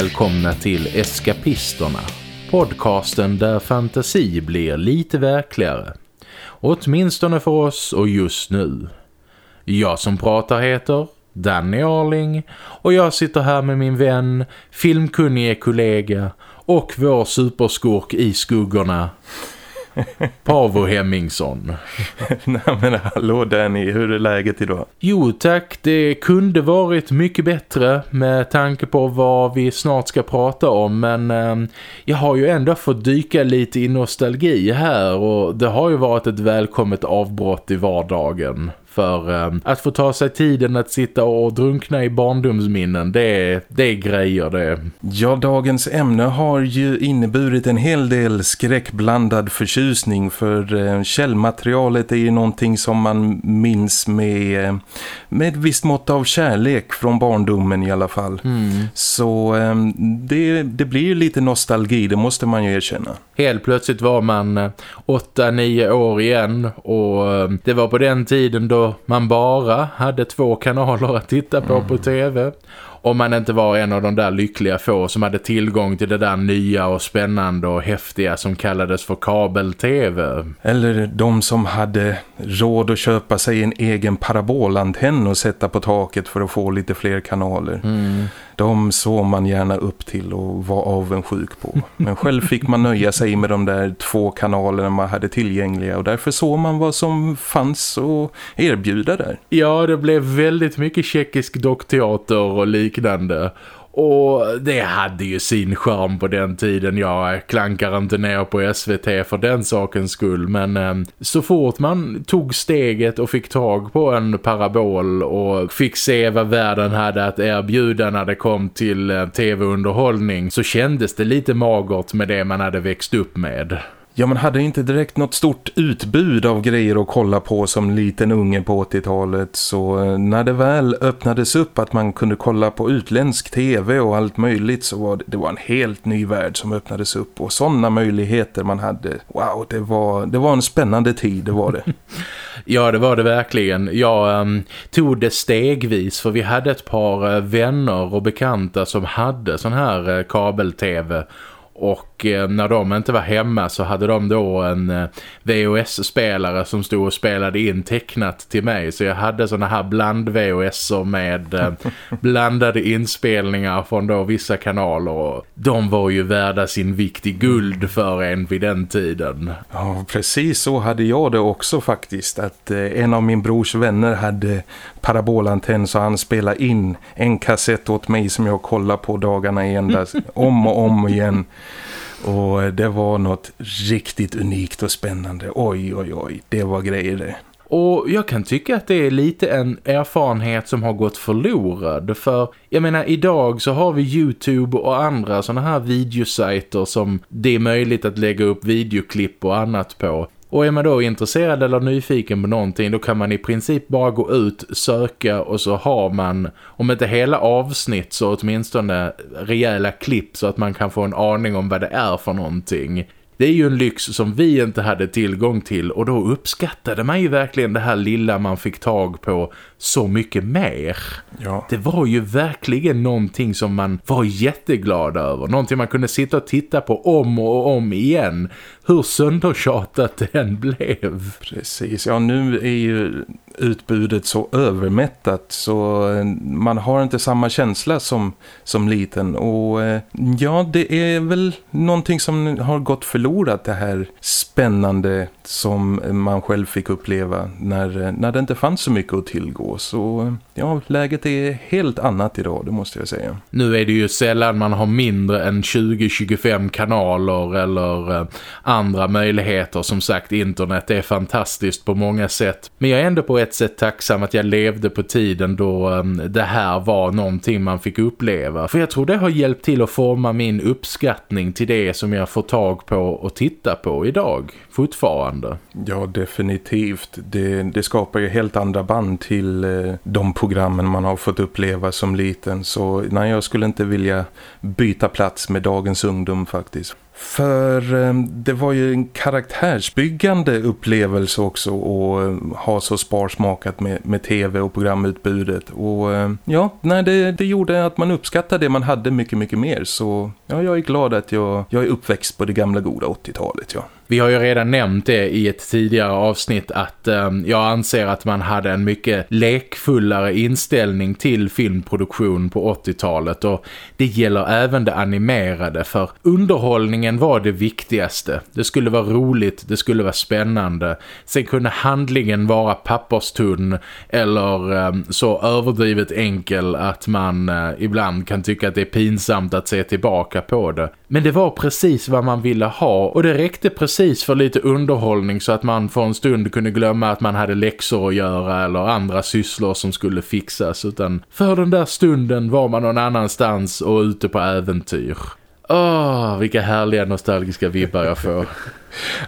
välkomna till Eskapisterna. Podcasten där fantasi blir lite verkligare. Åtminstone för oss och just nu. Jag som pratar heter Danny Arling och jag sitter här med min vän, filmkunnige kollega och vår superskurk i skuggorna, Pavo Hemmingsson. Nej men hallå Danny, hur är läget idag? Jo tack, det kunde varit mycket bättre med tanke på vad vi snart ska prata om men eh, jag har ju ändå fått dyka lite i nostalgi här och det har ju varit ett välkommet avbrott i vardagen för eh, att få ta sig tiden att sitta och drunkna i barndomsminnen, det är, det är grejer det. Ja, dagens ämne har ju inneburit en hel del skräckblandad förtjusning för eh, källmaterialet är ju någonting som man minns med, eh, med ett visst mått av kärlek från barndomen i alla fall. Mm. Så eh, det, det blir ju lite nostalgi, det måste man ju erkänna. Helt plötsligt var man 8-9 eh, år igen och eh, det var på den tiden då man bara hade två kanaler att titta på mm. på tv. Om man inte var en av de där lyckliga få som hade tillgång till det där nya och spännande och häftiga som kallades för kabel-tv. Eller de som hade råd att köpa sig en egen parabolantenn och sätta på taket för att få lite fler kanaler. Mm. De såg man gärna upp till och var avundsjuk på. Men själv fick man nöja sig med de där två kanalerna man hade tillgängliga och därför såg man vad som fanns att erbjuda där. Ja, det blev väldigt mycket tjeckisk dockteater och liknande. Och det hade ju sin charm på den tiden. Jag klankar inte ner på SVT för den sakens skull. Men eh, så fort man tog steget och fick tag på en parabol och fick se vad världen hade att erbjuda när det kom till eh, tv-underhållning så kändes det lite magert med det man hade växt upp med. Ja, man hade inte direkt något stort utbud av grejer att kolla på som liten unge på 80-talet. Så eh, när det väl öppnades upp att man kunde kolla på utländsk tv och allt möjligt så var det, det var en helt ny värld som öppnades upp. Och sådana möjligheter man hade, wow, det var, det var en spännande tid, det var det. ja, det var det verkligen. Jag um, ehm, tog det stegvis för vi hade ett par uh, vänner och bekanta som hade sån här eh, uh, kabel-tv och eh, när de inte var hemma så hade de då en eh, VHS-spelare som stod och spelade in tecknat till mig. Så jag hade såna här bland-VHS med eh, blandade inspelningar från då vissa kanaler. Och de var ju värda sin vikt i guld för en vid den tiden. Ja, precis så hade jag det också faktiskt. Att en av min brors vänner hade parabolantenn så han spelade in en kassett åt mig som jag kollade på dagarna i ända om och om igen. Och det var något riktigt unikt och spännande. Oj, oj, oj. Det var grejer det. Och jag kan tycka att det är lite en erfarenhet som har gått förlorad. För jag menar idag så har vi Youtube och andra sådana här videosajter som det är möjligt att lägga upp videoklipp och annat på. Och är man då intresserad eller nyfiken på någonting då kan man i princip bara gå ut, söka och så har man, om inte hela avsnitt så åtminstone rejäla klipp så att man kan få en aning om vad det är för någonting. Det är ju en lyx som vi inte hade tillgång till och då uppskattade man ju verkligen det här lilla man fick tag på så mycket mer. Ja. Det var ju verkligen någonting som man var jätteglad över. Någonting man kunde sitta och titta på om och om igen. Hur söndertjatat det än blev. Precis, ja nu är ju utbudet så övermättat så eh, man har inte samma känsla som, som liten och eh, ja det är väl någonting som har gått förlorat det här spännande som man själv fick uppleva när, eh, när det inte fanns så mycket att tillgå. Så ja, läget är helt annat idag, det måste jag säga. Nu är det ju sällan man har mindre än 20-25 kanaler eller eh, andra möjligheter. Som sagt, internet är fantastiskt på många sätt. Men jag är ändå på ett sätt tacksam att jag levde på tiden då eh, det här var någonting man fick uppleva. För jag tror det har hjälpt till att forma min uppskattning till det som jag får tag på och titta på idag, fortfarande. Ja, definitivt. Det, det skapar ju helt andra band till eh, de programmen man har fått uppleva som liten. Så nej, jag skulle inte vilja byta plats med dagens ungdom faktiskt. För eh, det var ju en karaktärsbyggande upplevelse också att ehm, ha så sparsmakat med, med tv och programutbudet. Och eh, ja, nej, det, det gjorde att man uppskattade det man hade mycket, mycket mer. Så ja, jag är glad att jag, jag är uppväxt på det gamla goda 80-talet, ja. Vi har ju redan nämnt det i ett tidigare avsnitt att eh, jag anser att man hade en mycket lekfullare inställning till filmproduktion på 80-talet och det gäller även det animerade för underhållningen var det viktigaste. Det skulle vara roligt, det skulle vara spännande. Sen kunde handlingen vara papperstunn eller eh, så överdrivet enkel att man eh, ibland kan tycka att det är pinsamt att se tillbaka på det. Men det var precis vad man ville ha och det räckte precis för lite underhållning så att man för en stund kunde glömma att man hade läxor att göra eller andra sysslor som skulle fixas utan för den där stunden var man någon annanstans och ute på äventyr. Åh, oh, vilka härliga nostalgiska vibbar jag får.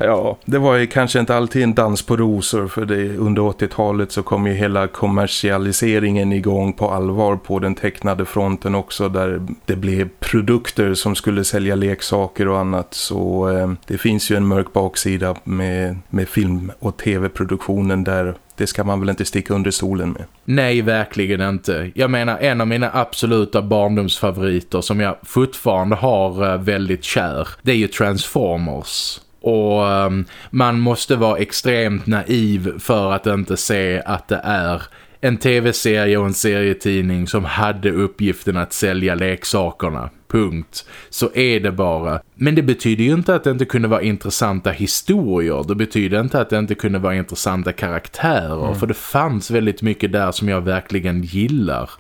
Ja, det var ju kanske inte alltid en dans på rosor för det, under 80-talet så kom ju hela kommersialiseringen igång på allvar på den tecknade fronten också där det blev produkter som skulle sälja leksaker och annat så eh, det finns ju en mörk baksida med, med film- och tv-produktionen där det ska man väl inte sticka under stolen med. Nej, verkligen inte. Jag menar, en av mina absoluta barndomsfavoriter som jag fortfarande har eh, väldigt kär, det är ju Transformers. Och um, man måste vara extremt naiv för att inte se att det är en tv-serie och en serietidning som hade uppgiften att sälja leksakerna. Punkt. Så är det bara. Men det betyder ju inte att det inte kunde vara intressanta historier. Det betyder inte att det inte kunde vara intressanta karaktärer. Mm. För det fanns väldigt mycket där som jag verkligen gillar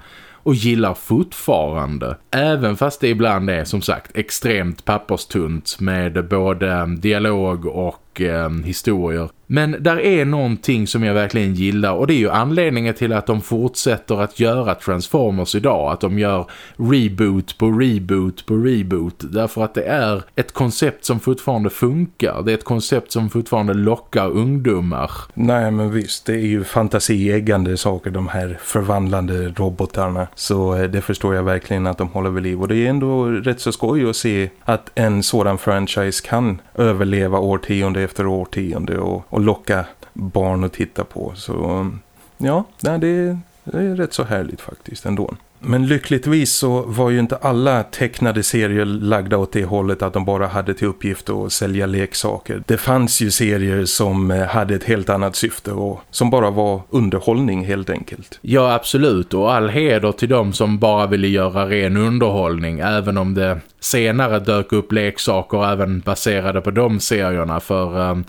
och gillar fortfarande. Även fast det ibland är som sagt extremt papperstunt med både ehm, dialog och eh, historier. Men där är någonting som jag verkligen gillar och det är ju anledningen till att de fortsätter att göra Transformers idag. Att de gör reboot på reboot på reboot. Därför att det är ett koncept som fortfarande funkar. Det är ett koncept som fortfarande lockar ungdomar. Nej men visst, det är ju fantasieggande saker de här förvandlande robotarna. Så eh, det förstår jag verkligen att de håller vid liv. Och det är ändå rätt så skoj att se att en sådan franchise kan överleva årtionde efter årtionde och, och locka barn att titta på. Så ja, det är, det är rätt så härligt faktiskt ändå. Men lyckligtvis så var ju inte alla tecknade serier lagda åt det hållet att de bara hade till uppgift att sälja leksaker. Det fanns ju serier som eh, hade ett helt annat syfte och som bara var underhållning helt enkelt. Ja absolut och all heder till dem som bara ville göra ren underhållning även om det senare dök upp leksaker även baserade på de serierna för... Um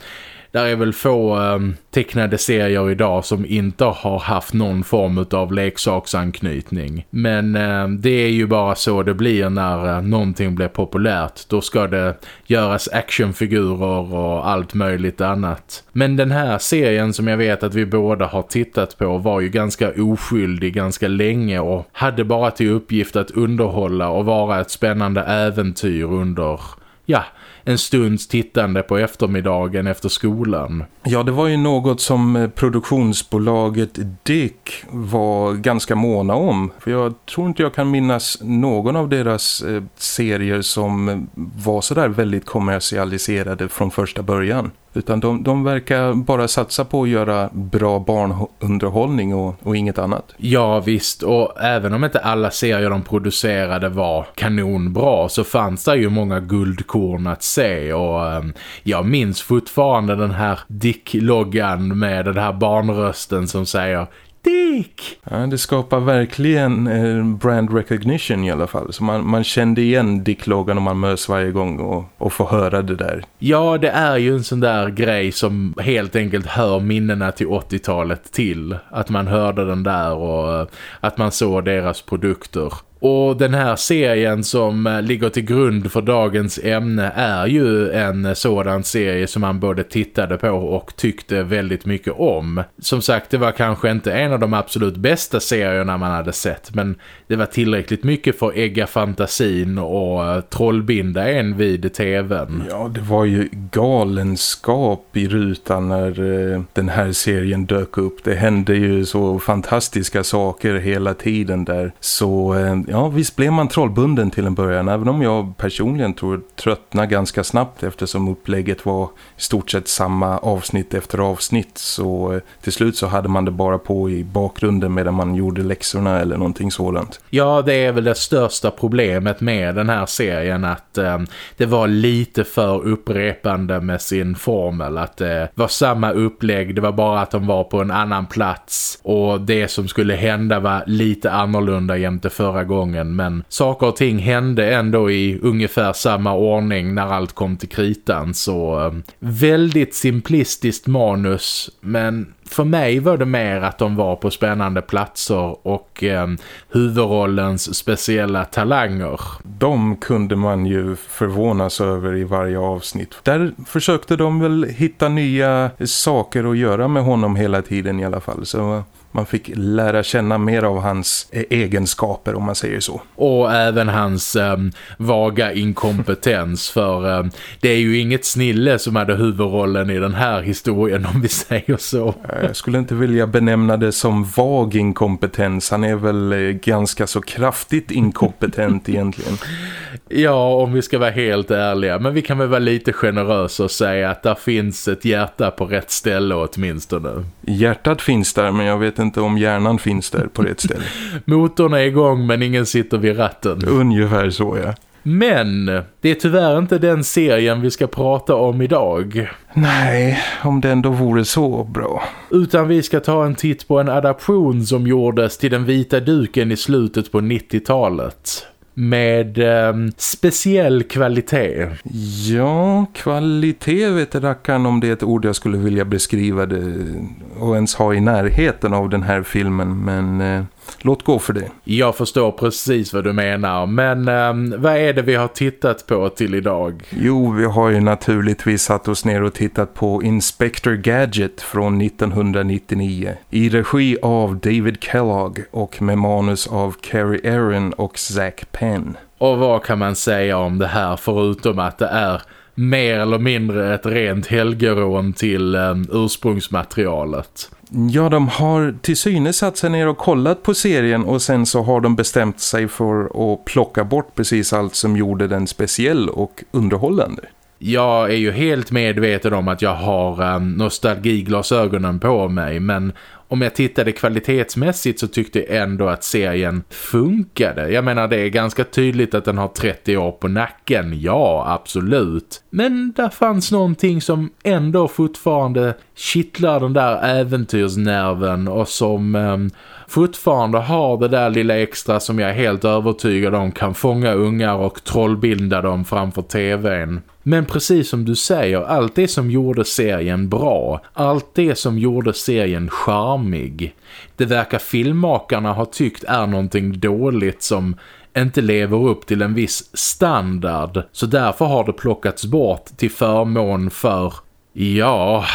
där är väl få eh, tecknade serier idag som inte har haft någon form av leksaksanknytning. Men eh, det är ju bara så det blir när eh, någonting blir populärt. Då ska det göras actionfigurer och allt möjligt annat. Men den här serien som jag vet att vi båda har tittat på var ju ganska oskyldig ganska länge och hade bara till uppgift att underhålla och vara ett spännande äventyr under, ja, en stunds tittande på eftermiddagen efter skolan. Ja, det var ju något som eh, produktionsbolaget Dick var ganska måna om. För jag tror inte jag kan minnas någon av deras eh, serier som eh, var sådär väldigt kommersialiserade från första början. Utan de, de verkar bara satsa på att göra bra barnunderhållning och, och inget annat. Ja visst, och även om inte alla serier de producerade var kanonbra så fanns det ju många guldkorn att se och um, jag minns fortfarande den här Dick-loggan med den här barnrösten som säger Dick! Ja, det skapar verkligen eh, brand recognition i alla fall. Så man, man kände igen Dick-loggan och man möts varje gång och, och får höra det där. Ja, det är ju en sån där grej som helt enkelt hör minnena till 80-talet till. Att man hörde den där och eh, att man såg deras produkter. Och den här serien som eh, ligger till grund för dagens ämne är ju en eh, sådan serie som man både tittade på och tyckte väldigt mycket om. Som sagt, det var kanske inte en av de absolut bästa serierna man hade sett men det var tillräckligt mycket för att ägga fantasin och eh, trollbinda en vid tvn. Ja, det var ju galenskap i rutan när den här serien dök upp. Det hände ju så fantastiska saker hela tiden där. Så ja, visst blev man trollbunden till en början. Även om jag personligen tror tröttna ganska snabbt eftersom upplägget var i stort sett samma avsnitt efter avsnitt. Så eh, till slut så hade man det bara på i bakgrunden medan man gjorde läxorna eller någonting sådant. Ja, det är väl det största problemet med den här serien att eh, det var lite för upprepande med sin formel. Att eh, det var samma upplägg, det var bara att de var på en annan plats och det som skulle hända var lite annorlunda jämte förra gången gången men saker och ting hände ändå i ungefär samma ordning när allt kom till kritan så eh, väldigt simplistiskt manus men för mig var det mer att de var på spännande platser och eh, huvudrollens speciella talanger. De kunde man ju förvånas över i varje avsnitt. Där försökte de väl hitta nya saker att göra med honom hela tiden i alla fall. Så man fick lära känna mer av hans eh, egenskaper om man säger så. Och även hans um, vaga inkompetens för um, det är ju inget snille som hade huvudrollen i den här historien om vi säger så. Jag skulle inte vilja benämna det som vag inkompetens. Han är väl eh, ganska så kraftigt inkompetent egentligen. Ja, om vi ska vara helt ärliga. Men vi kan väl vara lite generösa och säga att där finns ett hjärta på rätt ställe åtminstone. Hjärtat finns där men jag vet inte om hjärnan finns där på rätt ställe. Motorn är igång men ingen sitter vid ratten. Ungefär så, ja. Men det är tyvärr inte den serien vi ska prata om idag. Nej, om det ändå vore så bra. Utan vi ska ta en titt på en adaption som gjordes till den vita duken i slutet på 90-talet med um, speciell kvalitet. Ja, kvalitet vet rackarn om det är ett ord jag skulle vilja beskriva det och ens ha i närheten av den här filmen men eh, låt gå för det. Jag förstår precis vad du menar men eh, vad är det vi har tittat på till idag? Jo, vi har ju naturligtvis satt oss ner och tittat på Inspector Gadget från 1999 i regi av David Kellogg och med manus av Carrie Aaron och Zack Penn. Och vad kan man säga om det här förutom att det är mer eller mindre ett rent helgerån till um, ursprungsmaterialet. Ja, de har till synes satt sig ner och kollat på serien och sen så har de bestämt sig för att plocka bort precis allt som gjorde den speciell och underhållande. Jag är ju helt medveten om att jag har um, nostalgiglasögonen på mig men om jag tittade kvalitetsmässigt så tyckte jag ändå att serien funkade. Jag menar det är ganska tydligt att den har 30 år på nacken, ja absolut. Men där fanns någonting som ändå fortfarande kittlar den där äventyrsnerven och som eh, fortfarande har det där lilla extra som jag är helt övertygad om kan fånga ungar och trollbilda dem framför tvn. Men precis som du säger, allt det som gjorde serien bra, allt det som gjorde serien charmig, det verkar filmmakarna ha tyckt är någonting dåligt som inte lever upp till en viss standard. Så därför har det plockats bort till förmån för Ja,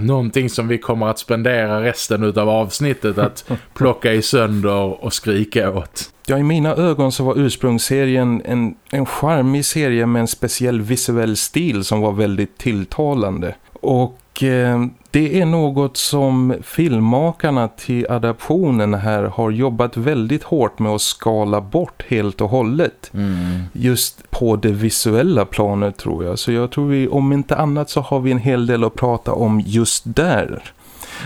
någonting som vi kommer att spendera resten av avsnittet att plocka i sönder och skrika åt. Ja, i mina ögon så var ursprungsserien en, en charmig serie med en speciell visuell stil som var väldigt tilltalande. Och eh, det är något som filmmakarna till adaptionen här har jobbat väldigt hårt med att skala bort helt och hållet. Mm. Just på det visuella planet tror jag. Så jag tror vi, om inte annat så har vi en hel del att prata om just där.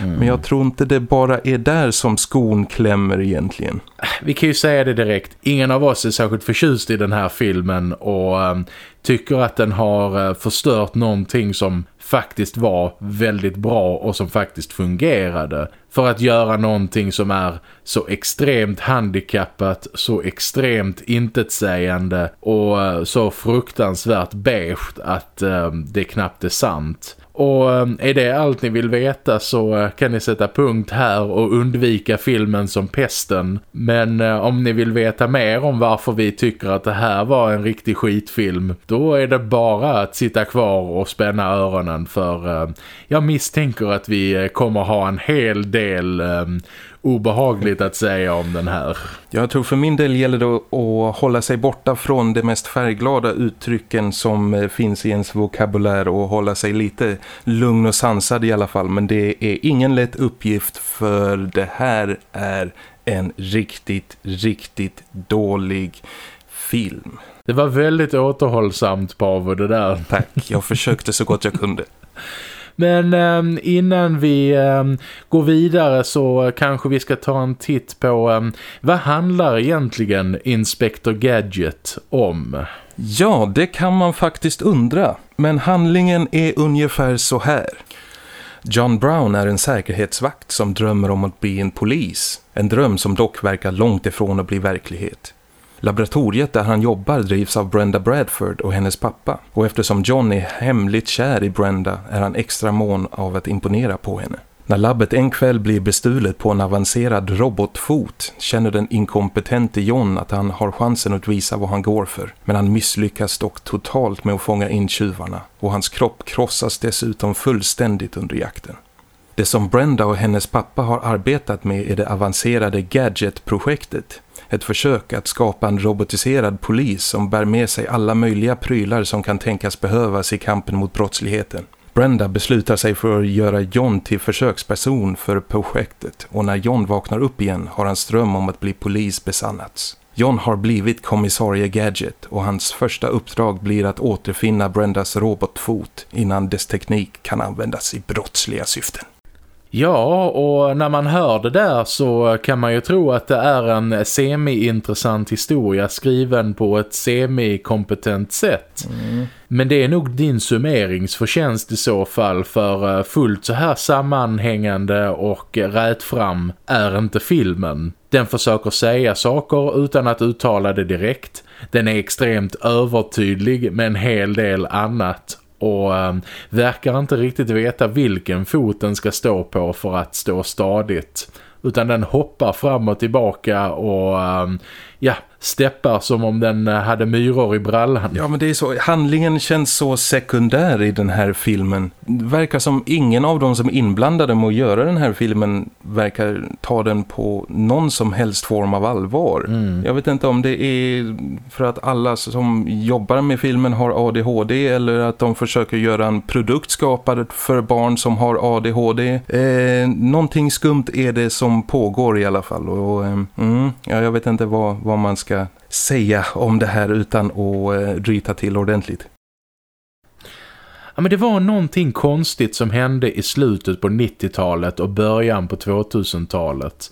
Mm. Men jag tror inte det bara är där som skon klämmer egentligen. Vi kan ju säga det direkt. Ingen av oss är särskilt förtjust i den här filmen och um, tycker att den har uh, förstört någonting som faktiskt var väldigt bra och som faktiskt fungerade. För att göra någonting som är så extremt handikappat, så extremt intetsägande och eh, så fruktansvärt beige att eh, det knappt är sant. Och ehm, är det allt ni vill veta så eh, kan ni sätta punkt här och undvika filmen som pesten. Men eh, om ni vill veta mer om varför vi tycker att det här var en riktig skitfilm då är det bara att sitta kvar och spänna öronen för eh, jag misstänker att vi kommer ha en hel del ehm, obehagligt att säga om den här. Jag tror för min del gäller det att hålla sig borta från de mest färgglada uttrycken som eh, finns i ens vokabulär och hålla sig lite lugn och sansad i alla fall. Men det är ingen lätt uppgift för det här är en riktigt, riktigt dålig film. Det var väldigt återhållsamt Pavo det där. Tack, jag försökte så gott jag kunde. Men eh, innan vi eh, går vidare så kanske vi ska ta en titt på eh, vad handlar egentligen Inspector Gadget om? Ja, det kan man faktiskt undra. Men handlingen är ungefär så här. John Brown är en säkerhetsvakt som drömmer om att bli en polis. En dröm som dock verkar långt ifrån att bli verklighet. Laboratoriet där han jobbar drivs av Brenda Bradford och hennes pappa. Och eftersom John är hemligt kär i Brenda är han extra mån av att imponera på henne. När labbet en kväll blir bestulet på en avancerad robotfot känner den inkompetente John att han har chansen att visa vad han går för. Men han misslyckas dock totalt med att fånga in tjuvarna och hans kropp krossas dessutom fullständigt under jakten. Det som Brenda och hennes pappa har arbetat med är det avancerade Gadget-projektet ett försök att skapa en robotiserad polis som bär med sig alla möjliga prylar som kan tänkas behövas i kampen mot brottsligheten. Brenda beslutar sig för att göra John till försöksperson för projektet och när John vaknar upp igen har hans dröm om att bli polis besannats. John har blivit kommissarie Gadget och hans första uppdrag blir att återfinna Brendas robotfot innan dess teknik kan användas i brottsliga syften. Ja, och när man hör det där så kan man ju tro att det är en semi-intressant historia skriven på ett semi-kompetent sätt. Mm. Men det är nog din summeringsförtjänst i så fall för eh, fullt så här sammanhängande och rätfram är inte filmen. Den försöker säga saker utan att uttala det direkt. Den är extremt övertydlig med en hel del annat och um, verkar inte riktigt veta vilken fot den ska stå på för att stå stadigt. Utan den hoppar fram och tillbaka och um, ja, steppar som om den eh, hade myror i brallan. Ja men det är så, handlingen känns så sekundär i den här filmen. Det verkar som ingen av dem som är inblandade med att göra den här filmen verkar ta den på någon som helst form av allvar. Mm. Jag vet inte om det är för att alla som jobbar med filmen har ADHD eller att de försöker göra en produkt skapad för barn som har ADHD. Eh, någonting skumt är det som pågår i alla fall och eh, mm, ja, jag vet inte vad, vad man ska säga om det här utan att rita ryta till ordentligt. Ja, men det var någonting konstigt som hände i slutet på 90-talet och början på 2000-talet.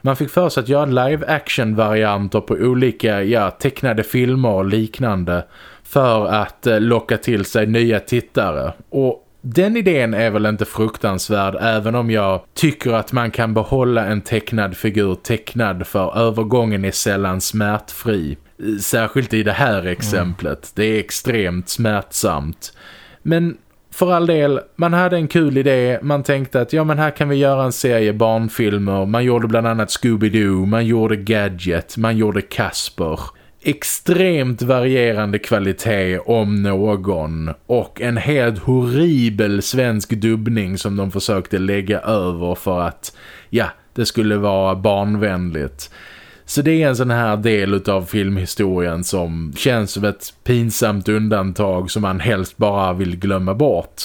Man fick för sig att göra live-action-varianter på olika ja, tecknade filmer och liknande för att eh, locka till sig nya tittare. Och den idén är väl inte fruktansvärd även om jag tycker att man kan behålla en tecknad figur tecknad för övergången är sällan smärtfri. Särskilt i det här exemplet. Mm. Det är extremt smärtsamt. Men för all del, man hade en kul idé. Man tänkte att ja men här kan vi göra en serie barnfilmer. Man gjorde bland annat Scooby-Doo, man gjorde Gadget, man gjorde Casper extremt varierande kvalitet om någon och en helt horribel svensk dubbning som de försökte lägga över för att ja, det skulle vara barnvänligt. Så det är en sån här del av filmhistorien som känns som ett pinsamt undantag som man helst bara vill glömma bort.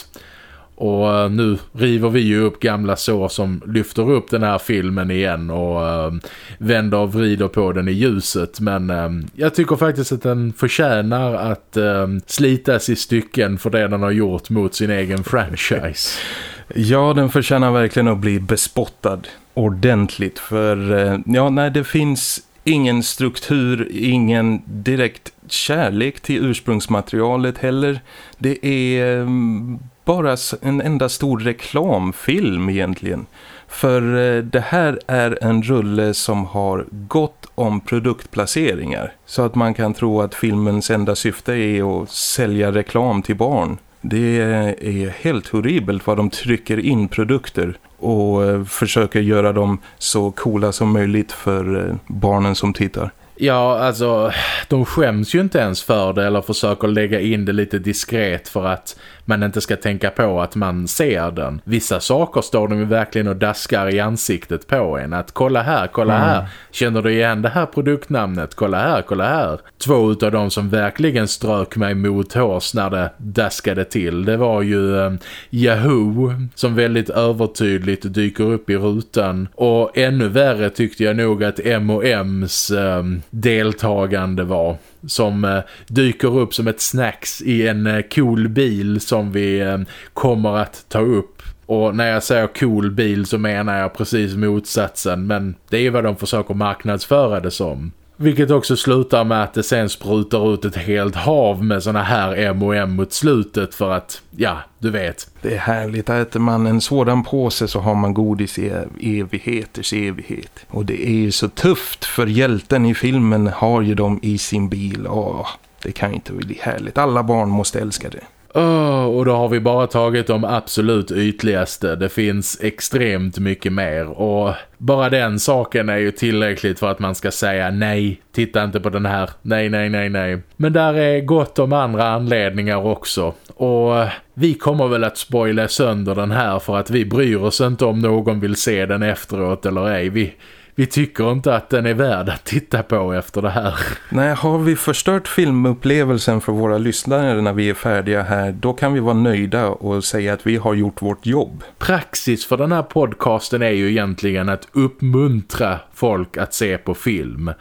Och eh, nu river vi ju upp gamla sår som lyfter upp den här filmen igen och eh, vänder och vrider på den i ljuset. Men eh, jag tycker faktiskt att den förtjänar att slitas i stycken för det den har gjort mot sin egen franchise. Ja, den förtjänar verkligen att bli bespottad ordentligt för ja, nej, det finns ingen struktur, ingen direkt kärlek till ursprungsmaterialet heller. Det är mm, bara en enda stor reklamfilm egentligen. För eh, det här är en rulle som har gått om produktplaceringar. Så att man kan tro att filmens enda syfte är att sälja reklam till barn. Det är helt horribelt vad de trycker in produkter och eh, försöker göra dem så coola som möjligt för eh, barnen som tittar. Ja, alltså de skäms ju inte ens för det eller försöker lägga in det lite diskret för att man inte ska tänka på att man ser den. Vissa saker står de ju verkligen och daskar i ansiktet på en. Att kolla här, kolla mm. här. Känner du igen det här produktnamnet? Kolla här, kolla här. Två utav dem som verkligen strök mig mot hårs när det daskade till. Det var ju eh, Yahoo som väldigt övertydligt dyker upp i rutan. Och ännu värre tyckte jag nog att M&M's eh, deltagande var som eh, dyker upp som ett snacks i en eh, cool bil som vi eh, kommer att ta upp. Och när jag säger cool bil så menar jag precis motsatsen men det är vad de försöker marknadsföra det som. Vilket också slutar med att det sen sprutar ut ett helt hav med såna här M&M mot slutet för att, ja, du vet. Det är härligt. Äter man en sådan påse så har man godis i evigheters evighet. Och det är ju så tufft för hjälten i filmen har ju dem i sin bil. Åh, det kan ju inte bli härligt. Alla barn måste älska det. Oh, och då har vi bara tagit de absolut ytligaste. Det finns extremt mycket mer och bara den saken är ju tillräckligt för att man ska säga nej, titta inte på den här, nej, nej, nej, nej. Men där är gott om andra anledningar också och vi kommer väl att spoila sönder den här för att vi bryr oss inte om någon vill se den efteråt eller ej. Vi vi tycker inte att den är värd att titta på efter det här. Nej, har vi förstört filmupplevelsen för våra lyssnare när vi är färdiga här, då kan vi vara nöjda och säga att vi har gjort vårt jobb. Praxis för den här podcasten är ju egentligen att uppmuntra folk att se på film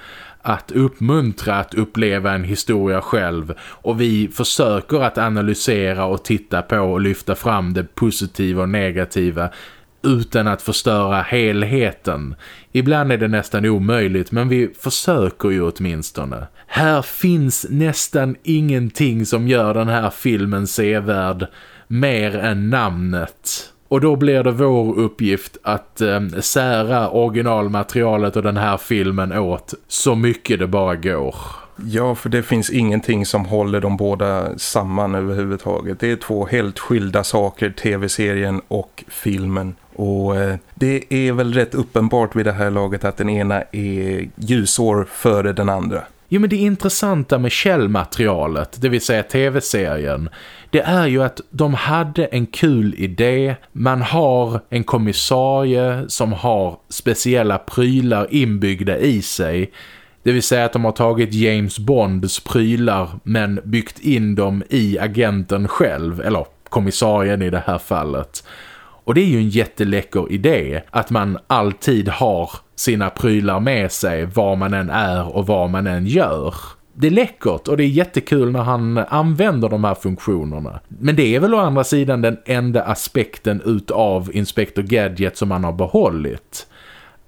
att uppmuntra att uppleva en historia själv och vi försöker att analysera och titta på och lyfta fram det positiva och negativa utan att förstöra helheten. Ibland är det nästan omöjligt men vi försöker ju åtminstone. Här finns nästan ingenting som gör den här filmen sevärd mer än namnet. Och då blir det vår uppgift att eh, sära originalmaterialet och den här filmen åt så mycket det bara går. Ja, för det finns ingenting som håller de båda samman överhuvudtaget. Det är två helt skilda saker, tv-serien och filmen. Och eh, det är väl rätt uppenbart vid det här laget att den ena är ljusår före den andra. Jo men det intressanta med källmaterialet, det vill säga tv-serien, det är ju att de hade en kul idé. Man har en kommissarie som har speciella prylar inbyggda i sig. Det vill säga att de har tagit James Bonds prylar men byggt in dem i agenten själv, eller kommissarien i det här fallet. Och det är ju en jätteläcker idé att man alltid har sina prylar med sig var man än är och vad man än gör. Det är läckert och det är jättekul när han använder de här funktionerna. Men det är väl å andra sidan den enda aspekten utav Inspector Gadget som man har behållit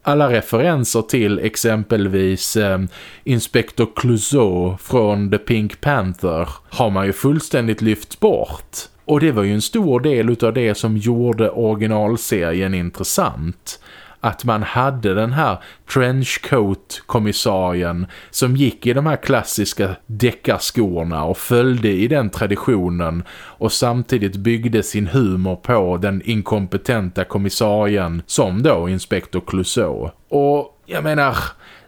alla referenser till exempelvis eh, Inspector Clouseau från The Pink Panther har man ju fullständigt lyft bort. Och det var ju en stor del av det som gjorde originalserien intressant. Att man hade den här trenchcoat-kommissarien som gick i de här klassiska deckarskorna och följde i den traditionen och samtidigt byggde sin humor på den inkompetenta kommissarien som då Inspektor Clouseau. Och jag menar,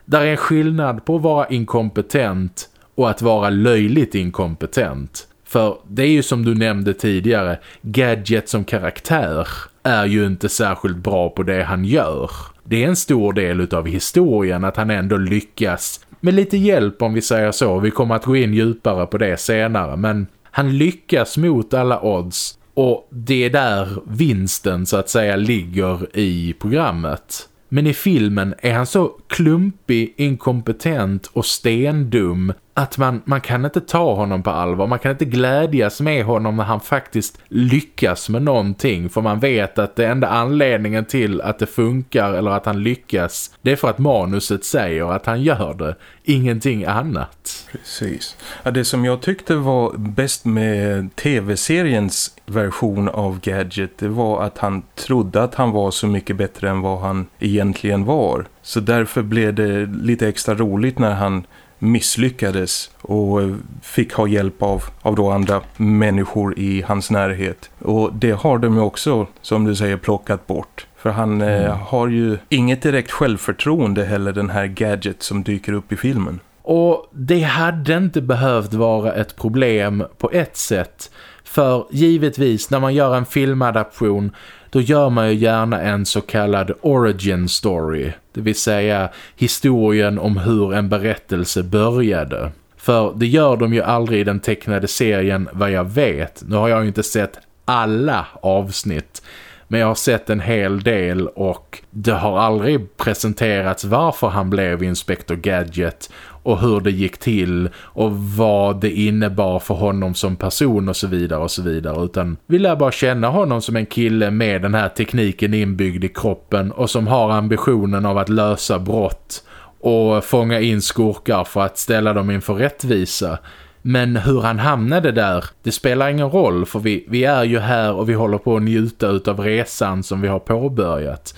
där är en skillnad på att vara inkompetent och att vara löjligt inkompetent. För det är ju som du nämnde tidigare, Gadget som karaktär är ju inte särskilt bra på det han gör. Det är en stor del av historien att han ändå lyckas med lite hjälp om vi säger så. Vi kommer att gå in djupare på det senare men han lyckas mot alla odds Och det är där vinsten så att säga ligger i programmet. Men i filmen är han så klumpig, inkompetent och stendum att man, man kan inte ta honom på allvar. Man kan inte glädjas med honom när han faktiskt lyckas med någonting. För man vet att det enda anledningen till att det funkar eller att han lyckas det är för att manuset säger att han gör det. Ingenting annat. Precis. Ja, det som jag tyckte var bäst med tv-seriens version av Gadget det var att han trodde att han var så mycket bättre än vad han egentligen var. Så därför blev det lite extra roligt när han misslyckades och fick ha hjälp av, av då andra människor i hans närhet. Och det har de ju också, som du säger, plockat bort. För han eh, mm. eh, har ju inget direkt självförtroende heller den här gadget som dyker upp i filmen. Och det hade inte behövt vara ett problem på ett sätt. För givetvis när man gör en filmadaption då gör man ju gärna en så kallad origin story. Det vill säga historien om hur en berättelse började. För det gör de ju aldrig i den tecknade serien vad jag vet. Nu har jag ju inte sett alla avsnitt. Men jag har sett en hel del och det har aldrig presenterats varför han blev Inspector Gadget och hur det gick till och vad det innebar för honom som person och så vidare och så vidare utan vi lär bara känna honom som en kille med den här tekniken inbyggd i kroppen och som har ambitionen av att lösa brott och fånga in skurkar för att ställa dem inför rättvisa. Men hur han hamnade där, det spelar ingen roll för vi, vi är ju här och vi håller på att njuta av resan som vi har påbörjat.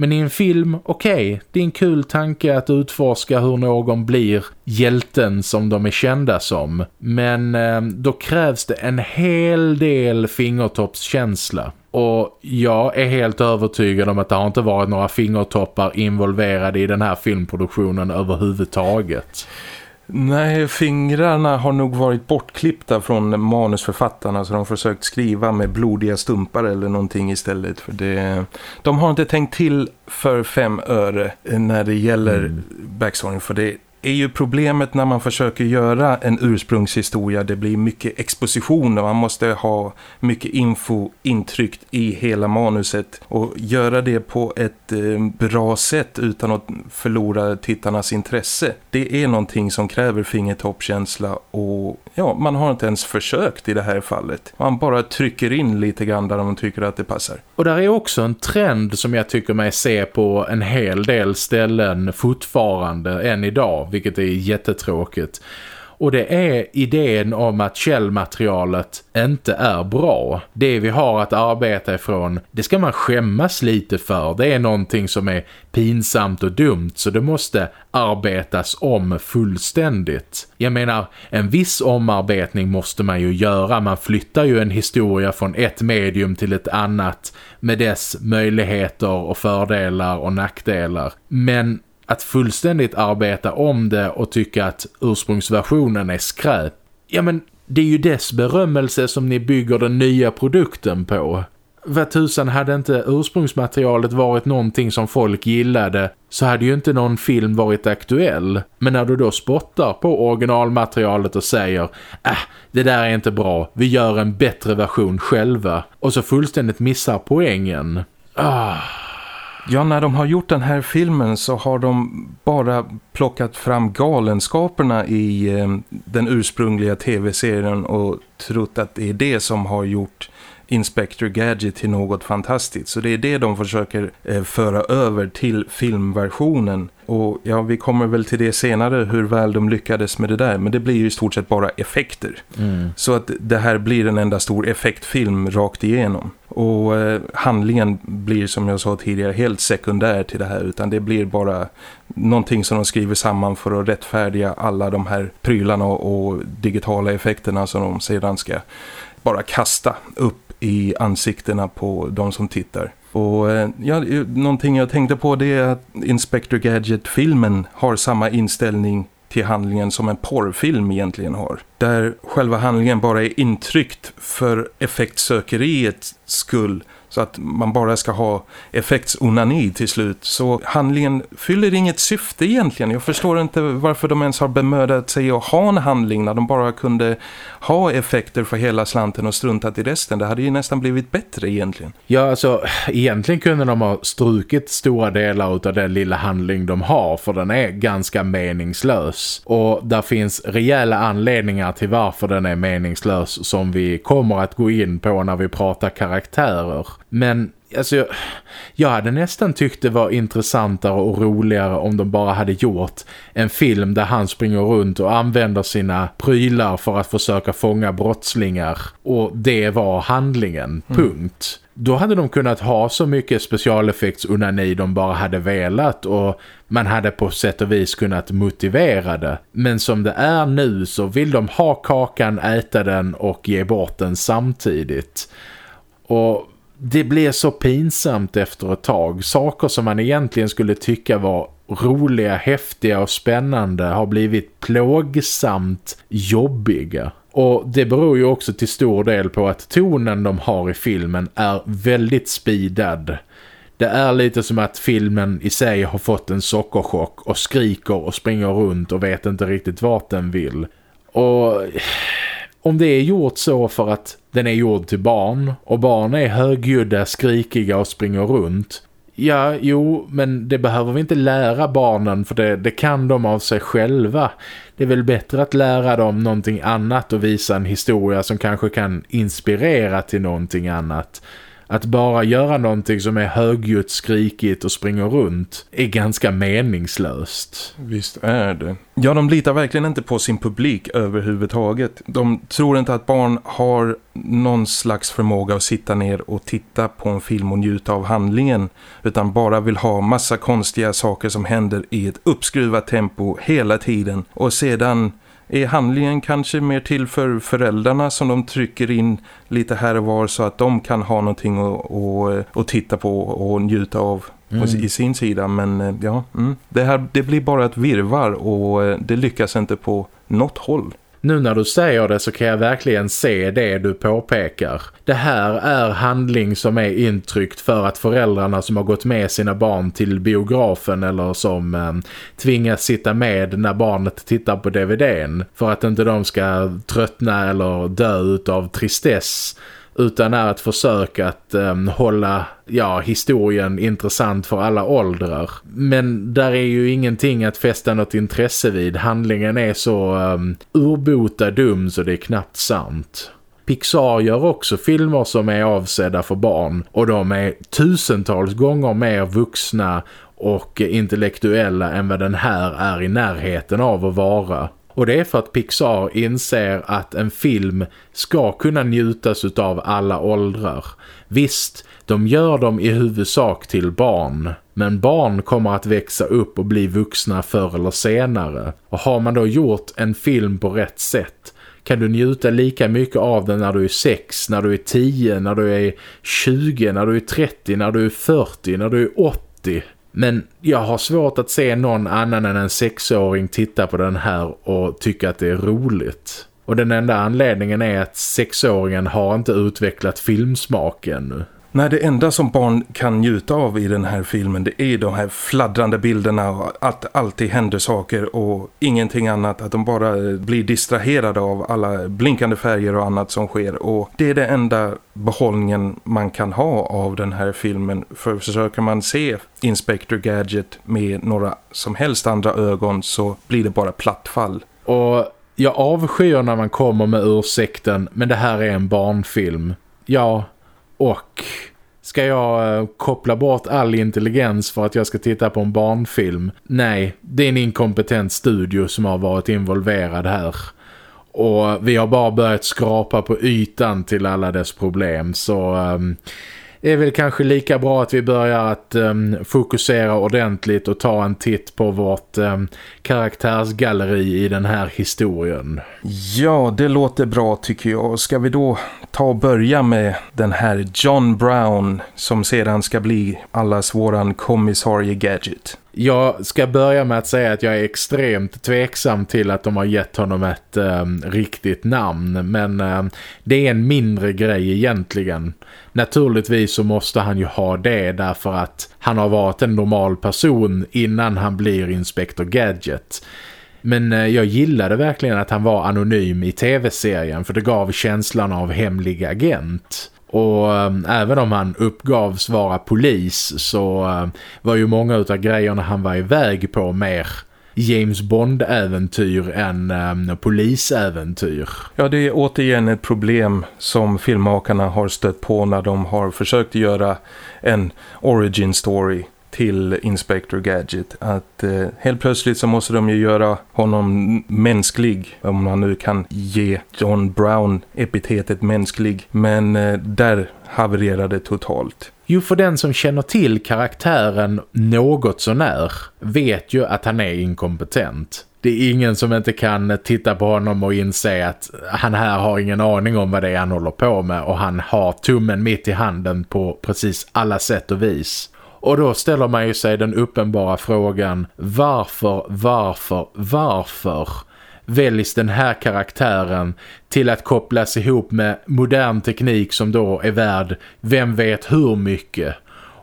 Men i en film, okej, okay, det är en kul tanke att utforska hur någon blir hjälten som de är kända som. Men eh, då krävs det en hel del fingertoppskänsla. Och jag är helt övertygad om att det har inte varit några fingertoppar involverade i den här filmproduktionen överhuvudtaget. Nej, fingrarna har nog varit bortklippta från manusförfattarna så de har försökt skriva med blodiga stumpar eller någonting istället. För det, de har inte tänkt till för fem öre när det gäller mm. backstoryn för det är ju problemet när man försöker göra en ursprungshistoria. Det blir mycket exposition och man måste ha mycket info intryckt i hela manuset. Och göra det på ett eh, bra sätt utan att förlora tittarnas intresse. Det är någonting som kräver fingertoppkänsla och ja, man har inte ens försökt i det här fallet. Man bara trycker in lite grann där man tycker att det passar. Och där är också en trend som jag tycker mig se på en hel del ställen fortfarande än idag, vilket är jättetråkigt. Och det är idén om att källmaterialet inte är bra. Det vi har att arbeta ifrån, det ska man skämmas lite för. Det är någonting som är pinsamt och dumt så det måste arbetas om fullständigt. Jag menar, en viss omarbetning måste man ju göra. Man flyttar ju en historia från ett medium till ett annat med dess möjligheter och fördelar och nackdelar. Men att fullständigt arbeta om det och tycka att ursprungsversionen är skräp. Ja men det är ju dess berömmelse som ni bygger den nya produkten på. Vad tusan hade inte ursprungsmaterialet varit någonting som folk gillade så hade ju inte någon film varit aktuell. Men när du då spottar på originalmaterialet och säger äh, det där är inte bra, vi gör en bättre version själva och så fullständigt missar poängen. Ah... Ja, när de har gjort den här filmen så har de bara plockat fram galenskaperna i eh, den ursprungliga tv-serien och trott att det är det som har gjort Inspector Gadget till något fantastiskt. Så det är det de försöker eh, föra över till filmversionen. Och ja, vi kommer väl till det senare hur väl de lyckades med det där. Men det blir ju i stort sett bara effekter. Mm. Så att det här blir en enda stor effektfilm rakt igenom. Och eh, handlingen blir som jag sa tidigare helt sekundär till det här. Utan det blir bara någonting som de skriver samman för att rättfärdiga alla de här prylarna och, och digitala effekterna som de sedan ska bara kasta upp i ansiktena på de som tittar. Och eh, ja, någonting jag tänkte på det är att Inspector Gadget-filmen har samma inställning till handlingen som en porrfilm egentligen har. Där själva handlingen bara är intryckt för effektsökeriets skull så att man bara ska ha effektsonani till slut. Så handlingen fyller inget syfte egentligen. Jag förstår inte varför de ens har bemödat sig att ha en handling när de bara kunde ha effekter för hela slanten och struntat i resten. Det hade ju nästan blivit bättre egentligen. Ja, alltså egentligen kunde de ha strukit stora delar av den lilla handling de har för den är ganska meningslös. Och där finns rejäla anledningar till varför den är meningslös som vi kommer att gå in på när vi pratar karaktärer. Men alltså, jag, jag hade nästan tyckt det var intressantare och roligare om de bara hade gjort en film där han springer runt och använder sina prylar för att försöka fånga brottslingar. Och det var handlingen, mm. punkt. Då hade de kunnat ha så mycket specialeffekts unani de bara hade velat och man hade på sätt och vis kunnat motivera det. Men som det är nu så vill de ha kakan, äta den och ge bort den samtidigt. Och det blir så pinsamt efter ett tag. Saker som man egentligen skulle tycka var roliga, häftiga och spännande har blivit plågsamt jobbiga. Och det beror ju också till stor del på att tonen de har i filmen är väldigt speedad. Det är lite som att filmen i sig har fått en sockerchock och skriker och springer runt och vet inte riktigt vart den vill. Och om det är gjort så för att den är gjord till barn och barn är högljudda, skrikiga och springer runt. Ja, jo, men det behöver vi inte lära barnen för det, det kan de av sig själva. Det är väl bättre att lära dem någonting annat och visa en historia som kanske kan inspirera till någonting annat. Att bara göra någonting som är högljutt, skrikigt och springer runt är ganska meningslöst. Visst är det. Ja, de litar verkligen inte på sin publik överhuvudtaget. De tror inte att barn har någon slags förmåga att sitta ner och titta på en film och njuta av handlingen. Utan bara vill ha massa konstiga saker som händer i ett uppskruvat tempo hela tiden. Och sedan är handlingen kanske mer till för föräldrarna som de trycker in lite här och var så att de kan ha någonting att, att, att titta på och njuta av mm. i sin sida. Men eh, ja, mm. det, här, det blir bara ett virvar och eh, det lyckas inte på något håll. Nu när du säger det så kan jag verkligen se det du påpekar. Det här är handling som är intryckt för att föräldrarna som har gått med sina barn till biografen eller som eh, tvingas sitta med när barnet tittar på DVDn för att inte de ska tröttna eller dö av tristess utan är ett försök att um, hålla ja, historien intressant för alla åldrar. Men där är ju ingenting att fästa något intresse vid. Handlingen är så um, urbota dum så det är knappt sant. Pixar gör också filmer som är avsedda för barn och de är tusentals gånger mer vuxna och intellektuella än vad den här är i närheten av att vara. Och det är för att Pixar inser att en film ska kunna njutas av alla åldrar. Visst, de gör dem i huvudsak till barn. Men barn kommer att växa upp och bli vuxna förr eller senare. Och har man då gjort en film på rätt sätt kan du njuta lika mycket av den när du är 6, när du är 10, när du är 20, när du är 30, när du är 40, när du är 80. Men jag har svårt att se någon annan än en sexåring titta på den här och tycka att det är roligt. Och den enda anledningen är att sexåringen har inte utvecklat filmsmak ännu. Nej, det enda som barn kan njuta av i den här filmen det är de här fladdrande bilderna och att alltid händer saker och ingenting annat. Att de bara eh, blir distraherade av alla blinkande färger och annat som sker. Och det är det enda behållningen man kan ha av den här filmen. För försöker man se Inspector Gadget med några som helst andra ögon så blir det bara plattfall. Och jag avskyr när man kommer med ursäkten men det här är en barnfilm. Ja, och ska jag eh, koppla bort all intelligens för att jag ska titta på en barnfilm? Nej, det är en inkompetent studio som har varit involverad här. Och vi har bara börjat skrapa på ytan till alla dess problem så... Um, är väl kanske lika bra att vi börjar att um, fokusera ordentligt och ta en titt på vårt um, karaktärsgalleri i den här historien. Ja, det låter bra tycker jag. Ska vi då ta och börja med den här John Brown som sedan ska bli allas våran kommissarie Gadget? Jag ska börja med att säga att jag är extremt tveksam till att de har gett honom ett eh, riktigt namn. Men eh, det är en mindre grej egentligen. Naturligtvis så måste han ju ha det därför att han har varit en normal person innan han blir Inspector Gadget. Men eh, jag gillade verkligen att han var anonym i tv-serien för det gav känslan av hemlig agent. Och äh, även om han uppgavs vara polis så äh, var ju många av grejerna han var iväg på mer James Bond-äventyr än äh, polisäventyr. Ja, det är återigen ett problem som filmmakarna har stött på när de har försökt göra en origin story till Inspector Gadget att eh, helt plötsligt så måste de ju göra honom mänsklig om man nu kan ge John Brown epitetet mänsklig men eh, där havererade totalt. Jo, för den som känner till karaktären något sånär vet ju att han är inkompetent. Det är ingen som inte kan titta på honom och inse att han här har ingen aning om vad det är han håller på med och han har tummen mitt i handen på precis alla sätt och vis. Och då ställer man ju sig den uppenbara frågan varför, varför, varför väljs den här karaktären till att kopplas ihop med modern teknik som då är värd vem vet hur mycket.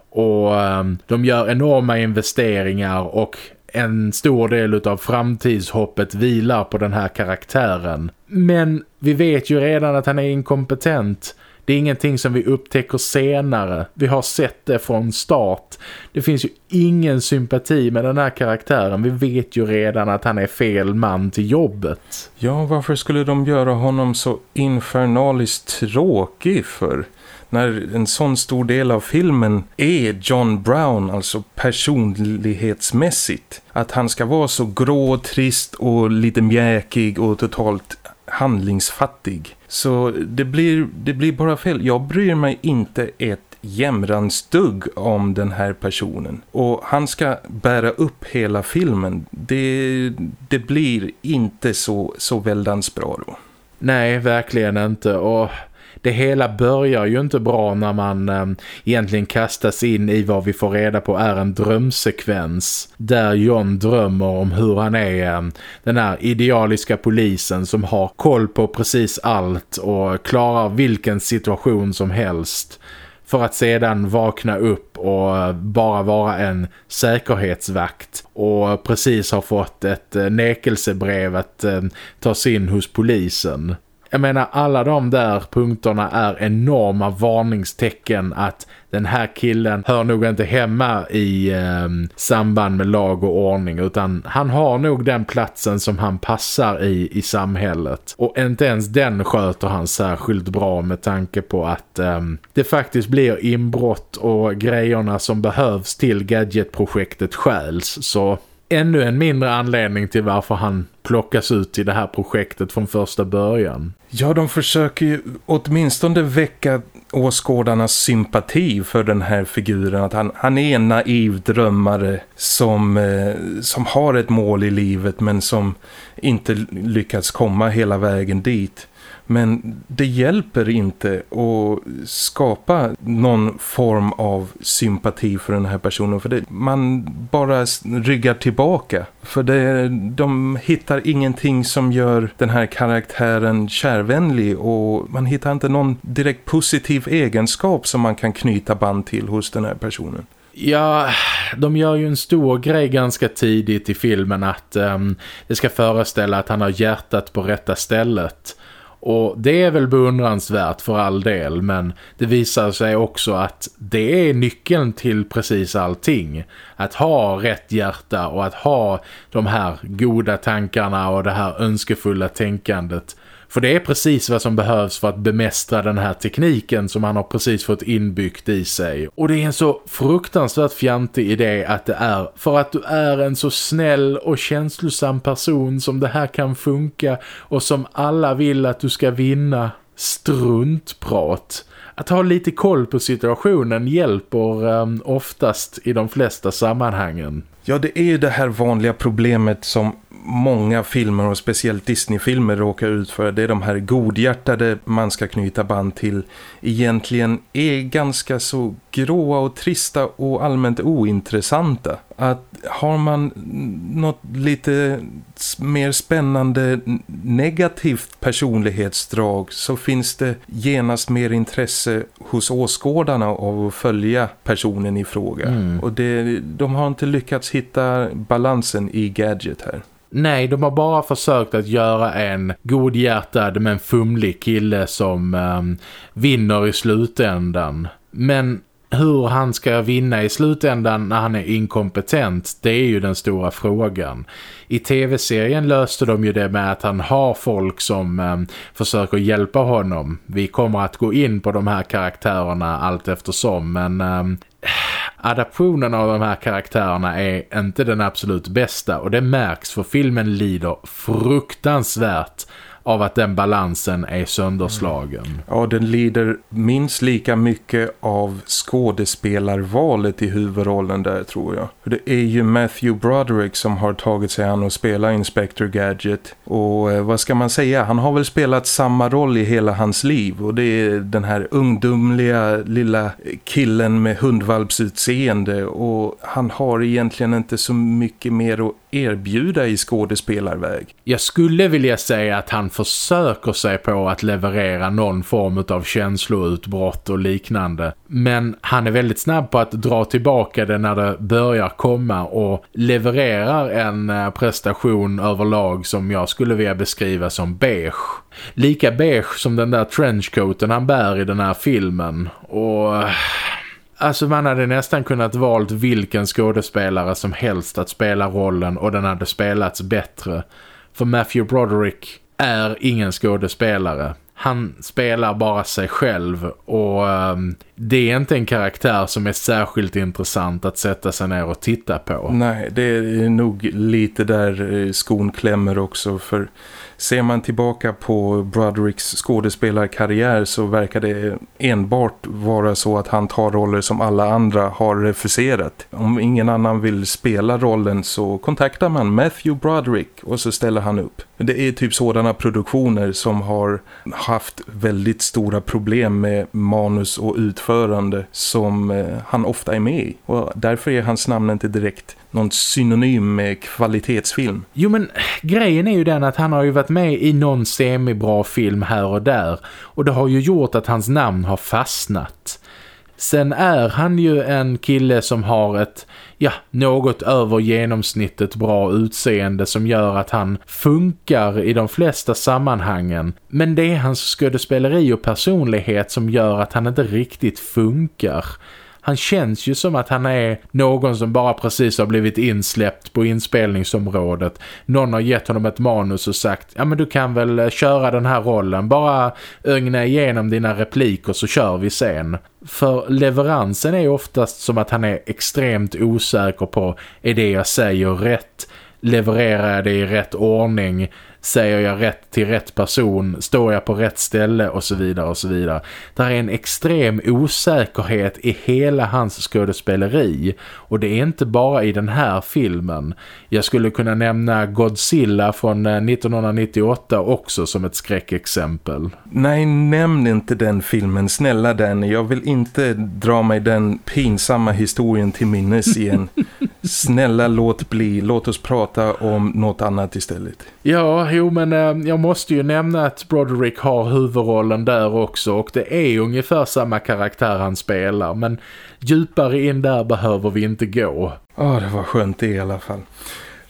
Och um, de gör enorma investeringar och en stor del av framtidshoppet vilar på den här karaktären. Men vi vet ju redan att han är inkompetent. Det är ingenting som vi upptäcker senare. Vi har sett det från start. Det finns ju ingen sympati med den här karaktären. Vi vet ju redan att han är fel man till jobbet. Ja, varför skulle de göra honom så infernaliskt tråkig för? När en sån stor del av filmen är John Brown, alltså personlighetsmässigt. Att han ska vara så grå, trist och lite mjäkig och totalt handlingsfattig. Så det blir, det blir bara fel. Jag bryr mig inte ett jämransdugg om den här personen. Och han ska bära upp hela filmen. Det, det blir inte så, så väldans bra då. Nej, verkligen inte. Och det hela börjar ju inte bra när man eh, egentligen kastas in i vad vi får reda på är en drömsekvens där John drömmer om hur han är eh, den här idealiska polisen som har koll på precis allt och klarar vilken situation som helst för att sedan vakna upp och eh, bara vara en säkerhetsvakt och precis har fått ett eh, nekelsebrev att eh, tas in hos polisen. Jag menar alla de där punkterna är enorma varningstecken att den här killen hör nog inte hemma i eh, samband med lag och ordning utan han har nog den platsen som han passar i i samhället. Och inte ens den sköter han särskilt bra med tanke på att eh, det faktiskt blir inbrott och grejerna som behövs till gadgetprojektet stjäls. Så ännu en mindre anledning till varför han plockas ut i det här projektet från första början. Ja, de försöker ju åtminstone väcka åskådarnas sympati för den här figuren. Att han, han är en naiv drömmare som, eh, som har ett mål i livet men som inte lyckats komma hela vägen dit. Men det hjälper inte att skapa någon form av sympati för den här personen. För det, man bara ryggar tillbaka. För det, de hittar ingenting som gör den här karaktären kärvänlig. Och man hittar inte någon direkt positiv egenskap som man kan knyta band till hos den här personen. Ja, de gör ju en stor grej ganska tidigt i filmen att um, det ska föreställa att han har hjärtat på rätta stället. Och det är väl beundransvärt för all del men det visar sig också att det är nyckeln till precis allting. Att ha rätt hjärta och att ha de här goda tankarna och det här önskefulla tänkandet för det är precis vad som behövs för att bemästra den här tekniken som han har precis fått inbyggt i sig. Och det är en så fruktansvärt fjantig idé att det är för att du är en så snäll och känslosam person som det här kan funka och som alla vill att du ska vinna. Struntprat. Att ha lite koll på situationen hjälper um, oftast i de flesta sammanhangen. Ja, det är ju det här vanliga problemet som många filmer och speciellt Disney-filmer råkar ut för det är de här godhjärtade man ska knyta band till egentligen är ganska så gråa och trista och allmänt ointressanta. Att har man något lite mer spännande negativt personlighetsdrag så finns det genast mer intresse hos åskådarna av att följa personen i fråga. Mm. Och det, de har inte lyckats hitta balansen i Gadget här. Nej, de har bara försökt att göra en godhjärtad men fumlig kille som um, vinner i slutändan. Men hur han ska vinna i slutändan när han är inkompetent, det är ju den stora frågan. I tv-serien löste de ju det med att han har folk som eh, försöker hjälpa honom. Vi kommer att gå in på de här karaktärerna allt eftersom, men eh, adaptionen av de här karaktärerna är inte den absolut bästa och det märks för filmen lider fruktansvärt av att den balansen är sönderslagen. Mm. Ja, den lider minst lika mycket av skådespelarvalet i huvudrollen där tror jag. Det är ju Matthew Broderick som har tagit sig an att spela Inspector Gadget. Och eh, vad ska man säga? Han har väl spelat samma roll i hela hans liv. Och det är den här ungdomliga lilla killen med hundvalpsutseende. Och han har egentligen inte så mycket mer att erbjuda i skådespelarväg. Jag skulle vilja säga att han försöker sig på att leverera någon form av känsloutbrott och liknande. Men han är väldigt snabb på att dra tillbaka det när det börjar komma och levererar en eh, prestation överlag som jag skulle vilja beskriva som beige. Lika beige som den där trenchcoaten han bär i den här filmen. Och... Eh, Alltså man hade nästan kunnat valt vilken skådespelare som helst att spela rollen och den hade spelats bättre. För Matthew Broderick är ingen skådespelare. Han spelar bara sig själv och um, det är inte en karaktär som är särskilt intressant att sätta sig ner och titta på. Nej, det är nog lite där eh, skon klämmer också för Ser man tillbaka på Brodericks skådespelarkarriär så verkar det enbart vara så att han tar roller som alla andra har refuserat. Om ingen annan vill spela rollen så kontaktar man Matthew Broderick och så ställer han upp. Det är typ sådana produktioner som har haft väldigt stora problem med manus och utförande som eh, han ofta är med i. Och därför är hans namn inte direkt någon synonym med kvalitetsfilm. Jo men grejen är ju den att han har ju varit med i någon semibra film här och där och det har ju gjort att hans namn har fastnat. Sen är han ju en kille som har ett, ja, något över genomsnittet bra utseende som gör att han funkar i de flesta sammanhangen. Men det är hans skådespeleri och personlighet som gör att han inte riktigt funkar han känns ju som att han är någon som bara precis har blivit insläppt på inspelningsområdet. Någon har gett honom ett manus och sagt ja men du kan väl eh, köra den här rollen. Bara ögna igenom dina repliker så kör vi sen. För leveransen är oftast som att han är extremt osäker på är det jag säger rätt? Levererar jag det i rätt ordning? Säger jag rätt till rätt person, står jag på rätt ställe och så vidare och så vidare. Det är en extrem osäkerhet i hela hans skådespeleri och det är inte bara i den här filmen. Jag skulle kunna nämna Godzilla från 1998 eh, också som ett skräckexempel. Nej, nämn inte den filmen, snälla den. Jag vill inte dra mig den pinsamma historien till minnes igen. snälla låt bli, låt oss prata om något annat istället. Ja, jo men eh, jag måste ju nämna att Broderick har huvudrollen där också och det är ungefär samma karaktär han spelar men djupare in där behöver vi inte gå. Ja, det var skönt i alla fall.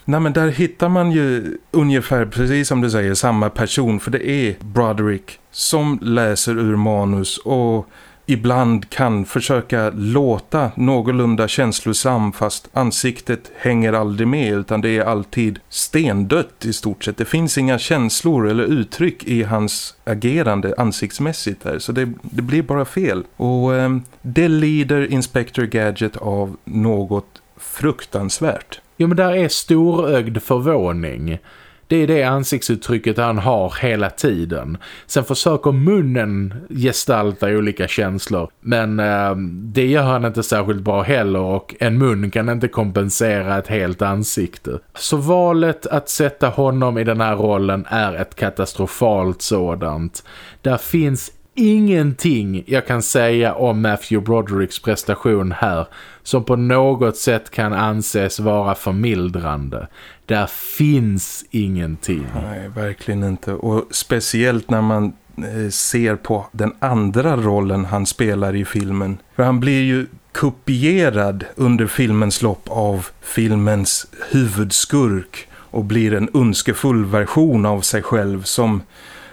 Nej men där hittar man ju ungefär precis som du säger samma person för det är Broderick som läser ur manus och ibland kan försöka låta någorlunda känslosam fast ansiktet hänger aldrig med utan det är alltid stendött i stort sett. Det finns inga känslor eller uttryck i hans agerande ansiktsmässigt där så det, det blir bara fel. Och eh, det lider Inspector Gadget av något fruktansvärt. Jo men där är storögd förvåning. Det är det ansiktsuttrycket han har hela tiden. Sen försöker munnen gestalta olika känslor. Men eh, det gör han inte särskilt bra heller och en mun kan inte kompensera ett helt ansikte. Så valet att sätta honom i den här rollen är ett katastrofalt sådant. Där finns ingenting jag kan säga om Matthew Brodericks prestation här som på något sätt kan anses vara förmildrande. Där finns ingenting. Nej, verkligen inte. Och speciellt när man eh, ser på den andra rollen han spelar i filmen. För han blir ju kopierad under filmens lopp av filmens huvudskurk och blir en önskefull version av sig själv som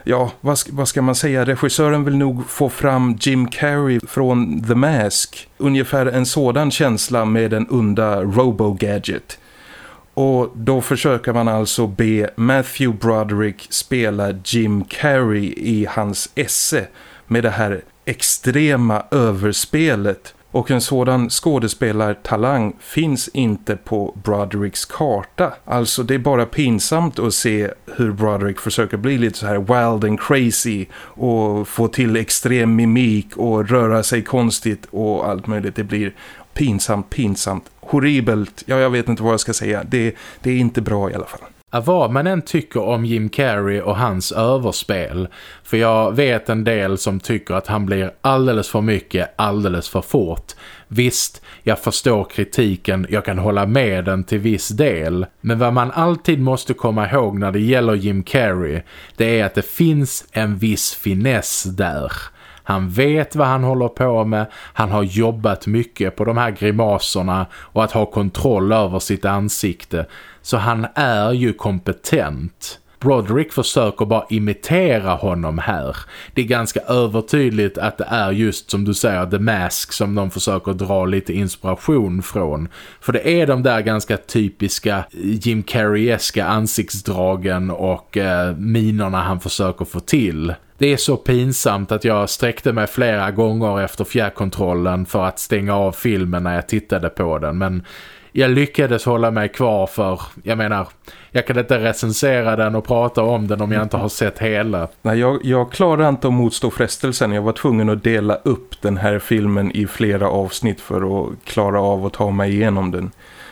ja, vad, vad ska man säga? Regissören vill nog få fram Jim Carrey från The Mask. Ungefär en sådan känsla med den onda Robo-gadget. Och då försöker man alltså be Matthew Broderick spela Jim Carrey i hans esse med det här extrema överspelet och en sådan skådespelartalang finns inte på Brodericks karta. Alltså det är bara pinsamt att se hur Broderick försöker bli lite så här wild and crazy och få till extrem mimik och röra sig konstigt och allt möjligt. Det blir pinsamt, pinsamt, horribelt. Ja, jag vet inte vad jag ska säga. Det, det är inte bra i alla fall vad man än tycker om Jim Carrey och hans överspel. För jag vet en del som tycker att han blir alldeles för mycket, alldeles för fort. Visst, jag förstår kritiken, jag kan hålla med den till viss del. Men vad man alltid måste komma ihåg när det gäller Jim Carrey, det är att det finns en viss finess där. Han vet vad han håller på med. Han har jobbat mycket på de här grimaserna och att ha kontroll över sitt ansikte. Så han är ju kompetent. Broderick försöker bara imitera honom här. Det är ganska övertydligt att det är just som du säger The Mask som de försöker dra lite inspiration från. För det är de där ganska typiska eh, Jim Carrey-eska ansiktsdragen och eh, minerna han försöker få till. Det är så pinsamt att jag sträckte mig flera gånger efter fjärrkontrollen för att stänga av filmen när jag tittade på den. Men jag lyckades hålla mig kvar för, jag menar, jag kan inte recensera den och prata om den om jag inte har sett hela. Nej, jag, jag klarar inte att motstå frestelsen. Jag var tvungen att dela upp den här filmen i flera avsnitt för att klara av att ta mig igenom den.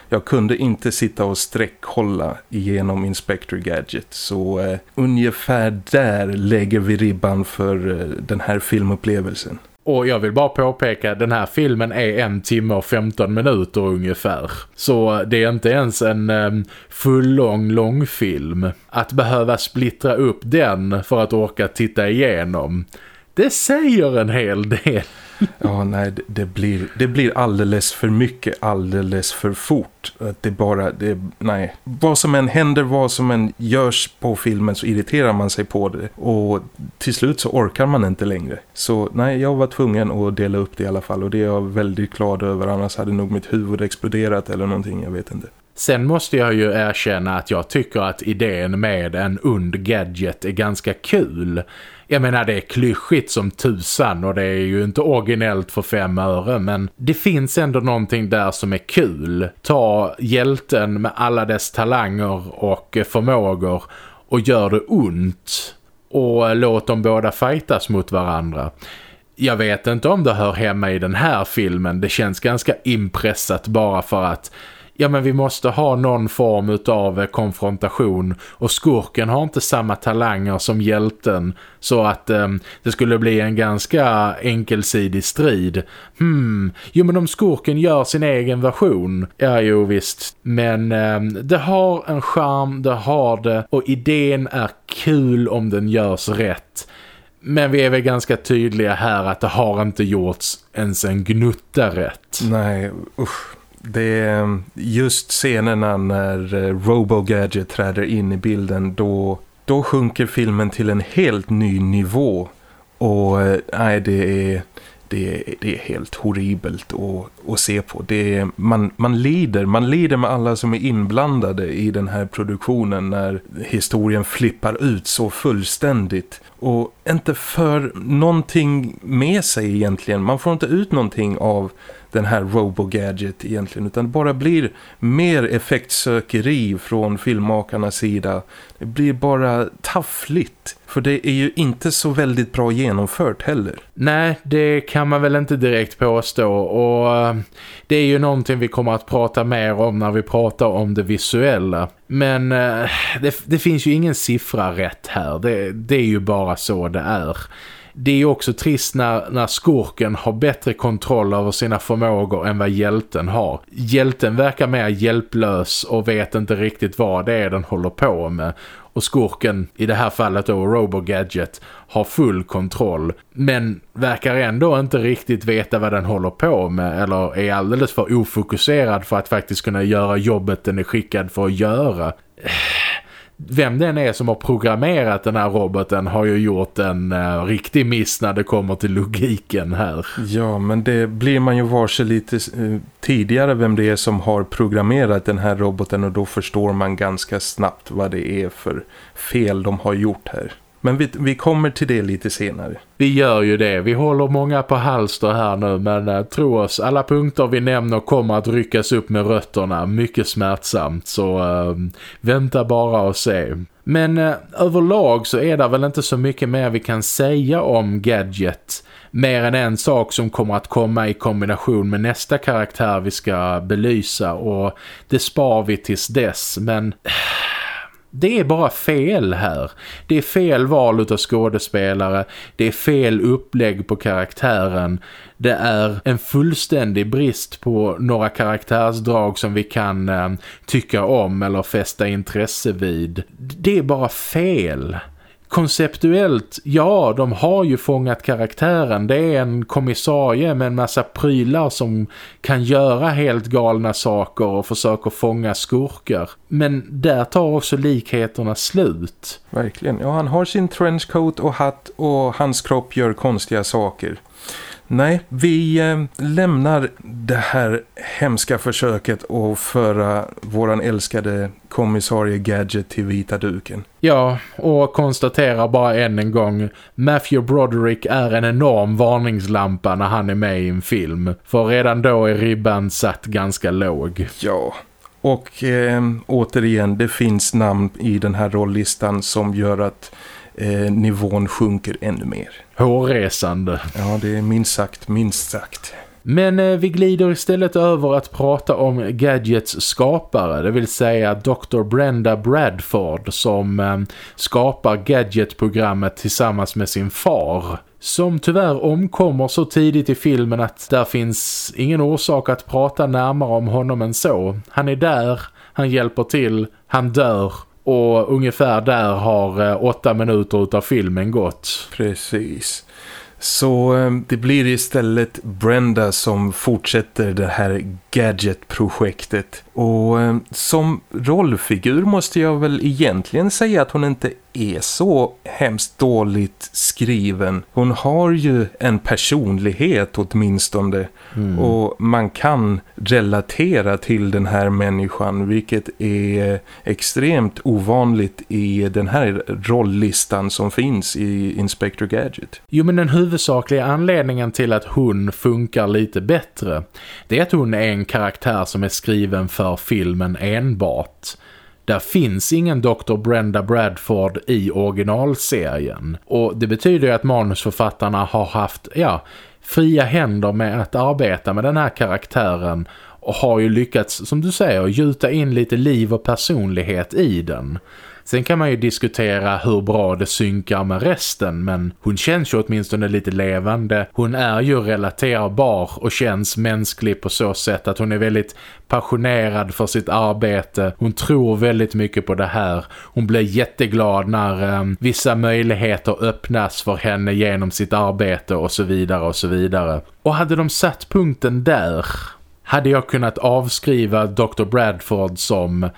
Jag kunde inte sitta och sträckhålla igenom Inspector Gadget så eh, ungefär där lägger vi ribban för eh, den här filmupplevelsen. Och jag vill bara påpeka, den här filmen är en timme och 15 minuter ungefär. Så det är inte ens en ehm, um, full-lång långfilm. Att behöva splittra upp den för att orka titta igenom, det säger en hel del. Ja, nej, det blir, det blir alldeles för mycket, alldeles för fort. Det bara, det, nej. Vad som än händer, vad som än görs på filmen så irriterar man sig på det. Och till slut så orkar man inte längre. Så nej, jag var tvungen att dela upp det i alla fall. Och det är jag väldigt glad över, annars hade nog mitt huvud exploderat eller någonting, jag vet inte. Sen måste jag ju erkänna att jag tycker att idén med en und gadget är ganska kul. Jag menar det är klyschigt som tusan och det är ju inte originellt för fem öre men det finns ändå någonting där som är kul. Ta hjälten med alla dess talanger och förmågor och gör det ont och låt dem båda fightas mot varandra. Jag vet inte om det hör hemma i den här filmen. Det känns ganska impressat bara för att ja men vi måste ha någon form av eh, konfrontation och skurken har inte samma talanger som hjälten så att eh, det skulle bli en ganska enkelsidig strid. Hmm, jo men om skurken gör sin egen version, ja jo visst. Men eh, det har en charm, det har det och idén är kul om den görs rätt. Men vi är väl ganska tydliga här att det har inte gjorts ens en gnutta rätt. Nej, usch det är mm, just scenerna när eh, RoboGadget Robo-Gadget träder in i bilden då, då sjunker filmen till en helt ny nivå och eh, nej det är det, det är helt horribelt att, att se på. Det är, man, man lider, man lider med alla som är inblandade i den här produktionen när historien flippar ut så fullständigt. Och inte för någonting med sig egentligen. Man får inte ut någonting av den här RoboGadget egentligen utan det bara blir mer effektsökeri från filmmakarnas sida. Det blir bara taffligt. För det är ju inte så väldigt bra genomfört heller. Nej, det kan man väl inte direkt påstå och eh, det är ju någonting vi kommer att prata mer om när vi pratar om det visuella. Men eh, det, det finns ju ingen siffra rätt här, det, det är ju bara så det är det är ju också trist när, när skurken har bättre kontroll över sina förmågor än vad hjälten har. Hjälten verkar mer hjälplös och vet inte riktigt vad det är den håller på med. Och skurken, i det här fallet då RoboGadget, har full kontroll. Men verkar ändå inte riktigt veta vad den håller på med eller är alldeles för ofokuserad för att faktiskt kunna göra jobbet den är skickad för att göra vem den är som har programmerat den här roboten har ju gjort en uh, riktig miss när det kommer till logiken här. Ja, men det blir man ju varse lite uh, tidigare vem det är som har programmerat den här roboten och då förstår man ganska snabbt vad det är för fel de har gjort här. Men vi, vi kommer till det lite senare. Vi gör ju det. Vi håller många på halster här nu men uh, tro oss, alla punkter vi nämner kommer att ryckas upp med rötterna. Mycket smärtsamt så uh, vänta bara och se. Men uh, överlag så är det väl inte så mycket mer vi kan säga om Gadget. Mer än en sak som kommer att komma i kombination med nästa karaktär vi ska belysa och det spar vi tills dess men det är bara fel här. Det är fel val av skådespelare. Det är fel upplägg på karaktären. Det är en fullständig brist på några karaktärsdrag som vi kan eh, tycka om eller fästa intresse vid. Det är bara fel konceptuellt, ja, de har ju fångat karaktären. Det är en kommissarie med en massa prylar som kan göra helt galna saker och försöker fånga skurkar. Men där tar också likheterna slut. Verkligen. Ja, han har sin trenchcoat och hatt och hans kropp gör konstiga saker. Nej, vi eh, lämnar det här hemska försöket att föra våran älskade kommissarie Gadget till vita duken. Ja, och konstaterar bara än en gång Matthew Broderick är en enorm varningslampa när han är med i en film. För redan då är ribban satt ganska låg. Ja, och eh, återigen, det finns namn i den här rolllistan som gör att eh, nivån sjunker ännu mer. Hårresande. Ja, det är minst sagt, minst sagt. Men eh, vi glider istället över att prata om Gadgets skapare, det vill säga Dr. Brenda Bradford som eh, skapar Gadget-programmet tillsammans med sin far. Som tyvärr omkommer så tidigt i filmen att där finns ingen orsak att prata närmare om honom än så. Han är där, han hjälper till, han dör och ungefär där har eh, åtta minuter av filmen gått. Precis. Så eh, det blir istället Brenda som fortsätter det här Gadget-projektet. Och eh, som rollfigur måste jag väl egentligen säga att hon inte är så hemskt dåligt skriven. Hon har ju en personlighet åtminstone mm. och man kan relatera till den här människan vilket är extremt ovanligt i den här rolllistan som finns i Inspector Gadget. Jo men den huvudsakliga anledningen till att hon funkar lite bättre det är att hon är en karaktär som är skriven för filmen enbart. Där finns ingen Dr. Brenda Bradford i originalserien. Och det betyder ju att manusförfattarna har haft, ja, fria händer med att arbeta med den här karaktären och har ju lyckats, som du säger, gjuta in lite liv och personlighet i den. Sen kan man ju diskutera hur bra det synkar med resten men hon känns ju åtminstone lite levande. Hon är ju relaterbar och känns mänsklig på så sätt att hon är väldigt passionerad för sitt arbete. Hon tror väldigt mycket på det här. Hon blir jätteglad när eh, vissa möjligheter öppnas för henne genom sitt arbete och så vidare och så vidare. Och hade de satt punkten där hade jag kunnat avskriva Dr. Bradford som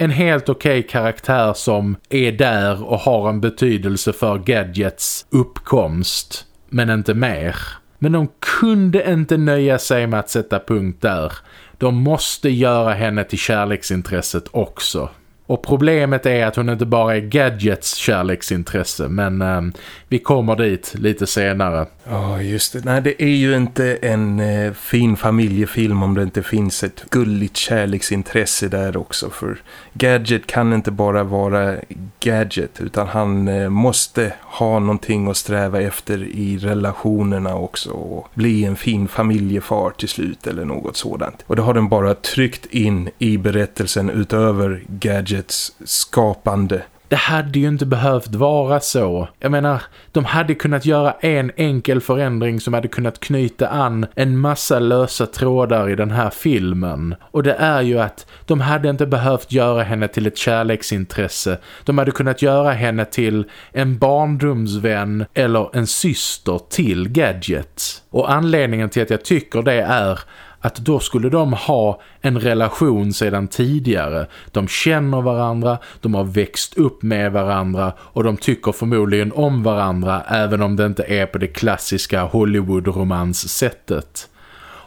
en helt okej okay karaktär som är där och har en betydelse för Gadgets uppkomst, men inte mer. Men de kunde inte nöja sig med att sätta punkt där. De måste göra henne till kärleksintresset också. Och problemet är att hon inte bara är Gadgets kärleksintresse men eh, vi kommer dit lite senare. Ja just det, nej det är ju inte en eh, fin familjefilm om det inte finns ett gulligt kärleksintresse där också för Gadget kan inte bara vara Gadget utan han eh, måste ha någonting att sträva efter i relationerna också och bli en fin familjefar till slut eller något sådant. Och det har den bara tryckt in i berättelsen utöver Gadget skapande det hade ju inte behövt vara så. Jag menar, de hade kunnat göra en enkel förändring som hade kunnat knyta an en massa lösa trådar i den här filmen. Och det är ju att de hade inte behövt göra henne till ett kärleksintresse. De hade kunnat göra henne till en barndomsvän eller en syster till Gadget. Och anledningen till att jag tycker det är att då skulle de ha en relation sedan tidigare. De känner varandra, de har växt upp med varandra och de tycker förmodligen om varandra även om det inte är på det klassiska Hollywood-romans-sättet.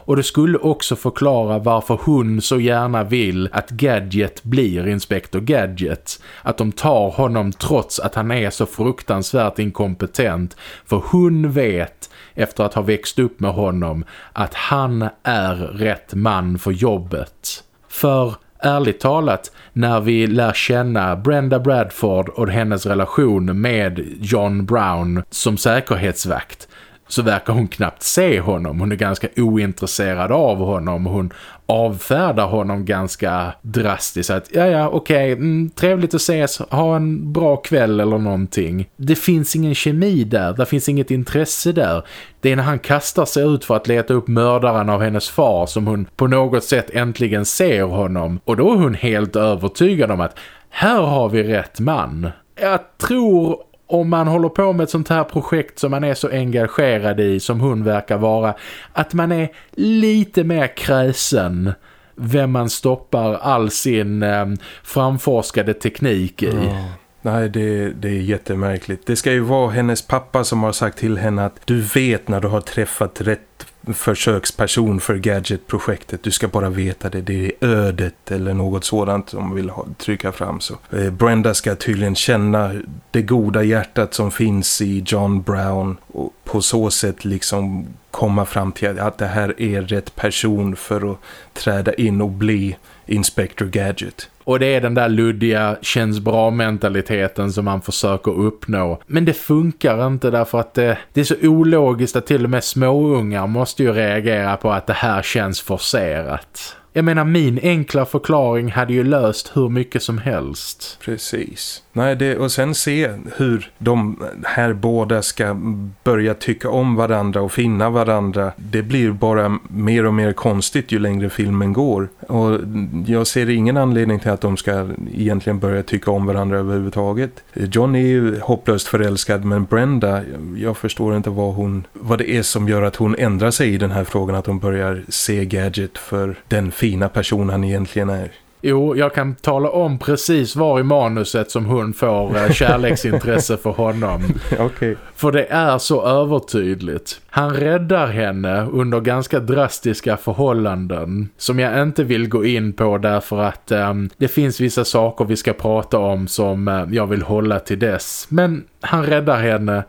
Och det skulle också förklara varför hon så gärna vill att Gadget blir Inspektor Gadget. Att de tar honom trots att han är så fruktansvärt inkompetent. För hon vet efter att ha växt upp med honom att han är rätt man för jobbet. För ärligt talat, när vi lär känna Brenda Bradford och hennes relation med John Brown som säkerhetsvakt så verkar hon knappt se honom. Hon är ganska ointresserad av honom. Hon avfärdar honom ganska drastiskt. Att ja, ja, okej, okay, mm, trevligt att ses. Ha en bra kväll eller någonting. Det finns ingen kemi där. Det finns inget intresse där. Det är när han kastar sig ut för att leta upp mördaren av hennes far som hon på något sätt äntligen ser honom. Och då är hon helt övertygad om att här har vi rätt man. Jag tror om man håller på med ett sånt här projekt som man är så engagerad i som hon verkar vara, att man är lite mer kräsen vem man stoppar all sin eh, framforskade teknik i. Ja. Nej, det, det är jättemärkligt. Det ska ju vara hennes pappa som har sagt till henne att du vet när du har träffat rätt försöksperson för Gadget-projektet. Du ska bara veta det. Det är ödet eller något sådant som man vill ha, trycka fram. Så eh, Brenda ska tydligen känna det goda hjärtat som finns i John Brown och på så sätt liksom komma fram till att det här är rätt person för att träda in och bli Inspector Gadget. Och det är den där luddiga känns bra mentaliteten som man försöker uppnå. Men det funkar inte därför att det, det, är så ologiskt att till och med småungar måste ju reagera på att det här känns forcerat. Jag menar min enkla förklaring hade ju löst hur mycket som helst. Precis. Nej, det, och sen se hur de här båda ska börja tycka om varandra och finna varandra. Det blir bara mer och mer konstigt ju längre filmen går. Och jag ser ingen anledning till att de ska egentligen börja tycka om varandra överhuvudtaget. John är ju hopplöst förälskad men Brenda, jag förstår inte vad, hon, vad det är som gör att hon ändrar sig i den här frågan. Att hon börjar se Gadget för den fina person han egentligen är. Jo, jag kan tala om precis var i manuset som hon får eh, kärleksintresse för honom. okay. För det är så övertydligt. Han räddar henne under ganska drastiska förhållanden som jag inte vill gå in på därför att um, det finns vissa saker vi ska prata om som uh, jag vill hålla till dess. Men han räddar henne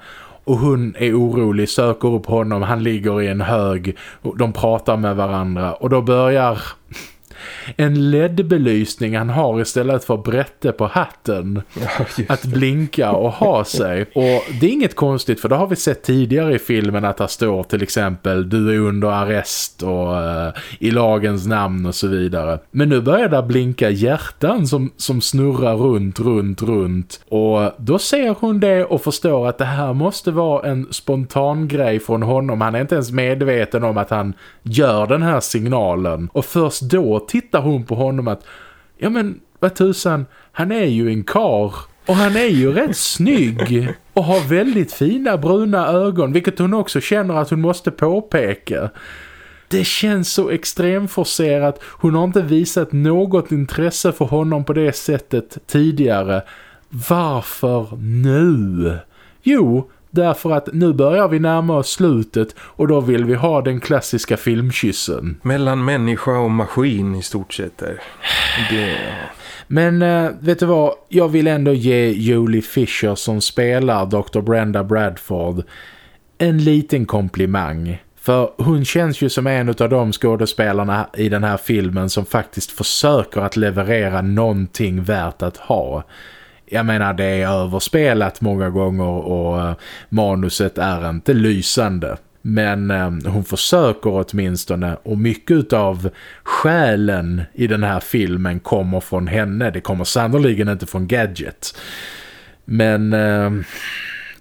och hon är orolig, söker upp honom, han ligger i en hög och de pratar med varandra och då börjar en LED-belysning han har istället för brätte på hatten ja, att blinka och ha sig. Och det är inget konstigt för det har vi sett tidigare i filmen att det står till exempel du är under arrest och uh, i lagens namn och så vidare. Men nu börjar det blinka hjärtan som, som snurrar runt, runt, runt. Och då ser hon det och förstår att det här måste vara en spontan grej från honom. Han är inte ens medveten om att han gör den här signalen. Och först då tittar hon på honom att ja men vad tusan, han är ju en kar och han är ju rätt snygg och har väldigt fina bruna ögon vilket hon också känner att hon måste påpeka. Det känns så extremforcerat. Hon har inte visat något intresse för honom på det sättet tidigare. Varför nu? Jo, Därför att nu börjar vi närma oss slutet och då vill vi ha den klassiska filmkyssen. Mellan människa och maskin i stort sett där. Det, Men äh, vet du vad, jag vill ändå ge Julie Fisher som spelar Dr. Brenda Bradford en liten komplimang. För hon känns ju som en av de skådespelarna i den här filmen som faktiskt försöker att leverera någonting värt att ha. Jag menar det är överspelat många gånger och eh, manuset är inte lysande. Men eh, hon försöker åtminstone och mycket av själen i den här filmen kommer från henne. Det kommer sannoliken inte från Gadget. Men eh,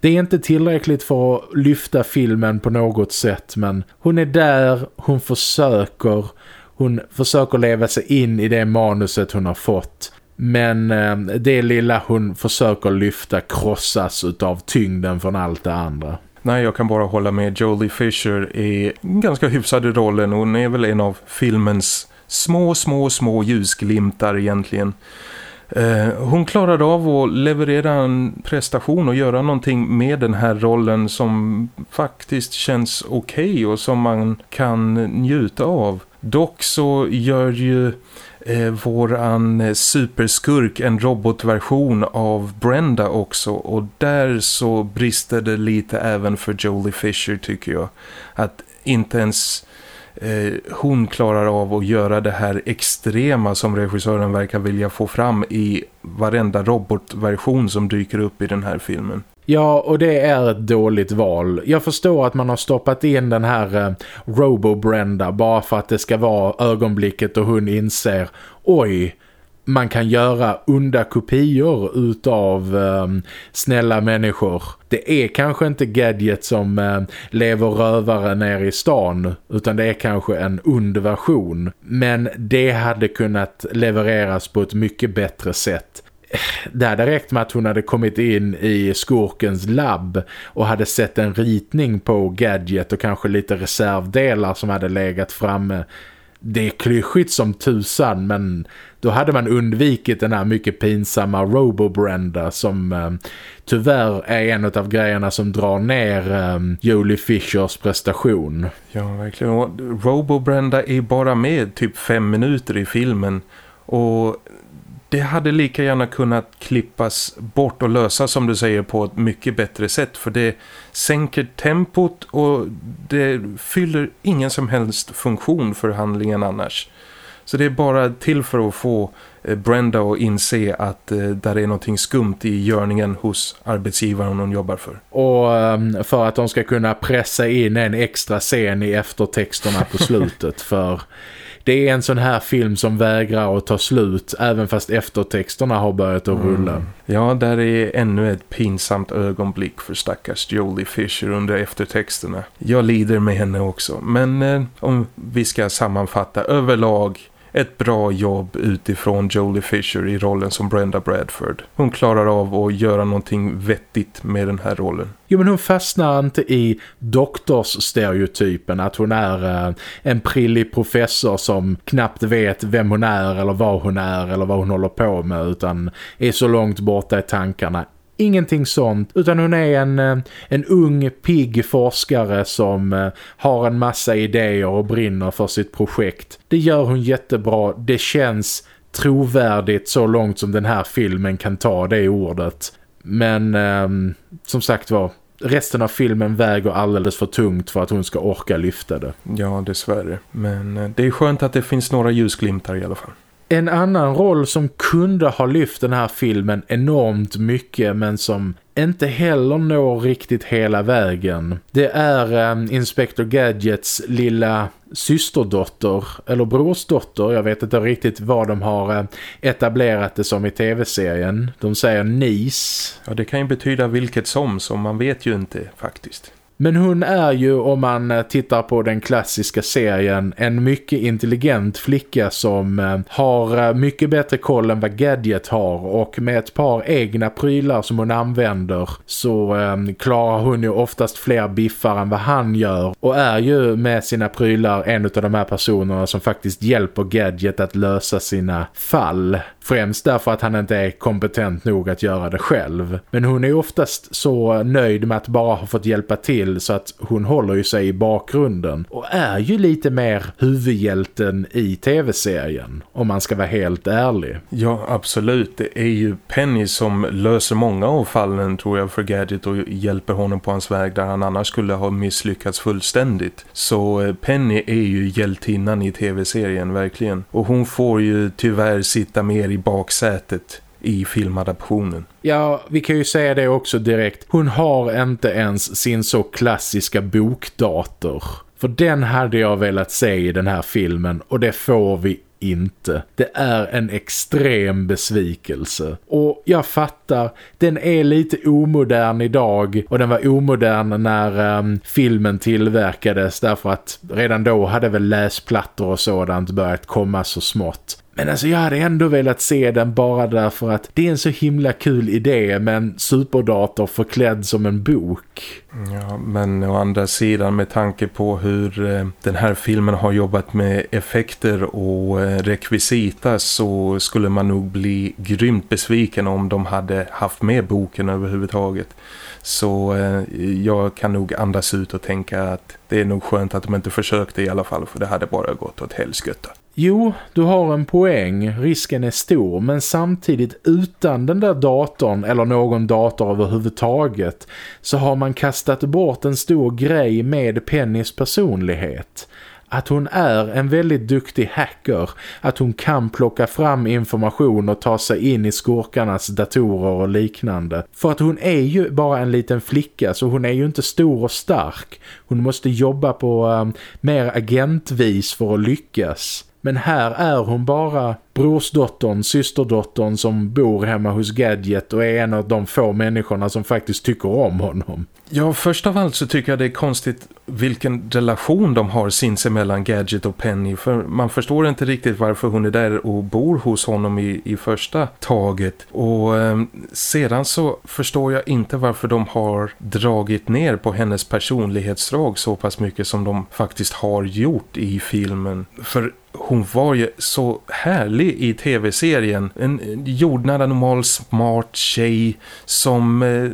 det är inte tillräckligt för att lyfta filmen på något sätt. Men hon är där, hon försöker. Hon försöker leva sig in i det manuset hon har fått. Men eh, det lilla hon försöker lyfta krossas av tyngden från allt det andra. Nej, jag kan bara hålla med. Jolie Fisher är ganska hyfsad i rollen. Hon är väl en av filmens små, små, små ljusglimtar egentligen. Eh, hon klarade av att leverera en prestation och göra någonting med den här rollen som faktiskt känns okej okay och som man kan njuta av. Dock så gör ju eh, våran eh, superskurk en robotversion av Brenda också och där så brister det lite även för Jolie Fisher tycker jag. Att inte ens eh, hon klarar av att göra det här extrema som regissören verkar vilja få fram i varenda robotversion som dyker upp i den här filmen. Ja, och det är ett dåligt val. Jag förstår att man har stoppat in den här eh, Robo-Brenda bara för att det ska vara ögonblicket och hon inser oj, man kan göra onda kopior utav eh, snälla människor. Det är kanske inte Gadget som eh, lever rövare nere i stan utan det är kanske en ond version. Men det hade kunnat levereras på ett mycket bättre sätt det hade räckt med att hon hade kommit in i skurkens labb och hade sett en ritning på Gadget och kanske lite reservdelar som hade legat framme. Det är klyschigt som tusan men då hade man undvikit den här mycket pinsamma Robo-Brenda som eh, tyvärr är en av grejerna som drar ner eh, Jolie Fishers prestation. Ja, verkligen. Robo-Brenda är bara med typ fem minuter i filmen och det hade lika gärna kunnat klippas bort och lösas som du säger på ett mycket bättre sätt för det sänker tempot och det fyller ingen som helst funktion för handlingen annars. Så det är bara till för att få Brenda att inse att eh, där är någonting skumt i görningen hos arbetsgivaren hon jobbar för. Och ehm, för att de ska kunna pressa in en extra scen i eftertexterna på slutet för det är en sån här film som vägrar att ta slut även fast eftertexterna har börjat att rulla. Mm. Ja, där är ännu ett pinsamt ögonblick för stackars Jolie Fisher under eftertexterna. Jag lider med henne också, men eh, om vi ska sammanfatta överlag ett bra jobb utifrån Jolie Fisher i rollen som Brenda Bradford. Hon klarar av att göra någonting vettigt med den här rollen. Jo men hon fastnar inte i doktorsstereotypen att hon är eh, en prillig professor som knappt vet vem hon är eller vad hon är eller vad hon håller på med utan är så långt borta i tankarna. Ingenting sånt, utan hon är en, eh, en ung, pigg forskare som eh, har en massa idéer och brinner för sitt projekt. Det gör hon jättebra, det känns trovärdigt så långt som den här filmen kan ta det ordet. Men eh, som sagt var, resten av filmen väger alldeles för tungt för att hon ska orka lyfta det. Ja, dessvärre. Men eh, det är skönt att det finns några ljusglimtar i alla fall. En annan roll som kunde ha lyft den här filmen enormt mycket men som inte heller når riktigt hela vägen. Det är um, Inspector Gadgets lilla systerdotter eller brorsdotter. Jag vet inte riktigt vad de har uh, etablerat det som i tv-serien. De säger NIS. Ja, det kan ju betyda vilket som, så man vet ju inte faktiskt. Men hon är ju, om man eh, tittar på den klassiska serien, en mycket intelligent flicka som eh, har eh, mycket bättre koll än vad Gadget har och med ett par egna prylar som hon använder så klarar hon ju oftast fler biffar än vad han gör och är ju med sina prylar en av de här personerna som faktiskt hjälper Gadget att lösa sina fall. Främst därför att han inte är kompetent nog att göra det själv. Men hon är oftast så nöjd med att bara ha fått hjälpa till till så att hon håller ju sig i bakgrunden och är ju lite mer huvudhjälten i tv-serien om man ska vara helt ärlig. Ja, absolut. Det är ju Penny som löser många av fallen tror jag för Gadget och hjälper honom på hans väg där han annars skulle ha misslyckats fullständigt. Så eh, Penny är ju hjältinnan i tv-serien verkligen. Och hon får ju tyvärr sitta mer i baksätet i filmadaptionen. Ja, vi kan ju säga det också direkt. Hon har inte ens sin så klassiska bokdator. För den hade jag velat se i den här filmen och det får vi inte. Det är en extrem besvikelse. Och jag fattar, den är lite omodern idag och den var omodern när um, filmen tillverkades därför att redan då hade väl läsplattor och sådant börjat komma så smått. Men alltså jag hade ändå velat se den bara därför att det är en så himla kul idé med en superdator förklädd som en bok. Ja, men å andra sidan med tanke på hur eh, den här filmen har jobbat med effekter och eh, rekvisita så skulle man nog bli grymt besviken om de hade haft med boken överhuvudtaget. Så eh, jag kan nog andas ut och tänka att det är nog skönt att de inte försökte i alla fall för det hade bara gått åt helskotta. Jo, du har en poäng. Risken är stor. Men samtidigt utan den där datorn eller någon dator överhuvudtaget så har man kastat bort en stor grej med Pennys personlighet att hon är en väldigt duktig hacker, att hon kan plocka fram information och ta sig in i skurkarnas datorer och liknande. För att hon är ju bara en liten flicka så hon är ju inte stor och stark. Hon måste jobba på um, mer agentvis för att lyckas. Men här är hon bara brorsdottern, systerdottern som bor hemma hos Gadget och är en av de få människorna som faktiskt tycker om honom. Ja, först av allt så tycker jag det är konstigt vilken relation de har sinsemellan Gadget och Penny. För man förstår inte riktigt varför hon är där och bor hos honom i, i första taget. Och eh, sedan så förstår jag inte varför de har dragit ner på hennes personlighetsdrag så pass mycket som de faktiskt har gjort i filmen. För hon var ju så härlig i tv-serien. En eh, jordnära normal smart tjej som eh,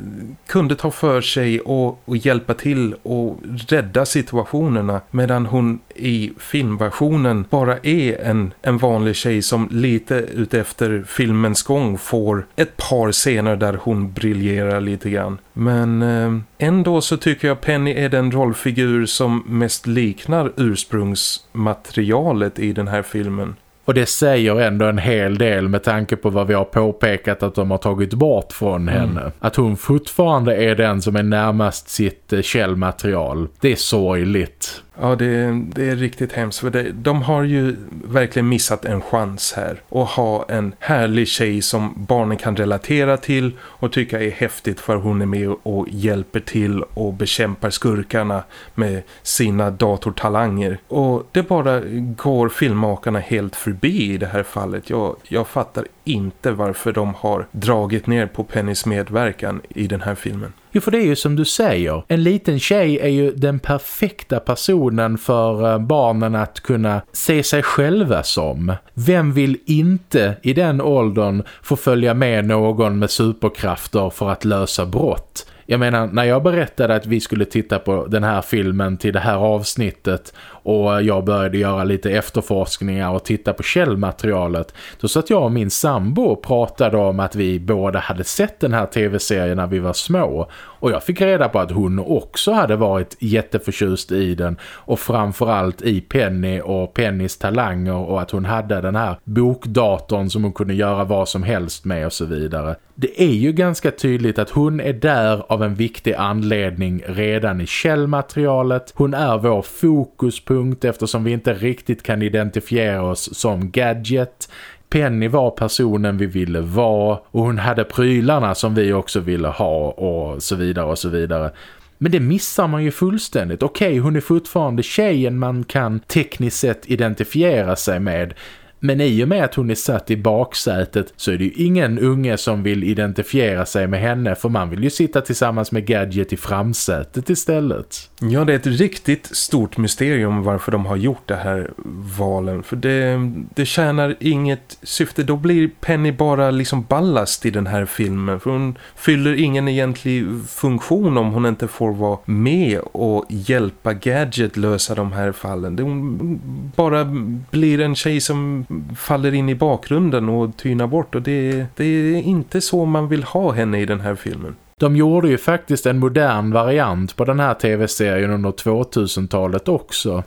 kunde ta för sig och, och hjälpa till och rädda situationerna medan hon i filmversionen bara är en, en vanlig tjej som lite utefter filmens gång får ett par scener där hon briljerar lite grann. Men eh, ändå så tycker jag Penny är den rollfigur som mest liknar ursprungsmaterialet i den här filmen. Och det säger ändå en hel del med tanke på vad vi har påpekat att de har tagit bort från mm. henne. Att hon fortfarande är den som är närmast sitt eh, källmaterial. Det är sorgligt. Ja, det, det är riktigt hemskt. För det, de har ju verkligen missat en chans här. Att ha en härlig tjej som barnen kan relatera till och tycka är häftigt för hon är med och hjälper till och bekämpar skurkarna med sina datortalanger. Och det bara går filmmakarna helt förbi i det här fallet. Jag, jag fattar inte varför de har dragit ner på Pennys medverkan i den här filmen. Jo, för det är ju som du säger. En liten tjej är ju den perfekta personen för eh, barnen att kunna se sig själva som. Vem vill inte i den åldern få följa med någon med superkrafter för att lösa brott? Jag menar, när jag berättade att vi skulle titta på den här filmen till det här avsnittet och jag började göra lite efterforskningar och titta på källmaterialet då satt jag och min sambo och pratade om att vi båda hade sett den här tv-serien när vi var små och jag fick reda på att hon också hade varit jätteförtjust i den och framförallt i Penny och Pennys talanger och att hon hade den här bokdatorn som hon kunde göra vad som helst med och så vidare. Det är ju ganska tydligt att hon är där av en viktig anledning redan i källmaterialet. Hon är vår fokus tidpunkt eftersom vi inte riktigt kan identifiera oss som gadget. Penny var personen vi ville vara och hon hade prylarna som vi också ville ha och så vidare och så vidare. Men det missar man ju fullständigt. Okej, okay, hon är fortfarande tjejen man kan tekniskt sett identifiera sig med. Men i och med att hon är satt i baksätet så är det ju ingen unge som vill identifiera sig med henne för man vill ju sitta tillsammans med Gadget i framsätet istället. Ja, det är ett riktigt stort mysterium varför de har gjort det här valen. För det, det tjänar inget syfte. Då blir Penny bara liksom ballast i den här filmen. För hon fyller ingen egentlig funktion om hon inte får vara med och hjälpa Gadget lösa de här fallen. Hon bara blir en tjej som faller in i bakgrunden och tynar bort. Och det, det är inte så man vill ha henne i den här filmen. De gjorde ju faktiskt en modern variant på den här tv-serien under 2000-talet också.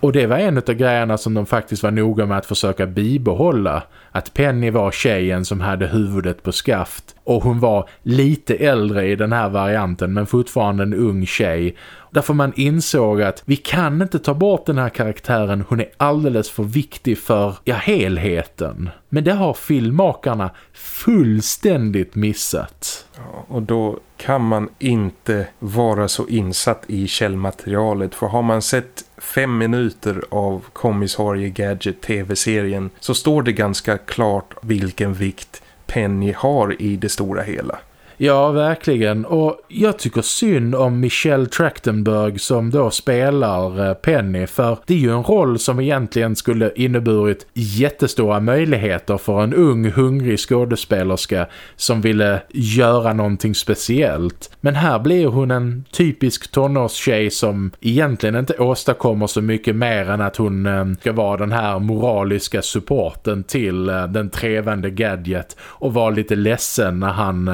Och det var en av grejerna som de faktiskt var noga med att försöka bibehålla. Att Penny var tjejen som hade huvudet på skaft. Och hon var lite äldre i den här varianten men fortfarande en ung tjej. Därför man insåg att vi kan inte ta bort den här karaktären. Hon är alldeles för viktig för ja, helheten. Men det har filmmakarna fullständigt missat. Ja, och då kan man inte vara så insatt i källmaterialet. För har man sett fem minuter av Kommissarie Gadget tv-serien så står det ganska klart vilken vikt Penny har i det stora hela. Ja, verkligen. Och jag tycker synd om Michelle Trachtenberg som då spelar eh, Penny för det är ju en roll som egentligen skulle inneburit jättestora möjligheter för en ung, hungrig skådespelerska som ville göra någonting speciellt. Men här blir hon en typisk tonårstjej som egentligen inte åstadkommer så mycket mer än att hon eh, ska vara den här moraliska supporten till eh, den trevande Gadget och vara lite ledsen när han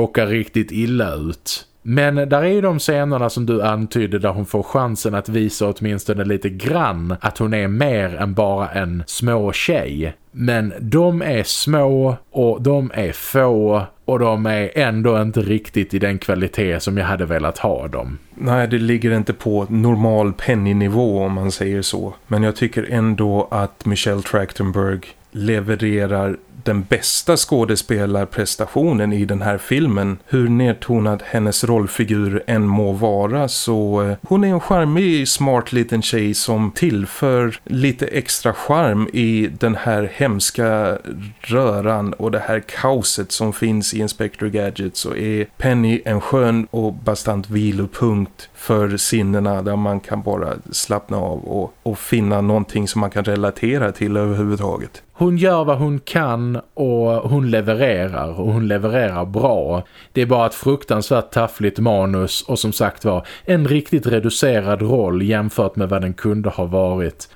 råkar riktigt illa ut. Men där är ju de scenerna som du antydde där hon får chansen att visa åtminstone lite grann att hon är mer än bara en små tjej. Men de är små och de är få och de är ändå inte riktigt i den kvalitet som jag hade velat ha dem. Nej, det ligger inte på normal penningnivå om man säger så. Men jag tycker ändå att Michelle Trachtenberg levererar den bästa skådespelarprestationen i den här filmen. Hur nedtonad hennes rollfigur än må vara så eh, hon är en charmig, smart liten tjej som tillför lite extra charm i den här hemska röran och det här kaoset som finns i Inspector Gadget så är Penny en skön och bastant vilopunkt för sinnena där man kan bara slappna av och, och finna någonting som man kan relatera till överhuvudtaget. Hon gör vad hon kan och hon levererar och hon levererar bra. Det är bara ett fruktansvärt taffligt manus och som sagt var en riktigt reducerad roll jämfört med vad den kunde ha varit.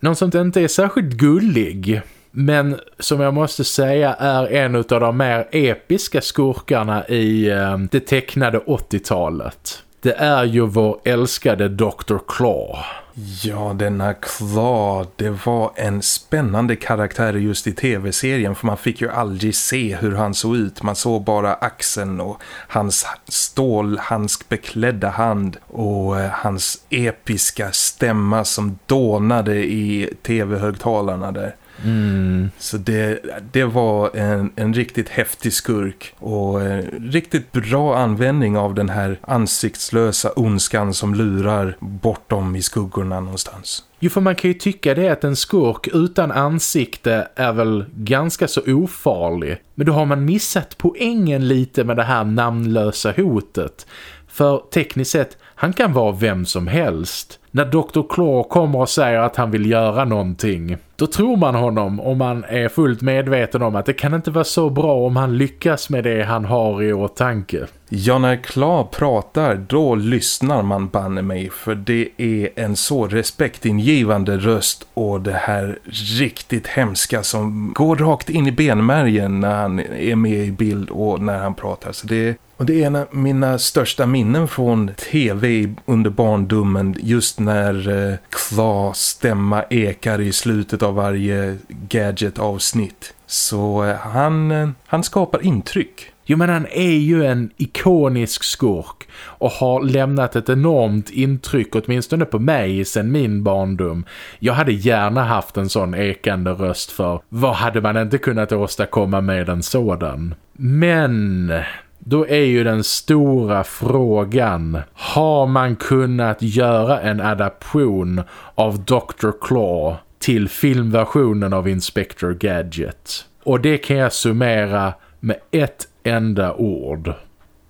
Någon som inte är särskilt gullig men som jag måste säga är en av de mer episka skurkarna i eh, det tecknade 80-talet. Det är ju vår älskade Dr. Claw. Ja, denna Claw, det var en spännande karaktär just i tv-serien för man fick ju aldrig se hur han såg ut. Man såg bara axeln och hans stålhandskbeklädda hand och eh, hans episka stämma som dånade i tv-högtalarna där. Mm. Så det, det var en, en riktigt häftig skurk och en riktigt bra användning av den här ansiktslösa ondskan som lurar bortom i skuggorna någonstans. Jo, för man kan ju tycka det att en skurk utan ansikte är väl ganska så ofarlig. Men då har man missat poängen lite med det här namnlösa hotet. För tekniskt sett, han kan vara vem som helst. När Dr. Claw kommer och säger att han vill göra någonting, då tror man honom och man är fullt medveten om att det kan inte vara så bra om han lyckas med det han har i åtanke. Ja, när Claw pratar, då lyssnar man banne mig för det är en så respektingivande röst och det här riktigt hemska som går rakt in i benmärgen när han är med i bild och när han pratar. Så det, och det är en av mina största minnen från tv under barndomen just när eh, Claw stämma ekar i slutet av varje gadget-avsnitt. Så eh, han, eh, han skapar intryck. Jo men han är ju en ikonisk skurk och har lämnat ett enormt intryck åtminstone på mig sedan min barndom. Jag hade gärna haft en sån ekande röst för vad hade man inte kunnat åstadkomma med en sådan? Men då är ju den stora frågan, har man kunnat göra en adaption av Dr. Claw till filmversionen av Inspector Gadget. Och det kan jag summera med ett enda ord.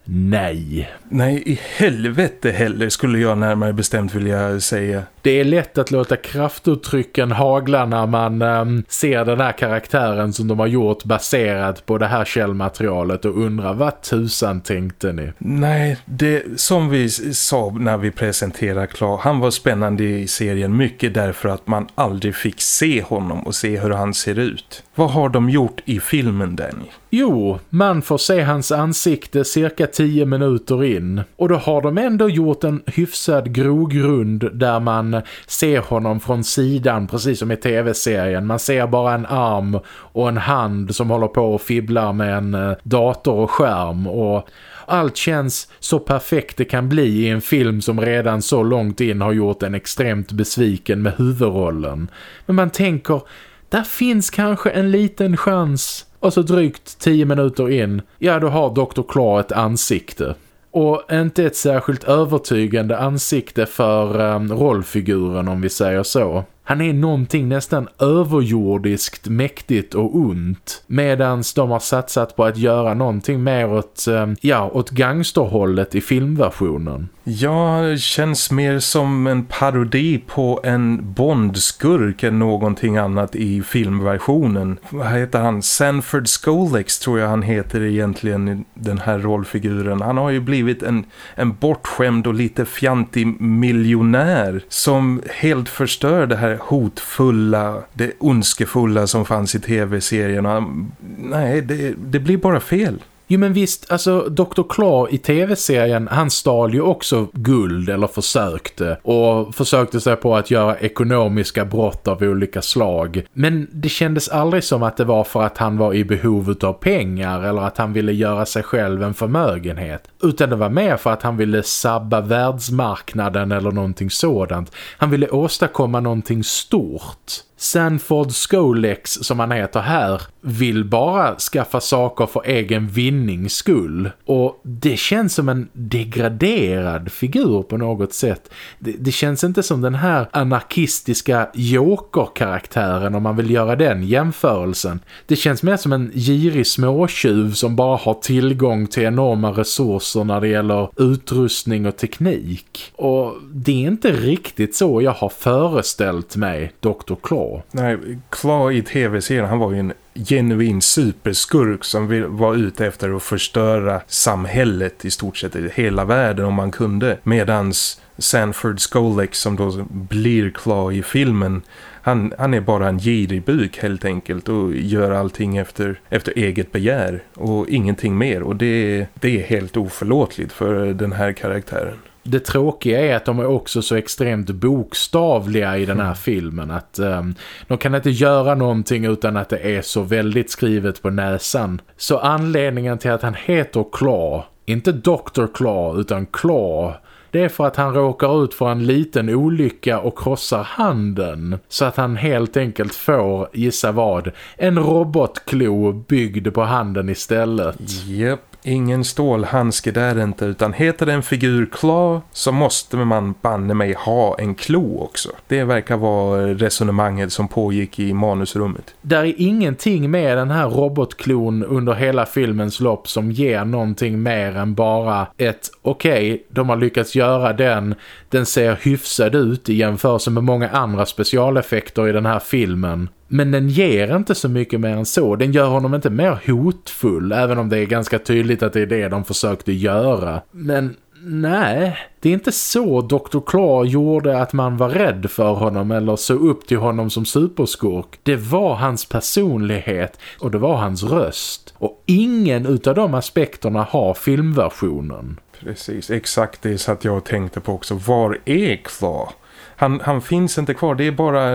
Nej. Nej, i helvete heller skulle jag närmare bestämt vilja säga. Det är lätt att låta kraftuttrycken hagla när man um, ser den här karaktären som de har gjort baserat på det här källmaterialet och undrar vad tusan tänkte ni? Nej, det som vi sa när vi presenterade Klar, han var spännande i serien mycket därför att man aldrig fick se honom och se hur han ser ut. Vad har de gjort i filmen Danny? Jo, man får se hans ansikte cirka 10 minuter in. Och då har de ändå gjort en hyfsad grogrund där man ser honom från sidan precis som i tv-serien. Man ser bara en arm och en hand som håller på och fibblar med en eh, dator och skärm och allt känns så perfekt det kan bli i en film som redan så långt in har gjort en extremt besviken med huvudrollen. Men man tänker, där finns kanske en liten chans och så drygt tio minuter in, ja då har Dr. Claw ett ansikte. Och inte ett särskilt övertygande ansikte för um, rollfiguren om vi säger så. Han är någonting nästan överjordiskt mäktigt och ont. Medan de har satsat på att göra någonting mer åt, eh, ja, åt gangsterhållet i filmversionen. Ja, känns mer som en parodi på en Bond-skurk än någonting annat i filmversionen. Vad heter han? Sanford Skolex tror jag han heter egentligen den här rollfiguren. Han har ju blivit en, en bortskämd och lite fjantig miljonär som helt förstör det här hotfulla, det ondskefulla som fanns i tv-serien. Nej, det, det blir bara fel. Jo men visst, alltså Dr. Claw i tv-serien, han stal ju också guld eller försökte och försökte sig på att göra ekonomiska brott av olika slag. Men det kändes aldrig som att det var för att han var i behov av pengar eller att han ville göra sig själv en förmögenhet. Utan det var mer för att han ville sabba världsmarknaden eller någonting sådant. Han ville åstadkomma någonting stort. Sanford Skolex som han heter här vill bara skaffa saker för egen vinnings skull. Och det känns som en degraderad figur på något sätt. Det, det känns inte som den här anarkistiska joker-karaktären om man vill göra den jämförelsen. Det känns mer som en girig småtjuv som bara har tillgång till enorma resurser när det gäller utrustning och teknik. Och det är inte riktigt så jag har föreställt mig Dr. Claw. Nej, Claw i tv-serien han var ju en genuin superskurk som var ute efter att förstöra samhället i stort sett i hela världen om man kunde. Medans Sanford Skolek som då blir Claw i filmen han, han är bara en girig buk helt enkelt och gör allting efter, efter eget begär och ingenting mer och det, det är helt oförlåtligt för den här karaktären. Det tråkiga är att de är också så extremt bokstavliga i den här mm. filmen att um, de kan inte göra någonting utan att det är så väldigt skrivet på näsan. Så anledningen till att han heter Claw, inte Dr. Claw utan Claw det är för att han råkar ut för en liten olycka och krossar handen. Så att han helt enkelt får, gissa vad, en robotklo byggd på handen istället. Japp ingen stålhandske där inte utan heter det en figur Claw så måste man banne mig ha en klo också. Det verkar vara resonemanget som pågick i manusrummet. Där är ingenting med den här robotklon under hela filmens lopp som ger någonting mer än bara ett okej, okay, de har lyckats göra den, den ser hyfsad ut i jämförelse med många andra specialeffekter i den här filmen. Men den ger inte så mycket mer än så. Den gör honom inte mer hotfull, även om det är ganska tydligt att det är det de försökte göra. Men nej, det är inte så Dr. Claw gjorde att man var rädd för honom eller så upp till honom som superskurk. Det var hans personlighet och det var hans röst. Och ingen utav de aspekterna har filmversionen. Precis, exakt det satt jag jag tänkte på också. Var är Claw? Han, han finns inte kvar. Det är bara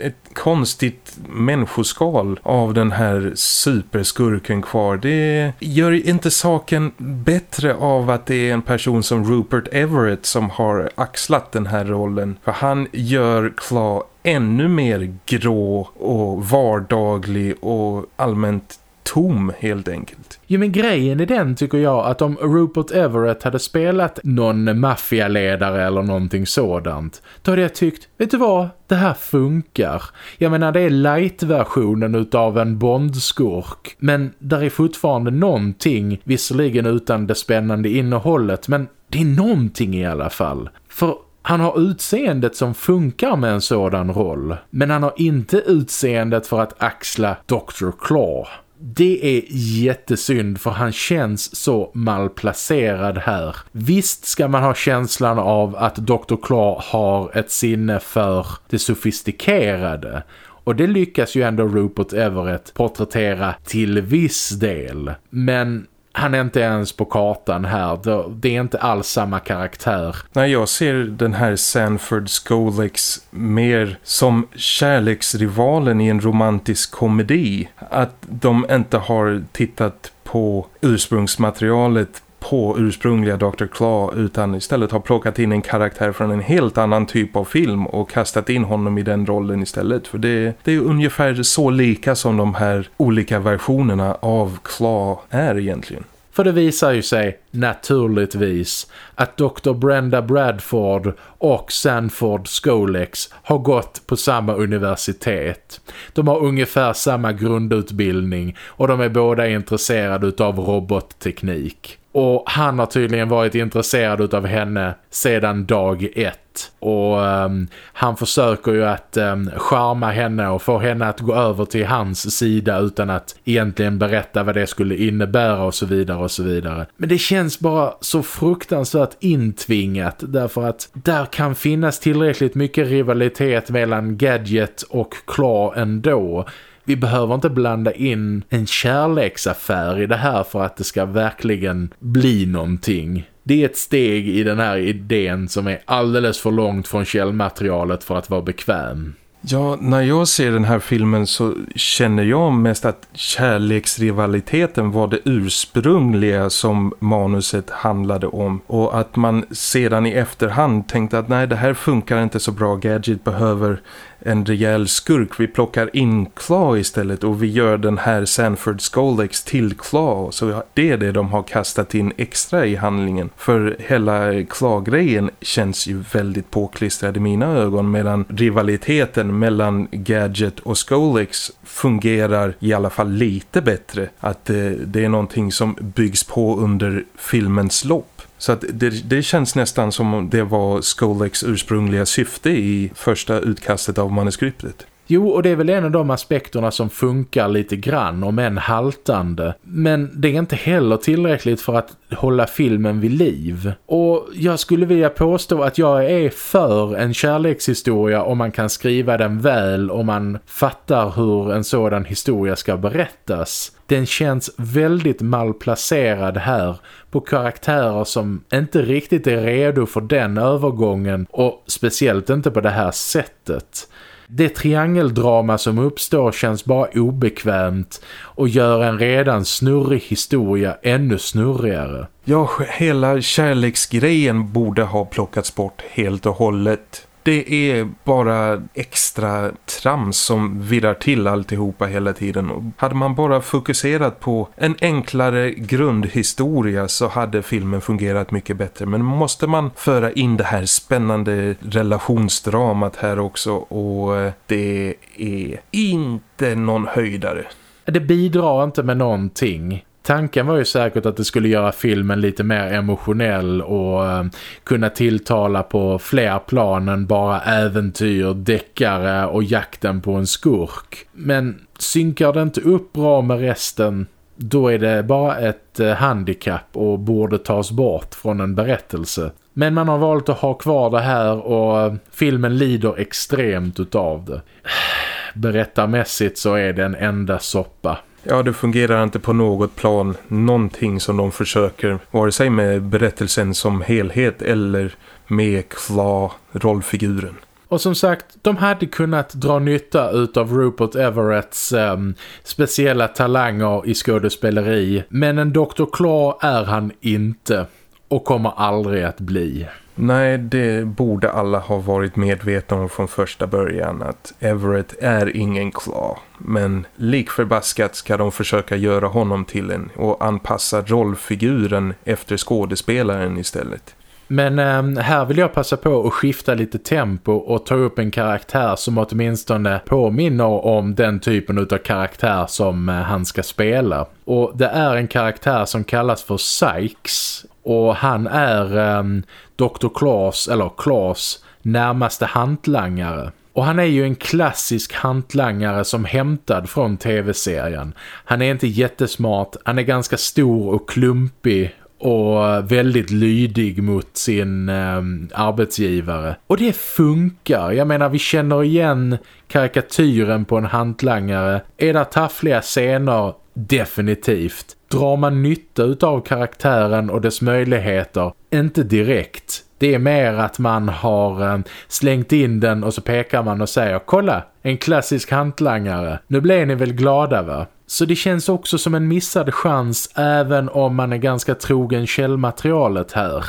ett konstigt människoskal av den här superskurken kvar. Det gör inte saken bättre av att det är en person som Rupert Everett som har axlat den här rollen. För han gör Claw ännu mer grå och vardaglig och allmänt tom helt enkelt. Jo men grejen är den tycker jag att om Rupert Everett hade spelat någon maffialedare eller någonting sådant då hade jag tyckt, vet du vad, det här funkar. Jag menar det är light-versionen utav en bondskurk men där är fortfarande någonting, visserligen utan det spännande innehållet men det är någonting i alla fall. För han har utseendet som funkar med en sådan roll. Men han har inte utseendet för att axla Dr. Claw. Det är jättesynd för han känns så malplacerad här. Visst ska man ha känslan av att Dr. Claw har ett sinne för det sofistikerade. Och det lyckas ju ändå Rupert Everett porträttera till viss del. Men han är inte ens på kartan här. Det är inte alls samma karaktär. Nej, jag ser den här Sanford Scolex mer som kärleksrivalen i en romantisk komedi. Att de inte har tittat på ursprungsmaterialet på ursprungliga Dr. Claw utan istället har plockat in en karaktär från en helt annan typ av film och kastat in honom i den rollen istället. För det, det är ungefär så lika som de här olika versionerna av Claw är egentligen. För det visar ju sig naturligtvis att Dr. Brenda Bradford och Sanford Skolex har gått på samma universitet. De har ungefär samma grundutbildning och de är båda intresserade av robotteknik. Och han har tydligen varit intresserad av henne sedan dag ett. Och um, han försöker ju att um, charma henne och få henne att gå över till hans sida utan att egentligen berätta vad det skulle innebära och så vidare och så vidare. Men det känns bara så fruktansvärt intvingat därför att där kan finnas tillräckligt mycket rivalitet mellan Gadget och Claw ändå. Vi behöver inte blanda in en kärleksaffär i det här för att det ska verkligen bli någonting. Det är ett steg i den här idén som är alldeles för långt från källmaterialet för att vara bekväm. Ja, när jag ser den här filmen så känner jag mest att kärleksrivaliteten var det ursprungliga som manuset handlade om. Och att man sedan i efterhand tänkte att nej det här funkar inte så bra, Gadget behöver en rejäl skurk. Vi plockar in Claw istället och vi gör den här Sanford Scolex till Claw. Så det är det de har kastat in extra i handlingen. För hela Claw-grejen känns ju väldigt påklistrad i mina ögon medan rivaliteten mellan Gadget och Scolex fungerar i alla fall lite bättre. Att det, det är någonting som byggs på under filmens lopp. Så att det, det känns nästan som det var Skolex ursprungliga syfte i första utkastet av manuskriptet. Jo, och det är väl en av de aspekterna som funkar lite grann, om än haltande. Men det är inte heller tillräckligt för att hålla filmen vid liv. Och jag skulle vilja påstå att jag är för en kärlekshistoria om man kan skriva den väl och man fattar hur en sådan historia ska berättas. Den känns väldigt malplacerad här på karaktärer som inte riktigt är redo för den övergången och speciellt inte på det här sättet. Det triangeldrama som uppstår känns bara obekvämt och gör en redan snurrig historia ännu snurrigare. Ja, hela kärleksgrejen borde ha plockats bort helt och hållet det är bara extra trams som virrar till alltihopa hela tiden. Och hade man bara fokuserat på en enklare grundhistoria så hade filmen fungerat mycket bättre. Men måste man föra in det här spännande relationsdramat här också och eh, det är inte någon höjdare. Det bidrar inte med någonting. Tanken var ju säkert att det skulle göra filmen lite mer emotionell och eh, kunna tilltala på fler plan än bara äventyr, deckare och jakten på en skurk. Men synkar det inte upp bra med resten då är det bara ett eh, handikapp och borde tas bort från en berättelse. Men man har valt att ha kvar det här och eh, filmen lider extremt utav det. Berättarmässigt så är det en enda soppa. Ja, det fungerar inte på något plan. Någonting som de försöker, vare sig med berättelsen som helhet eller med kva rollfiguren. Och som sagt, de hade kunnat dra nytta utav Rupert Everetts um, speciella talanger i skådespeleri. Men en Dr. Claw är han inte och kommer aldrig att bli. Nej, det borde alla ha varit medvetna om från första början att Everett är ingen Claw. Men likförbaskat ska de försöka göra honom till en och anpassa rollfiguren efter skådespelaren istället. Men eh, här vill jag passa på att skifta lite tempo och ta upp en karaktär som åtminstone påminner om den typen av karaktär som eh, han ska spela. Och det är en karaktär som kallas för Sykes och han är ehm, um, Dr. Claes, eller Claes, närmaste hantlangare. Och han är ju en klassisk hantlangare som hämtad från tv-serien. Han är inte jättesmart, han är ganska stor och klumpig och väldigt lydig mot sin eh, arbetsgivare. Och det funkar. Jag menar, vi känner igen karikatyren på en hantlangare. Är det taffliga scener? Definitivt. Drar man nytta av karaktären och dess möjligheter? Inte direkt. Det är mer att man har eh, slängt in den och så pekar man och säger Kolla, en klassisk hantlangare. Nu blir ni väl glada va? Så det känns också som en missad chans även om man är ganska trogen källmaterialet här.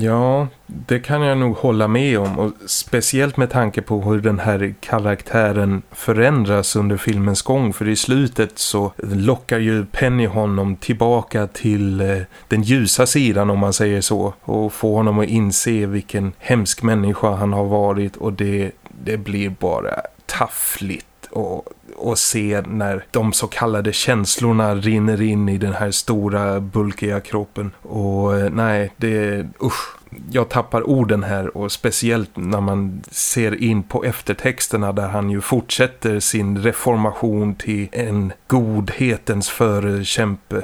Ja, det kan jag nog hålla med om och speciellt med tanke på hur den här karaktären förändras under filmens gång för i slutet så lockar ju Penny honom tillbaka till eh, den ljusa sidan om man säger så och får honom att inse vilken hemsk människa han har varit och det, det blir bara taffligt och, och se när de så kallade känslorna rinner in i den här stora bulkiga kroppen. Och eh, nej, det usch. Jag tappar orden här och speciellt när man ser in på eftertexterna där han ju fortsätter sin reformation till en godhetens förkämpe.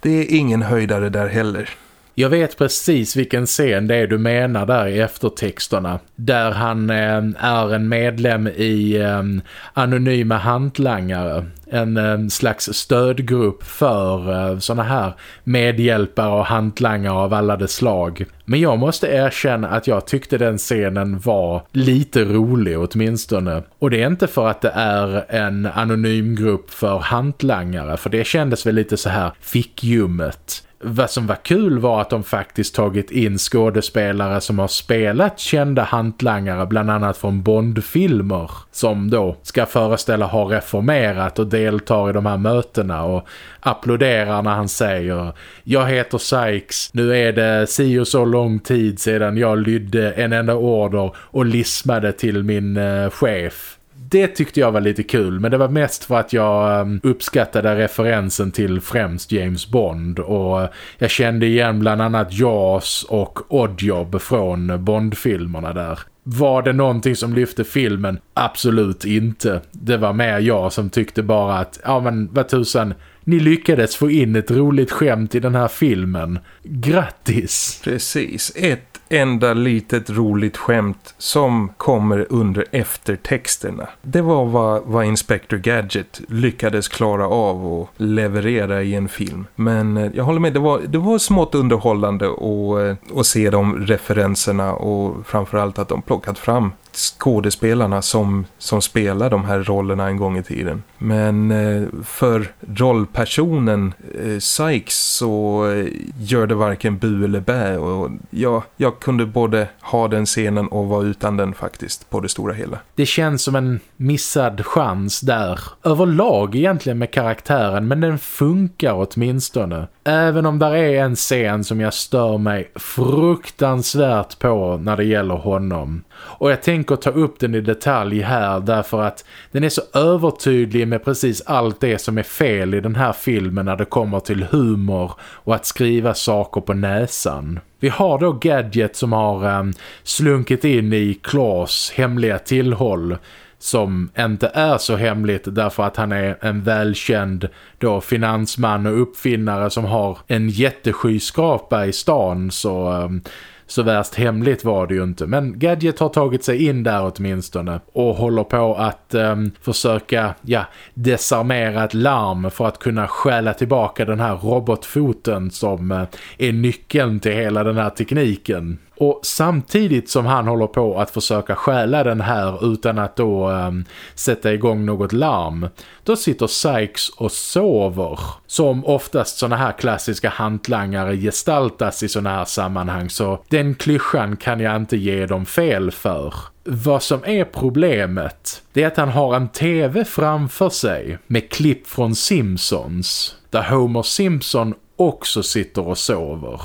Det är ingen höjdare där heller. Jag vet precis vilken scen det är du menar där i eftertexterna. Där han eh, är en medlem i eh, Anonyma Hantlangare. En slags stödgrupp för sådana såna här medhjälpare och hantlangare av alla dess slag. Men jag måste erkänna att jag tyckte den scenen var lite rolig åtminstone. Och det är inte för att det är en anonym grupp för hantlangare. För det kändes väl lite så här fickjummet vad som var kul var att de faktiskt tagit in skådespelare som har spelat kända hantlangare bland annat från Bondfilmer som då ska föreställa ha reformerat och deltar i de här mötena och applåderar när han säger Jag heter Sykes, nu är det si och så lång tid sedan jag lydde en enda order och lismade till min eh, chef. Det tyckte jag var lite kul men det var mest för att jag eh, uppskattade referensen till främst James Bond. Och eh, jag kände igen bland annat Jaws och Oddjob från Bond-filmerna där. Var det någonting som lyfte filmen? Absolut inte. Det var mer jag som tyckte bara att, ja men vad tusan, ni lyckades få in ett roligt skämt i den här filmen. Grattis! Precis, ett enda litet roligt skämt som kommer under eftertexterna. Det var vad, vad Inspector Gadget lyckades klara av och leverera i en film. Men eh, jag håller med, det var, det var smått underhållande att, eh, att se de referenserna och framförallt att de plockat fram skådespelarna som, som spelar de här rollerna en gång i tiden. Men eh, för rollpersonen eh, Sykes så eh, gör det varken bu eller bä och ja, jag kunde både ha den scenen och vara utan den faktiskt på det stora hela. Det känns som en missad chans där. Överlag egentligen med karaktären men den funkar åtminstone. Även om där är en scen som jag stör mig fruktansvärt på när det gäller honom. Och jag tänker ta upp den i detalj här därför att den är så övertydlig med precis allt det som är fel i den här filmen när det kommer till humor och att skriva saker på näsan. Vi har då Gadget som har um, slunkit in i Claws hemliga tillhåll som inte är så hemligt därför att han är en välkänd då finansman och uppfinnare som har en jätteskyskrapa i stan så um, så värst hemligt var det ju inte. Men Gadget har tagit sig in där åtminstone och håller på att eh, försöka ja, desarmera ett larm för att kunna stjäla tillbaka den här robotfoten som eh, är nyckeln till hela den här tekniken. Och samtidigt som han håller på att försöka stjäla den här utan att då um, sätta igång något larm, då sitter Sykes och sover. Som oftast sådana här klassiska hantlangare gestaltas i sådana här sammanhang så den klyschan kan jag inte ge dem fel för. Vad som är problemet det är att han har en tv framför sig med klipp från Simpsons där Homer Simpson också sitter och sover.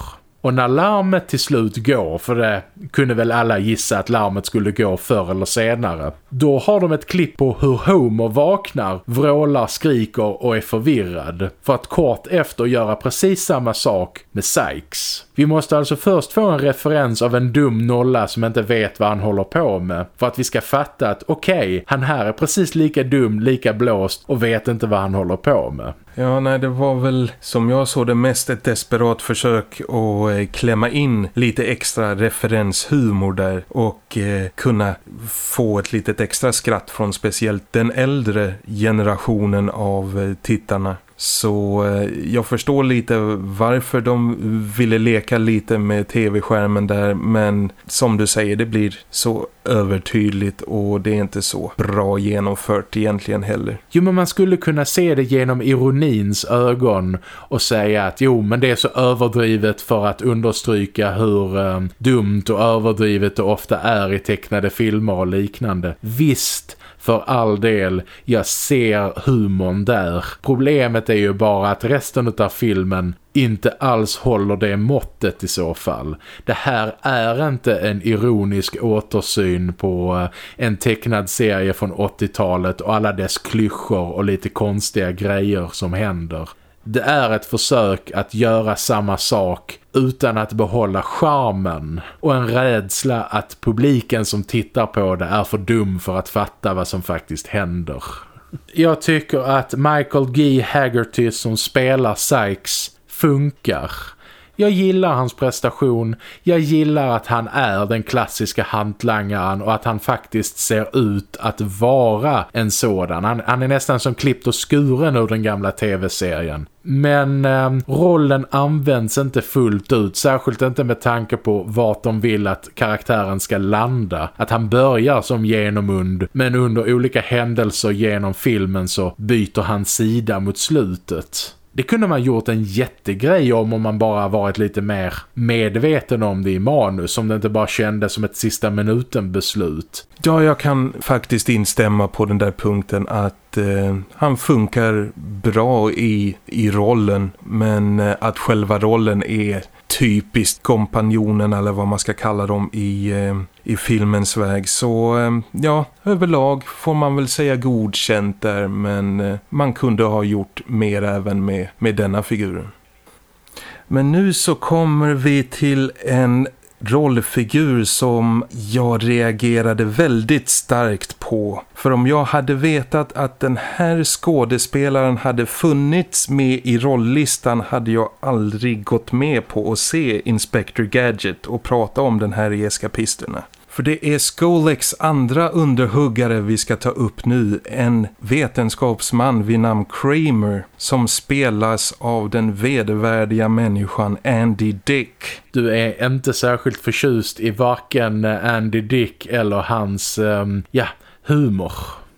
Och när larmet till slut går, för det kunde väl alla gissa att larmet skulle gå förr eller senare, då har de ett klipp på hur Homer vaknar, vrålar, skriker och är förvirrad. För att kort efter göra precis samma sak med Sykes. Vi måste alltså först få en referens av en dum nolla som inte vet vad han håller på med. För att vi ska fatta att okej, okay, han här är precis lika dum, lika blåst och vet inte vad han håller på med. Ja, nej det var väl som jag såg det mest ett desperat försök att eh, klämma in lite extra referenshumor där och eh, kunna få ett litet extra skratt från speciellt den äldre generationen av eh, tittarna. Så eh, jag förstår lite varför de ville leka lite med tv-skärmen där men som du säger det blir så övertydligt och det är inte så bra genomfört egentligen heller. Jo men man skulle kunna se det genom ironins ögon och säga att jo men det är så överdrivet för att understryka hur eh, dumt och överdrivet det ofta är i tecknade filmer och liknande. Visst för all del, jag ser humorn där. Problemet är ju bara att resten av filmen inte alls håller det måttet i så fall. Det här är inte en ironisk återsyn på eh, en tecknad serie från 80-talet och alla dess klyschor och lite konstiga grejer som händer. Det är ett försök att göra samma sak utan att behålla charmen och en rädsla att publiken som tittar på det är för dum för att fatta vad som faktiskt händer. Jag tycker att Michael G. Haggerty som spelar Sykes funkar. Jag gillar hans prestation. Jag gillar att han är den klassiska hantlangaren och att han faktiskt ser ut att vara en sådan. Han, han är nästan som klippt och skuren ur den gamla tv-serien. Men eh, rollen används inte fullt ut, särskilt inte med tanke på vart de vill att karaktären ska landa. Att han börjar som genomund, men under olika händelser genom filmen så byter han sida mot slutet. Det kunde man gjort en jättegrej om om man bara varit lite mer medveten om det i manus. Om det inte bara kändes som ett sista minuten beslut. Ja, jag kan faktiskt instämma på den där punkten att eh, han funkar bra i, i rollen. Men eh, att själva rollen är typiskt kompanjonen eller vad man ska kalla dem i, eh, i filmens väg. Så eh, ja, överlag får man väl säga godkänt där men eh, man kunde ha gjort mer även med, med denna figuren. Men nu så kommer vi till en rollfigur som jag reagerade väldigt starkt på. För om jag hade vetat att den här skådespelaren hade funnits med i rolllistan hade jag aldrig gått med på att se Inspector Gadget och prata om den här i eskapisterna. För det är Skolex andra underhuggare vi ska ta upp nu. En vetenskapsman vid namn Kramer som spelas av den vedervärdiga människan Andy Dick. Du är inte särskilt förtjust i varken Andy Dick eller hans, um, ja, humor.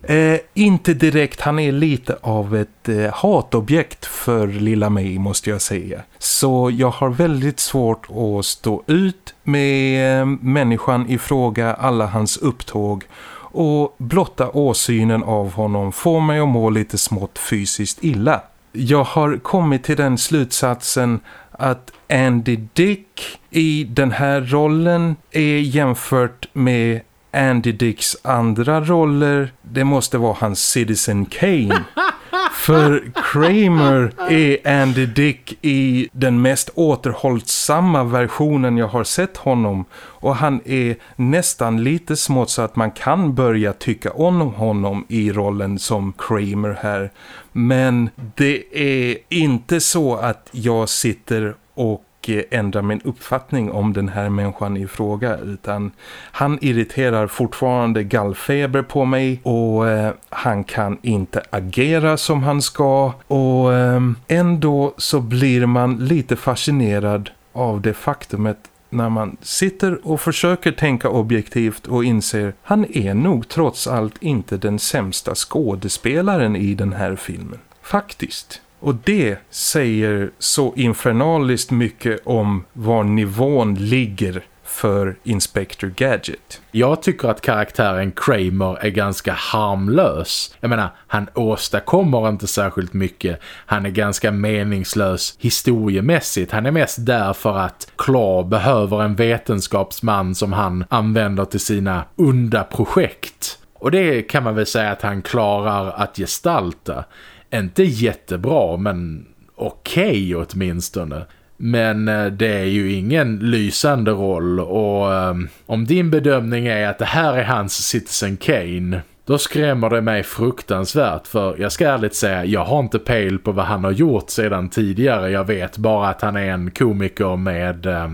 Eh, inte direkt, han är lite av ett eh, hatobjekt för lilla mig måste jag säga. Så jag har väldigt svårt att stå ut med eh, människan i fråga, alla hans upptåg. Och blotta åsynen av honom får mig att må lite smått fysiskt illa. Jag har kommit till den slutsatsen att Andy Dick i den här rollen är jämfört med Andy Dicks andra roller, det måste vara hans Citizen Kane. För Kramer är Andy Dick i den mest återhållsamma versionen jag har sett honom. Och han är nästan lite smått så att man kan börja tycka om honom i rollen som Kramer här. Men det är inte så att jag sitter och ändra min uppfattning om den här människan i fråga utan han irriterar fortfarande gallfeber på mig och eh, han kan inte agera som han ska och eh, ändå så blir man lite fascinerad av det faktumet när man sitter och försöker tänka objektivt och inser han är nog trots allt inte den sämsta skådespelaren i den här filmen. Faktiskt. Och det säger så infernaliskt mycket om var nivån ligger för Inspector Gadget. Jag tycker att karaktären Kramer är ganska harmlös. Jag menar, han åstadkommer inte särskilt mycket. Han är ganska meningslös historiemässigt. Han är mest där för att Claw behöver en vetenskapsman som han använder till sina onda projekt. Och det kan man väl säga att han klarar att gestalta. Inte jättebra men okej okay åtminstone. Men eh, det är ju ingen lysande roll och um, om din bedömning är att det här är hans Citizen Kane då skrämmer det mig fruktansvärt för jag ska ärligt säga, jag har inte pejl på vad han har gjort sedan tidigare. Jag vet bara att han är en komiker med eh,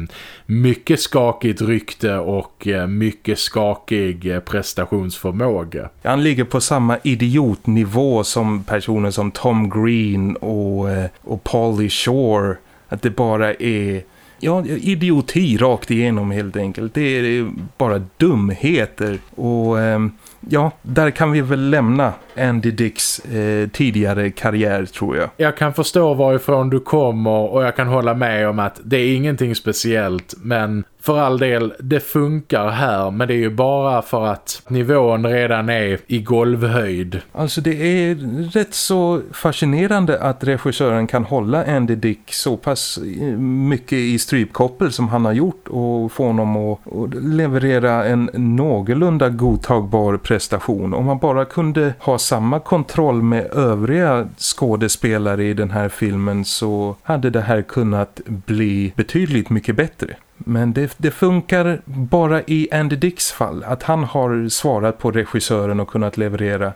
mycket skakigt rykte och eh, mycket skakig eh, prestationsförmåga. Han ligger på samma idiotnivå som personer som Tom Green och, uh, och Pauly Shore att det bara är ja, idioti rakt igenom helt enkelt. Det är bara dumheter och eh, ja, där kan vi väl lämna Andy Dicks eh, tidigare karriär tror jag. Jag kan förstå varifrån du kommer och jag kan hålla med om att det är ingenting speciellt men för all del, det funkar här men det är ju bara för att nivån redan är i golvhöjd. Alltså det är rätt så fascinerande att regissören kan hålla Andy Dick så pass eh, mycket i strypkoppel som han har gjort och få honom att leverera en någorlunda godtagbar prestation. Om man bara kunde ha samma kontroll med övriga skådespelare i den här filmen så hade det här kunnat bli betydligt mycket bättre. Men det, det, funkar bara i Andy Dicks fall att han har svarat på regissören och kunnat leverera.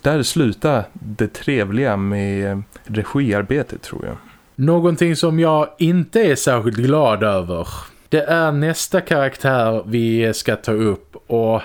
Där slutar det trevliga med eh, regiarbetet tror jag. Någonting som jag inte är särskilt glad över det är nästa karaktär vi ska ta upp och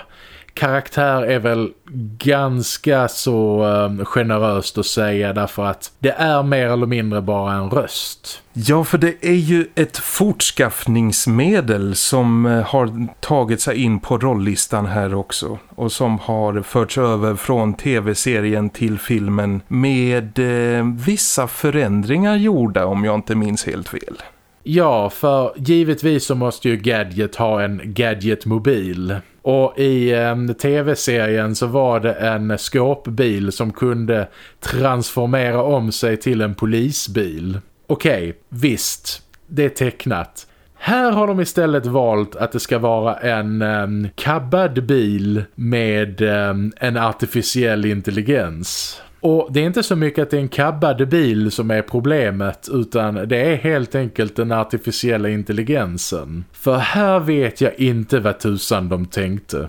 karaktär är väl ganska så um, generöst att säga därför att det är mer eller mindre bara en röst. Ja, för det är ju ett fortskaffningsmedel som eh, har tagit sig in på rolllistan här också och som har förts över från tv-serien till filmen med eh, vissa förändringar gjorda om jag inte minns helt fel. Ja, för givetvis så måste ju Gadget ha en Gadget-mobil. Och i eh, tv-serien så var det en skåpbil som kunde transformera om sig till en polisbil. Okej, okay, visst, det är tecknat. Här har de istället valt att det ska vara en ehm, um, kabbad bil med ehm, en artificiell intelligens. Och det är inte så mycket att det är en kabbad bil som är problemet utan det är helt enkelt den artificiella intelligensen. För här vet jag inte vad tusan de tänkte.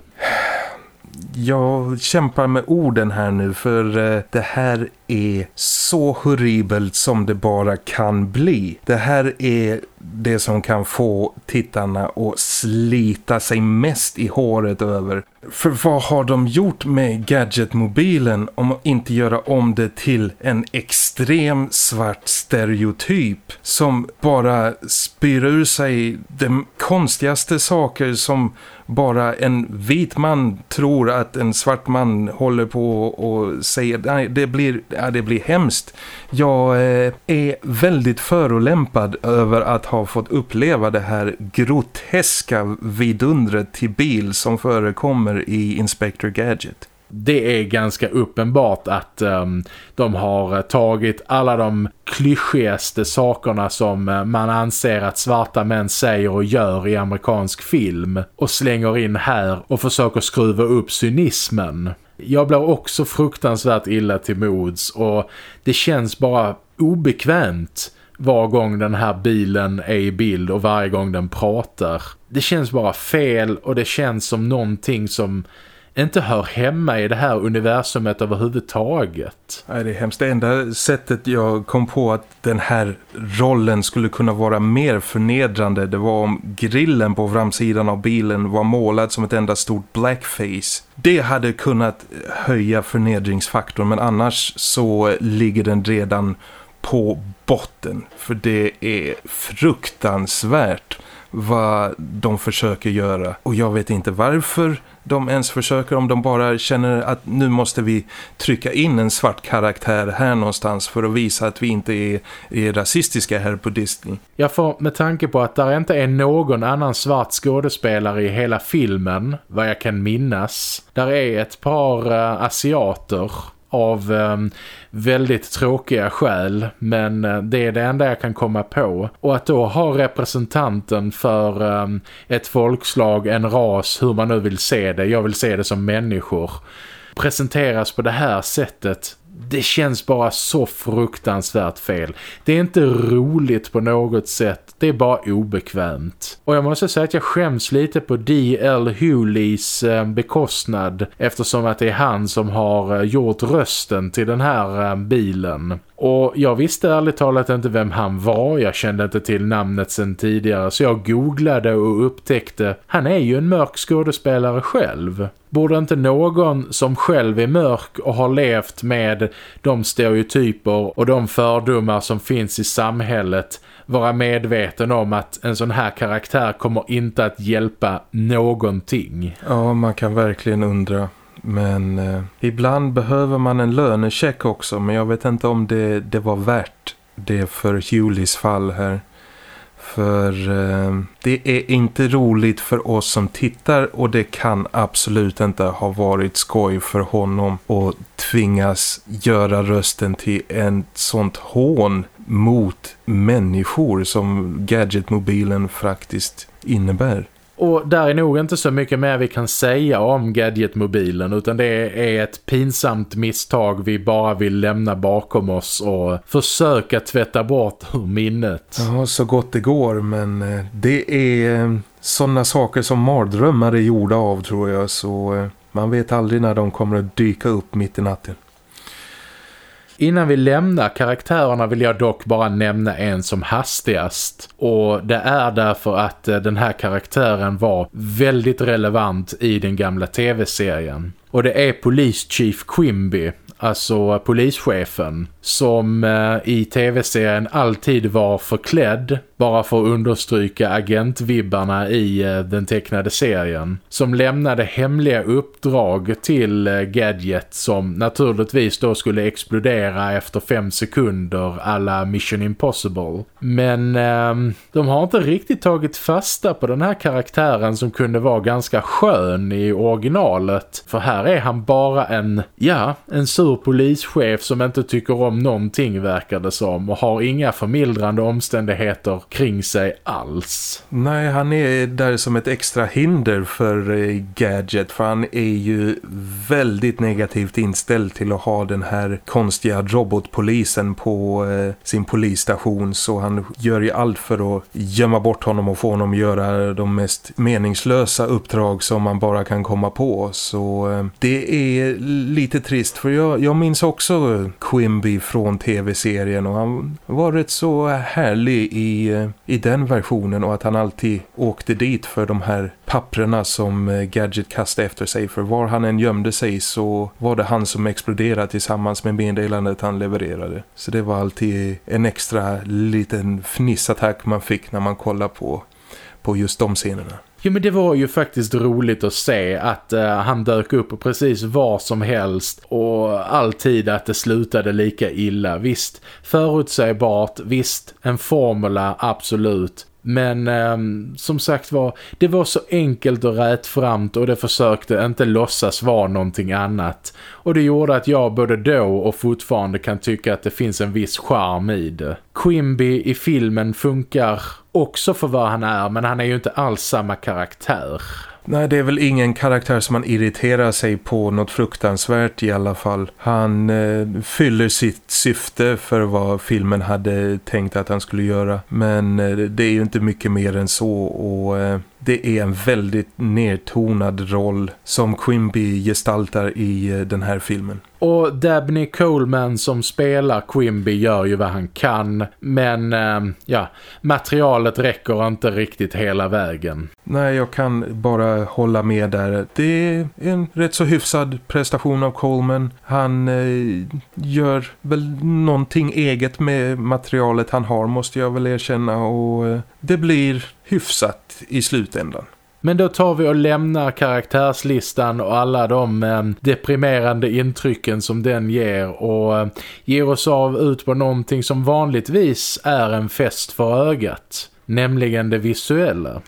Jag kämpar med orden här nu för eh, det här är så horribelt som det bara kan bli. Det här är det som kan få tittarna att slita sig mest i håret över. För vad har de gjort med Gadgetmobilen om att inte göra om det till en extrem svart stereotyp som bara spyr ur sig de konstigaste saker som bara en vit man tror att en svart man håller på och säger nej det blir, ja, det blir hemskt. Jag eh, är väldigt förolämpad över att ha har fått uppleva det här groteska vidundret till bil som förekommer i Inspector Gadget det är ganska uppenbart att um, de har eh, tagit alla de klyschigaste sakerna som eh, man anser att svarta män säger och gör i amerikansk film och slänger in här och försöker skruva upp cynismen. Jag blir också fruktansvärt illa till mods och det känns bara obekvämt var gång den här bilen är i bild och varje gång den pratar. Det känns bara fel och det känns som någonting som inte hör hemma i det här universumet överhuvudtaget. Nej, det är hemskt. Det enda sättet jag kom på att den här rollen skulle kunna vara mer förnedrande det var om grillen på framsidan av bilen var målad som ett enda stort blackface. Det hade kunnat höja förnedringsfaktorn men annars så ligger den redan på botten för det är fruktansvärt vad de försöker göra. Och jag vet inte varför de ens försöker om de bara känner att nu måste vi trycka in en svart karaktär här någonstans för att visa att vi inte är, är rasistiska här på Disney. Jag får med tanke på att där inte är någon annan svart skådespelare i hela filmen, vad jag kan minnas. Där är ett par uh, asiater av eh, väldigt tråkiga skäl men eh, det är det enda jag kan komma på. Och att då ha representanten för eh, ett folkslag, en ras, hur man nu vill se det, jag vill se det som människor presenteras på det här sättet det känns bara så fruktansvärt fel. Det är inte roligt på något sätt. Det är bara obekvämt. Och jag måste säga att jag skäms lite på D.L. Hewleys eh, bekostnad eftersom att det är han som har eh, gjort rösten till den här eh, bilen. Och jag visste ärligt talat inte vem han var. Jag kände inte till namnet sedan tidigare. Så jag googlade och upptäckte. Han är ju en mörk skådespelare själv. Borde inte någon som själv är mörk och har levt med de stereotyper och de fördomar som finns i samhället vara medveten om att en sån här karaktär kommer inte att hjälpa någonting. Ja, man kan verkligen undra. Men eh, ibland behöver man en lönecheck också. Men jag vet inte om det, det var värt det för Julis fall här. För eh, det är inte roligt för oss som tittar och det kan absolut inte ha varit skoj för honom att tvingas göra rösten till en sånt hån mot människor som gadgetmobilen faktiskt innebär. Och där är nog inte så mycket mer vi kan säga om gadgetmobilen utan det är ett pinsamt misstag vi bara vill lämna bakom oss och försöka tvätta bort ur minnet. Ja, så gott det går men eh, det är eh, sådana saker som mardrömmar är gjorda av tror jag så eh, man vet aldrig när de kommer att dyka upp mitt i natten. Innan vi lämnar karaktärerna vill jag dock bara nämna en som hastigast. Och det är därför att eh, den här karaktären var väldigt relevant i den gamla tv-serien. Och det är Police Chief Quimby alltså polischefen, som eh, i tv-serien alltid var förklädd, bara för att understryka agentvibbarna i eh, den tecknade serien, som lämnade hemliga uppdrag till eh, Gadget som naturligtvis då skulle explodera efter fem sekunder alla Mission Impossible. Men eh, de har inte riktigt tagit fasta på den här karaktären som kunde vara ganska skön i originalet, för här är han bara en, ja, en sur polischef som inte tycker om någonting verkar det som och har inga förmildrande omständigheter kring sig alls. Nej, han är där som ett extra hinder för eh, Gadget för han är ju väldigt negativt inställd till att ha den här konstiga robotpolisen på eh, sin polisstation så han gör ju allt för att gömma bort honom och få honom att göra de mest meningslösa uppdrag som man bara kan komma på så eh, det är lite trist för jag, jag minns också Quimby från tv-serien och han var rätt så härlig i, eh, Eh, i den versionen och att han alltid åkte dit för de här papprena som eh, Gadget kastade efter sig för var han än gömde sig så var det han som exploderade tillsammans med meddelandet han levererade. Så det var alltid en extra liten fnissattack man fick när man kollade på, på just de scenerna. Jo men det var ju faktiskt roligt att se att uh, han dök upp precis var som helst och alltid att det slutade lika illa. Visst, förutsägbart, visst, en formula, absolut. Men eh, som sagt var, det var så enkelt och rättframt och det försökte inte låtsas vara någonting annat. Och det gjorde att jag både då och fortfarande kan tycka att det finns en viss charm i det. Quimby i filmen funkar också för vad han är men han är ju inte alls samma karaktär. Nej, det är väl ingen karaktär som man irriterar sig på något fruktansvärt i alla fall. Han eh, fyller sitt syfte för vad filmen hade tänkt att han skulle göra. Men eh, det är ju inte mycket mer än så och eh, det är en väldigt nedtonad roll som Quimby gestaltar i eh, den här filmen. Och Dabney Coleman som spelar Quimby gör ju vad han kan. Men äh, ja, materialet räcker inte riktigt hela vägen. Nej, jag kan bara hålla med där. Det är en rätt så hyfsad prestation av Coleman. Han äh, gör väl någonting eget med materialet han har måste jag väl erkänna. Och äh, det blir hyfsat i slutändan. Men då tar vi och lämnar karaktärslistan och alla de eh, deprimerande intrycken som den ger och eh, ger oss av ut på någonting som vanligtvis är en fest för ögat nämligen det visuella.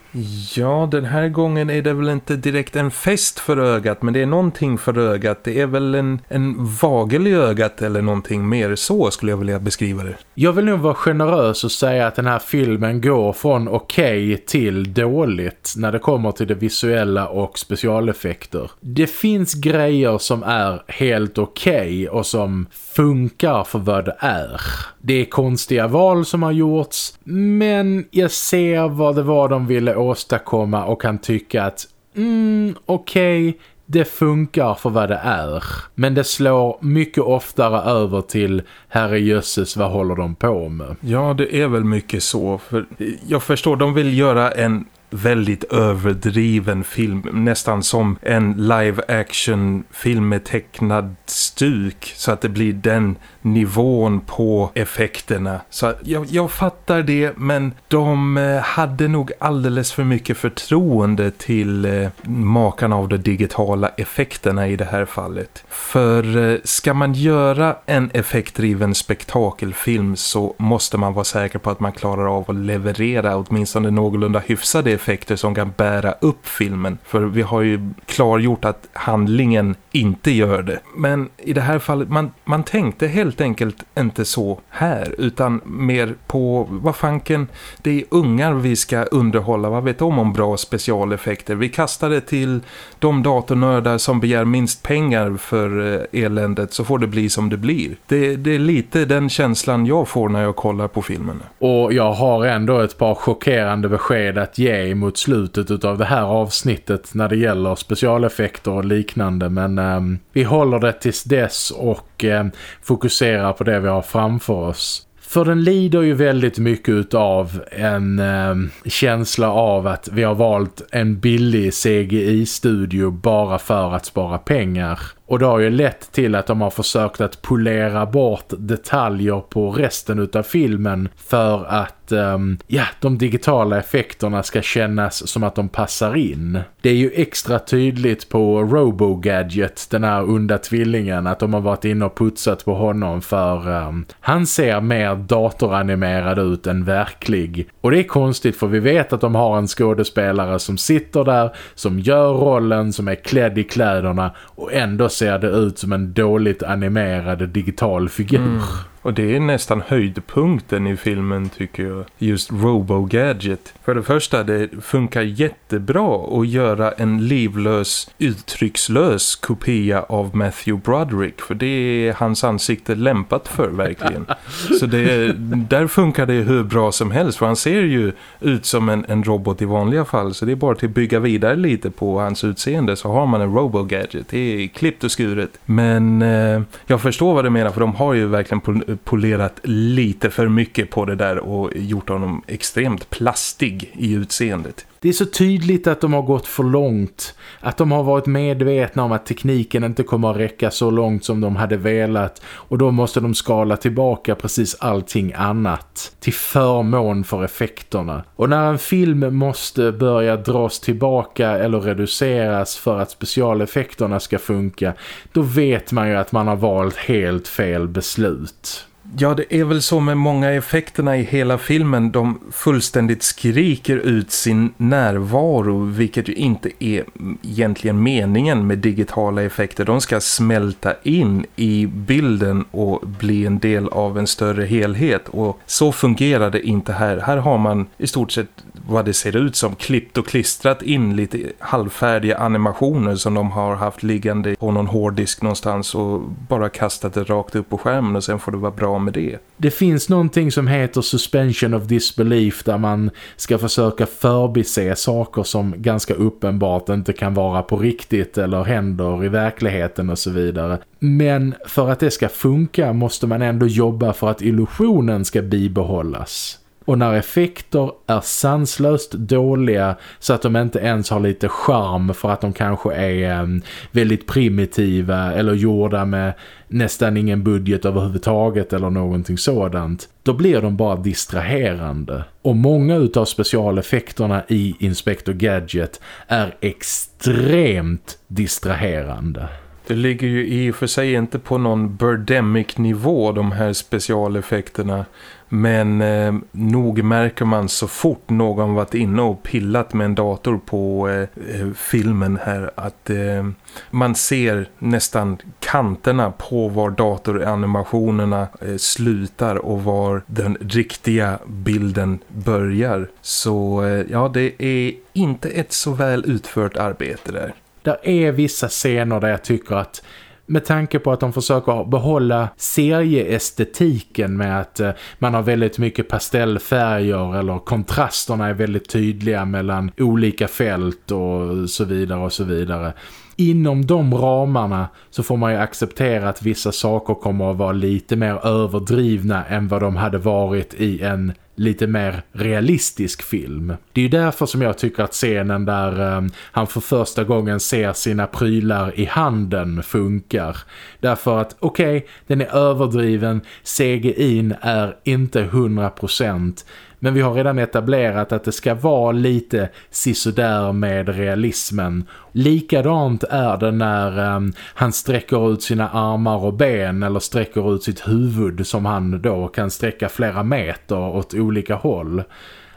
Ja, den här gången är det väl inte direkt en fest för ögat, men det är någonting för ögat. Det är väl en, en vagel i ögat eller någonting mer så skulle jag vilja beskriva det. Jag vill nog vara generös och säga att den här filmen går från okej okay till dåligt när det kommer till det visuella och specialeffekter. Det finns grejer som är helt okej okay och som funkar för vad det är. Det är konstiga val som har gjorts, men jag ser vad det var de ville åstadkomma och kan tycka att mm, okej, okay, det funkar för vad det är. Men det slår mycket oftare över till herrejösses, vad håller de på med? Ja, det är väl mycket så. För jag förstår, de vill göra en väldigt överdriven film. Nästan som en live action film med tecknad stuk. Så att det blir den nivån på effekterna. Så jag, jag fattar det men de eh, hade nog alldeles för mycket förtroende till eh, makarna av de digitala effekterna i det här fallet. För eh, ska man göra en effektdriven spektakelfilm så måste man vara säker på att man klarar av att leverera åtminstone någorlunda hyfsade effekter som kan bära upp filmen. För vi har ju klargjort att handlingen inte gör det. Men i det här fallet, man, man tänkte helt enkelt inte så här utan mer på vad fanken det är ungar vi ska underhålla, vad vet de om bra specialeffekter. Vi kastar det till de datornördar som begär minst pengar för eh, eländet så får det bli som det blir. Det, det är lite den känslan jag får när jag kollar på filmen. Och jag har ändå ett par chockerande besked att ge mot slutet av det här avsnittet när det gäller specialeffekter och liknande men eh, vi håller det tills dess och eh, fokuserar på det vi har framför oss. För den lider ju väldigt mycket av en eh, känsla av att vi har valt en billig CGI-studio bara för att spara pengar. Och det har ju lett till att de har försökt att polera bort detaljer på resten av filmen för att um, ja, de digitala effekterna ska kännas som att de passar in. Det är ju extra tydligt på Robo-Gadget, den här onda tvillingen, att de har varit inne och putsat på honom för um, han ser mer datoranimerad ut än verklig. Och det är konstigt för vi vet att de har en skådespelare som sitter där, som gör rollen, som är klädd i kläderna och ändå ser det ut som en dåligt animerad digital figur. Mm. Och det är nästan höjdpunkten i filmen tycker jag. Just Robo-Gadget. För det första, det funkar jättebra att göra en livlös, uttryckslös kopia av Matthew Broderick. För det är hans ansikte lämpat för verkligen. Så det, där funkar det hur bra som helst. För han ser ju ut som en, en robot i vanliga fall. Så det är bara till att bygga vidare lite på hans utseende så har man en Robo-Gadget. Det är klippt och skuret. Men eh, jag förstår vad du menar för de har ju verkligen polerat lite för mycket på det där och gjort honom extremt plastig i utseendet. Det är så tydligt att de har gått för långt. Att de har varit medvetna om att tekniken inte kommer att räcka så långt som de hade velat. Och då måste de skala tillbaka precis allting annat. Till förmån för effekterna. Och när en film måste börja dras tillbaka eller reduceras för att specialeffekterna ska funka. Då vet man ju att man har valt helt fel beslut. Ja, det är väl så med många effekterna i hela filmen. De fullständigt skriker ut sin närvaro, vilket ju inte är egentligen meningen med digitala effekter. De ska smälta in i bilden och bli en del av en större helhet. Och så fungerar det inte här. Här har man i stort sett vad det ser ut som klippt och klistrat in lite halvfärdiga animationer som de har haft liggande på någon hårddisk någonstans och bara kastat det rakt upp på skärmen och sen får det vara bra med det. Det finns någonting som heter suspension of disbelief där man ska försöka förbise saker som ganska uppenbart inte kan vara på riktigt eller händer i verkligheten och så vidare. Men för att det ska funka måste man ändå jobba för att illusionen ska bibehållas. Och när effekter är sanslöst dåliga så att de inte ens har lite charm för att de kanske är um, väldigt primitiva eller gjorda med nästan ingen budget överhuvudtaget eller någonting sådant. Då blir de bara distraherande. Och många utav specialeffekterna i Inspector Gadget är extremt distraherande. Det ligger ju i och för sig inte på någon Birdemic nivå de här specialeffekterna. Men eh, nog märker man så fort någon varit inne och pillat med en dator på eh, eh, filmen här att eh, man ser nästan kanterna på var datoranimationerna eh, slutar och var den riktiga bilden börjar. Så eh, ja, det är inte ett så väl utfört arbete där. Där är vissa scener där jag tycker att med tanke på att de försöker behålla serieestetiken med att eh, man har väldigt mycket pastellfärger eller kontrasterna är väldigt tydliga mellan olika fält och så vidare och så vidare. Inom de ramarna så får man ju acceptera att vissa saker kommer att vara lite mer överdrivna än vad de hade varit i en lite mer realistisk film. Det är ju därför som jag tycker att scenen där um, han för första gången ser sina prylar i handen funkar. Därför att okej, okay, den är överdriven, CGI är inte 100% men vi har redan etablerat att det ska vara lite sisådär med realismen. Likadant är det när um, han sträcker ut sina armar och ben eller sträcker ut sitt huvud som han då kan sträcka flera meter åt olika håll.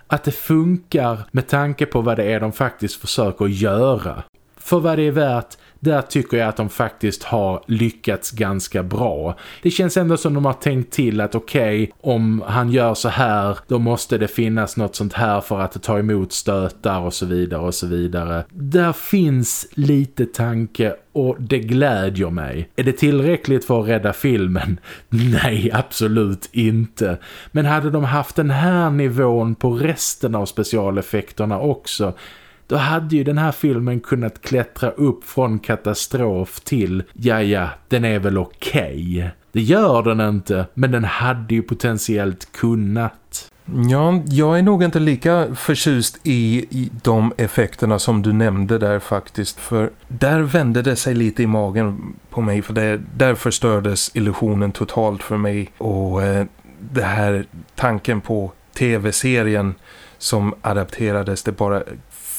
Att det funkar med tanke på vad det är de faktiskt försöker göra. För vad det är värt där tycker jag att de faktiskt har lyckats ganska bra. Det känns ändå som de har tänkt till att okej, okay, om han gör så här då måste det finnas något sånt här för att ta emot stötar och så vidare och så vidare. Där finns lite tanke och det glädjer mig. Är det tillräckligt för att rädda filmen? Nej, absolut inte. Men hade de haft den här nivån på resten av specialeffekterna också då hade ju den här filmen kunnat klättra upp från katastrof till, ja ja, den är väl okej. Okay. Det gör den inte, men den hade ju potentiellt kunnat. Ja, jag är nog inte lika förtjust i, i de effekterna som du nämnde där faktiskt. För där vände det sig lite i magen på mig. För det, där förstördes illusionen totalt för mig. Och eh, det här tanken på tv-serien som adapterades, det bara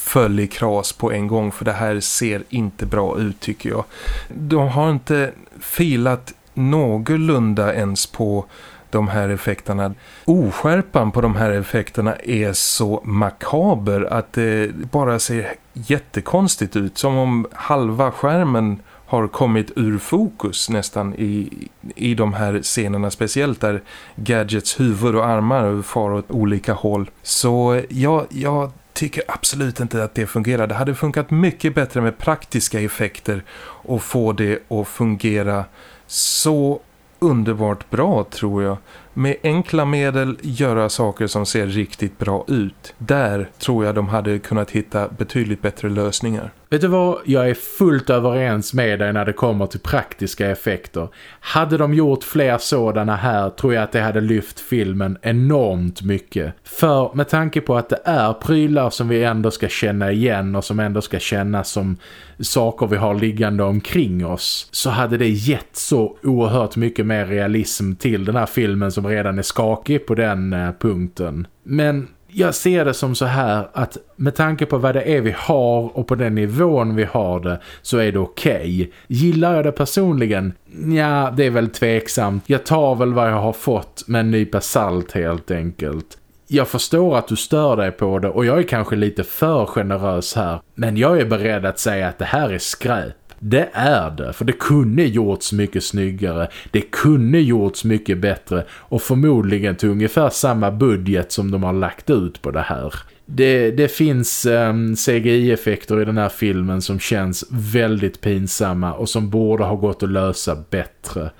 föll i kras på en gång för det här ser inte bra ut tycker jag. De har inte filat någorlunda ens på de här effekterna. Oskärpan på de här effekterna är så makaber att det bara ser jättekonstigt ut. Som om halva skärmen har kommit ur fokus nästan i, i de här scenerna. Speciellt där Gadgets huvud och armar far åt olika håll. Så ja, jag tycker absolut inte att det fungerar. Det hade funkat mycket bättre med praktiska effekter och få det att fungera så underbart bra tror jag. Med enkla medel göra saker som ser riktigt bra ut. Där tror jag de hade kunnat hitta betydligt bättre lösningar. Vet du vad? Jag är fullt överens med dig när det kommer till praktiska effekter. Hade de gjort fler sådana här tror jag att det hade lyft filmen enormt mycket. För med tanke på att det är prylar som vi ändå ska känna igen och som ändå ska kännas som saker vi har liggande omkring oss så hade det gett så oerhört mycket mer realism till den här filmen som redan är skakig på den eh, punkten. Men jag ser det som så här att med tanke på vad det är vi har och på den nivån vi har det så är det okej. Okay. Gillar jag det personligen? Ja, det är väl tveksamt. Jag tar väl vad jag har fått med en nypa salt helt enkelt. Jag förstår att du stör dig på det och jag är kanske lite för generös här. Men jag är beredd att säga att det här är skräp. Det är det, för det kunde gjorts mycket snyggare. Det kunde gjorts mycket bättre och förmodligen till ungefär samma budget som de har lagt ut på det här. Det, det finns ehm, um, CGI-effekter i den här filmen som känns väldigt pinsamma och som borde ha gått att lösa bättre.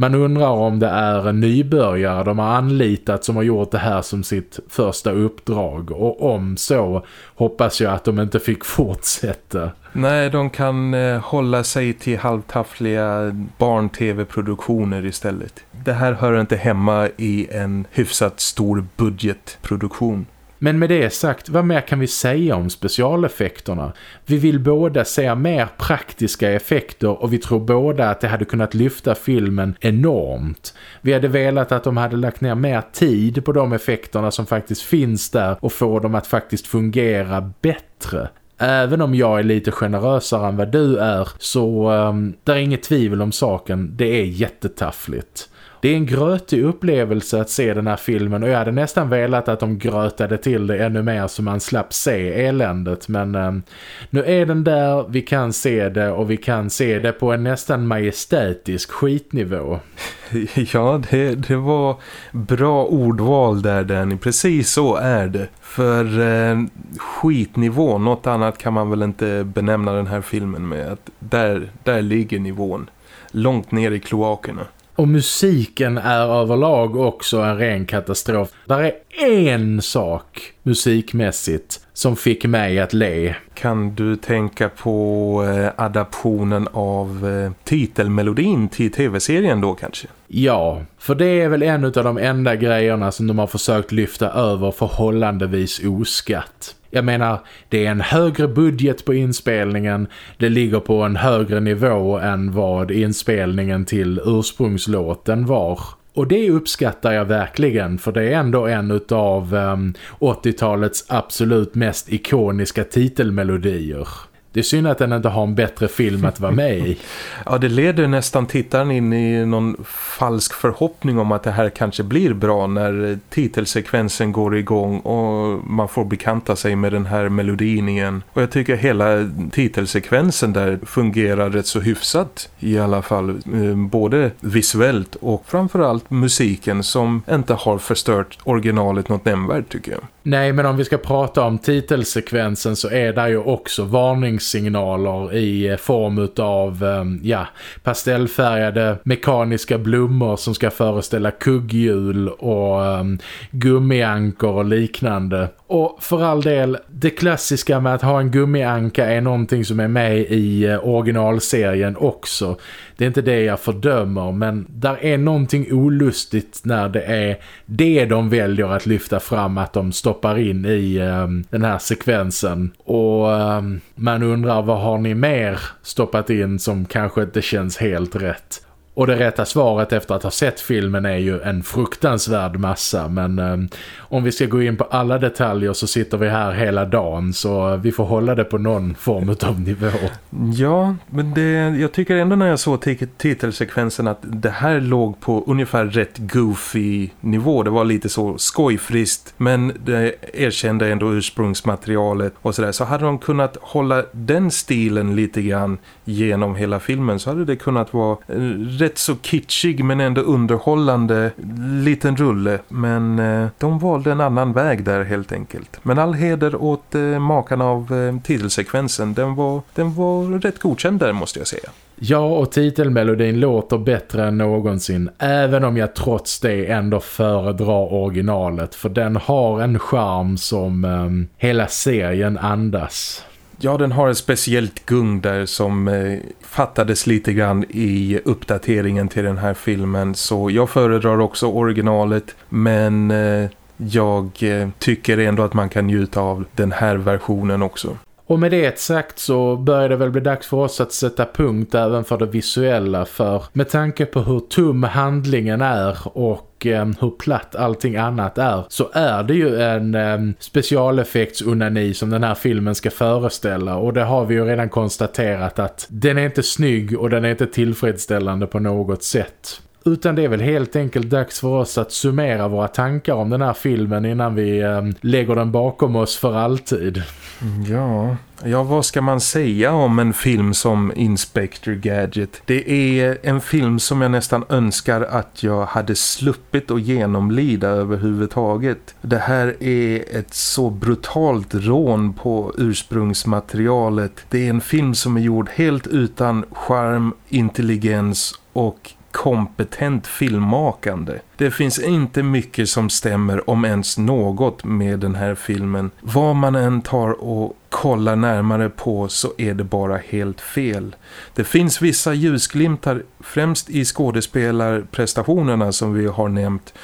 Man undrar om det är en nybörjare de har anlitat som har gjort det här som sitt första uppdrag. Och om så hoppas jag att de inte fick fortsätta. Nej, de kan eh, hålla sig till halvtaffliga barn-tv-produktioner istället. Det här hör inte hemma i en hyfsat stor budgetproduktion. Men med det sagt, vad mer kan vi säga om specialeffekterna? Vi vill båda se mer praktiska effekter och vi tror båda att det hade kunnat lyfta filmen enormt. Vi hade velat att de hade lagt ner mer tid på de effekterna som faktiskt finns där och få dem att faktiskt fungera bättre. Även om jag är lite generösare än vad du är så um, det är inget tvivel om saken. Det är jättetaffligt. Det är en grötig upplevelse att se den här filmen och jag hade nästan velat att de grötade till det ännu mer så man slapp se eländet. Men eh, nu är den där, vi kan se det och vi kan se det på en nästan majestätisk skitnivå. Ja, det, det var bra ordval där Danny. Precis så är det. För eh, skitnivå, något annat kan man väl inte benämna den här filmen med. Att där, där ligger nivån. Långt ner i kloakerna. Och musiken är överlag också en ren katastrof. Där är en sak musikmässigt som fick mig att le. Kan du tänka på eh, adaptionen av eh, titelmelodin till tv-serien då kanske? Ja, för det är väl en av de enda grejerna som de har försökt lyfta över förhållandevis oskatt. Jag menar, det är en högre budget på inspelningen. Det ligger på en högre nivå än vad inspelningen till ursprungslåten var. Och det uppskattar jag verkligen för det är ändå en av um, ehm, 80-talets absolut mest ikoniska titelmelodier. Det är synd att den inte har en bättre film att vara med i. ja, det leder nästan tittaren in i någon falsk förhoppning om att det här kanske blir bra när titelsekvensen går igång och man får bekanta sig med den här melodin igen. Och jag tycker hela titelsekvensen där fungerar rätt så hyfsat i alla fall. Eh, både visuellt och framförallt musiken som inte har förstört originalet något nämnvärt tycker jag. Nej, men om vi ska prata om titelsekvensen så är det ju också varningssignaler i eh, form av eh, ja, pastellfärgade mekaniska blommor som ska föreställa kugghjul och um, gummiankor och liknande. Och för all del, det klassiska med att ha en gummianka är någonting som är med i originalserien också. Det är inte det jag fördömer, men där är någonting olustigt när det är det de väljer att lyfta fram att de stoppar in i um, den här sekvensen. Och um, man undrar vad har ni mer stoppat in som kanske inte känns helt rätt. Och det rätta svaret efter att ha sett filmen är ju en fruktansvärd massa. Men eh, om vi ska gå in på alla detaljer så sitter vi här hela dagen. Så vi får hålla det på någon form av nivå. Ja, men det, jag tycker ändå när jag såg titelsekvensen att det här låg på ungefär rätt goofy nivå. Det var lite så skojfrist. Men det erkände ändå ursprungsmaterialet och sådär. Så hade de kunnat hålla den stilen lite grann genom hela filmen så hade det kunnat vara rätt så kitschig men ändå underhållande liten rulle. Men eh, de valde en annan väg där helt enkelt. Men all heder åt eh, makarna av eh, titelsekvensen. Den var, den var rätt godkänd där måste jag säga. Ja, och titelmelodin låter bättre än någonsin. Även om jag trots det ändå föredrar originalet. För den har en charm som eh, hela serien andas. Ja, den har ett speciellt gung där som eh, fattades lite grann i uppdateringen till den här filmen. Så jag föredrar också originalet men eh, jag eh, tycker ändå att man kan njuta av den här versionen också. Och med det sagt så börjar det väl bli dags för oss att sätta punkt även för det visuella för med tanke på hur tum handlingen är och eh, hur platt allting annat är så är det ju en eh, specialeffektsunani som den här filmen ska föreställa och det har vi ju redan konstaterat att den är inte snygg och den är inte tillfredsställande på något sätt. Utan det är väl helt enkelt dags för oss att summera våra tankar om den här filmen innan vi eh, lägger den bakom oss för alltid. Ja, ja, vad ska man säga om en film som Inspector Gadget? Det är en film som jag nästan önskar att jag hade sluppit att genomlida överhuvudtaget. Det här är ett så brutalt rån på ursprungsmaterialet. Det är en film som är gjord helt utan charm, intelligens och kompetent filmmakande. Det finns inte mycket som stämmer om ens något med den här filmen. Vad man än tar och kollar närmare på så är det bara helt fel. Det finns vissa ljusglimtar främst i skådespelarprestationerna som vi har nämnt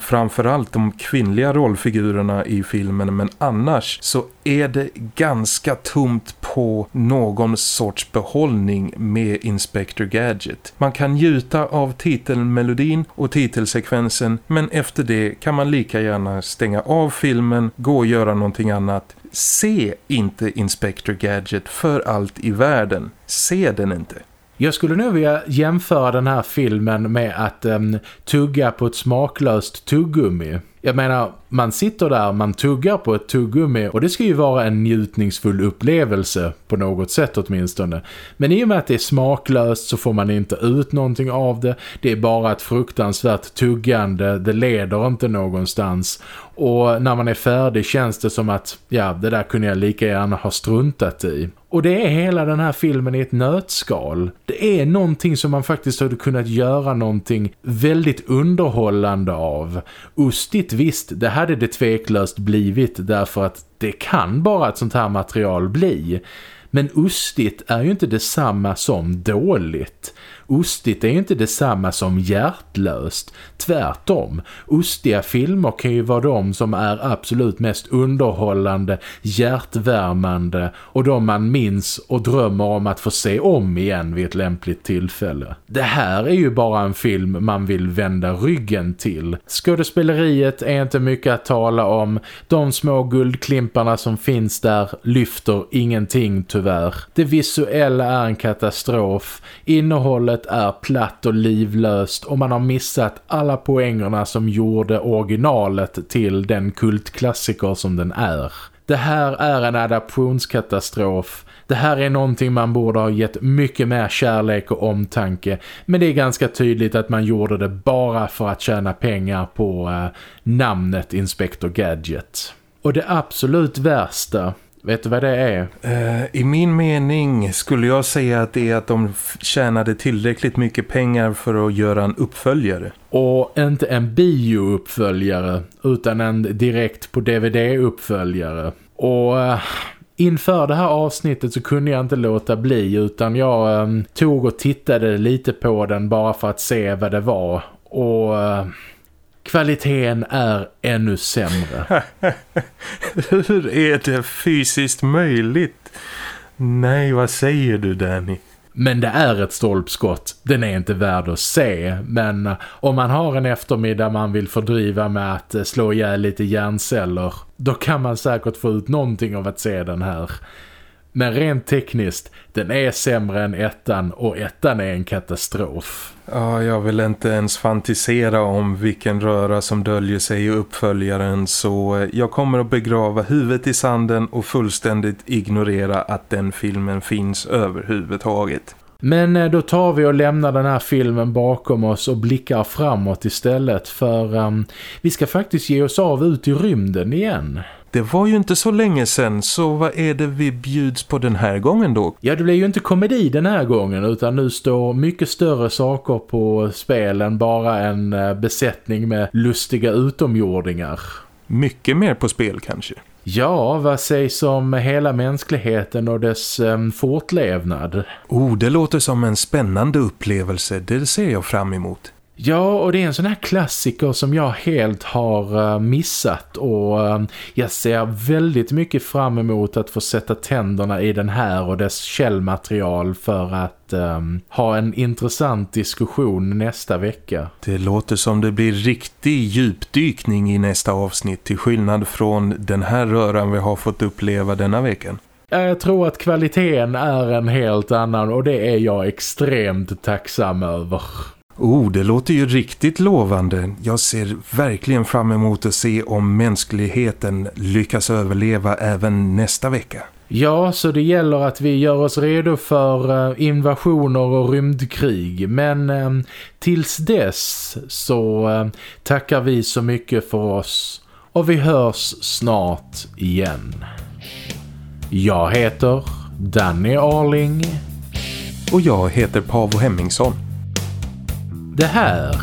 framförallt de kvinnliga rollfigurerna i filmen men annars så är det ganska tomt på någon sorts behållning med Inspector Gadget. Man kan njuta av titelmelodin och titelsekvensen men efter det kan man lika gärna stänga av filmen, gå och göra någonting annat. Se inte Inspector Gadget för allt i världen. Se den inte. Jag skulle nog vilja jämföra den här filmen med att um, tugga på ett smaklöst tuggummi. Jag menar, man sitter där, man tuggar på ett tuggummi och det ska ju vara en njutningsfull upplevelse på något sätt åtminstone. Men i och med att det är smaklöst så får man inte ut någonting av det. Det är bara ett fruktansvärt tuggande, det leder inte någonstans. Och när man är färdig känns det som att, ja, det där kunde jag lika gärna ha struntat i. Och det är hela den här filmen i ett nötskal. Det är någonting som man faktiskt hade kunnat göra någonting väldigt underhållande av. Ostigt visst, det hade det tveklöst blivit därför att det kan bara ett sånt här material bli. Men ostigt är ju inte detsamma som dåligt. Ostigt är ju inte detsamma som hjärtlöst. Tvärtom, ostiga filmer kan ju vara de som är absolut mest underhållande, hjärtvärmande och de man minns och drömmer om att få se om igen vid ett lämpligt tillfälle. Det här är ju bara en film man vill vända ryggen till. Skådespeleriet är inte mycket att tala om. De små guldklimparna som finns där lyfter ingenting tyvärr. Det visuella är en katastrof. Innehållet spelet är platt och livlöst och man har missat alla poängerna som gjorde originalet till den kultklassiker som den är. Det här är en adaptionskatastrof. Det här är någonting man borde ha gett mycket mer kärlek och omtanke. Men det är ganska tydligt att man gjorde det bara för att tjäna pengar på eh, namnet Inspector Gadget. Och det absolut värsta Vet du vad det är? Uh, I min mening skulle jag säga att det är att de tjänade tillräckligt mycket pengar för att göra en uppföljare. Och inte en bio-uppföljare utan en direkt på DVD-uppföljare. Och... Uh, inför det här avsnittet så kunde jag inte låta bli utan jag um, tog och tittade lite på den bara för att se vad det var. Och... Uh, kvaliteten är ännu sämre. Hur är det fysiskt möjligt? Nej, vad säger du Danny? Men det är ett stolpskott. Den är inte värd att se. Men eh, om man har en eftermiddag man vill fördriva med att eh, slå ihjäl lite hjärnceller. Då kan man säkert få ut någonting av att se den här. Men rent tekniskt, den är sämre än ettan och ettan är en katastrof. Ja, jag vill inte ens fantisera om vilken röra som döljer sig i uppföljaren så eh, jag kommer att begrava huvudet i sanden och fullständigt ignorera att den filmen finns överhuvudtaget. Men eh, då tar vi och lämnar den här filmen bakom oss och blickar framåt istället för um, vi ska faktiskt ge oss av ut i rymden igen. Det var ju inte så länge sedan, så vad är det vi bjuds på den här gången då? Ja, det blir ju inte komedi den här gången utan nu står mycket större saker på spel än bara en eh, besättning med lustiga utomjordingar. Mycket mer på spel kanske? Ja, vad sägs om hela mänskligheten och dess um, fortlevnad? Oh, det låter som en spännande upplevelse. Det ser jag fram emot. Ja, och det är en sån här klassiker som jag helt har uh, missat och uh, jag ser väldigt mycket fram emot att få sätta tänderna i den här och dess källmaterial för att um, ha en intressant diskussion nästa vecka. Det låter som det blir riktig djupdykning i nästa avsnitt till skillnad från den här röran vi har fått uppleva denna veckan. Jag tror att kvaliteten är en helt annan och det är jag extremt tacksam över. Oh, det låter ju riktigt lovande. Jag ser verkligen fram emot att se om mänskligheten lyckas överleva även nästa vecka. Ja, så det gäller att vi gör oss redo för eh, invasioner och rymdkrig. Men eh, tills dess så eh, tackar vi så mycket för oss. Och vi hörs snart igen. Jag heter Danny Arling. Och jag heter Pavo Hemmingsson. Det här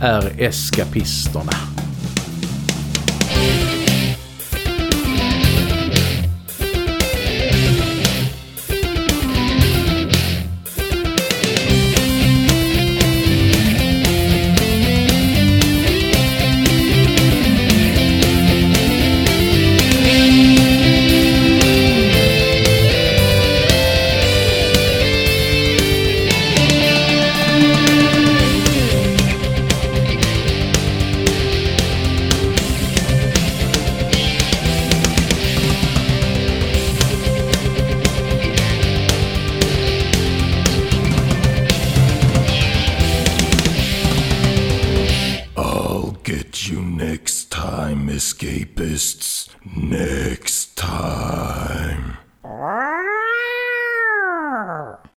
är Eskapisterna.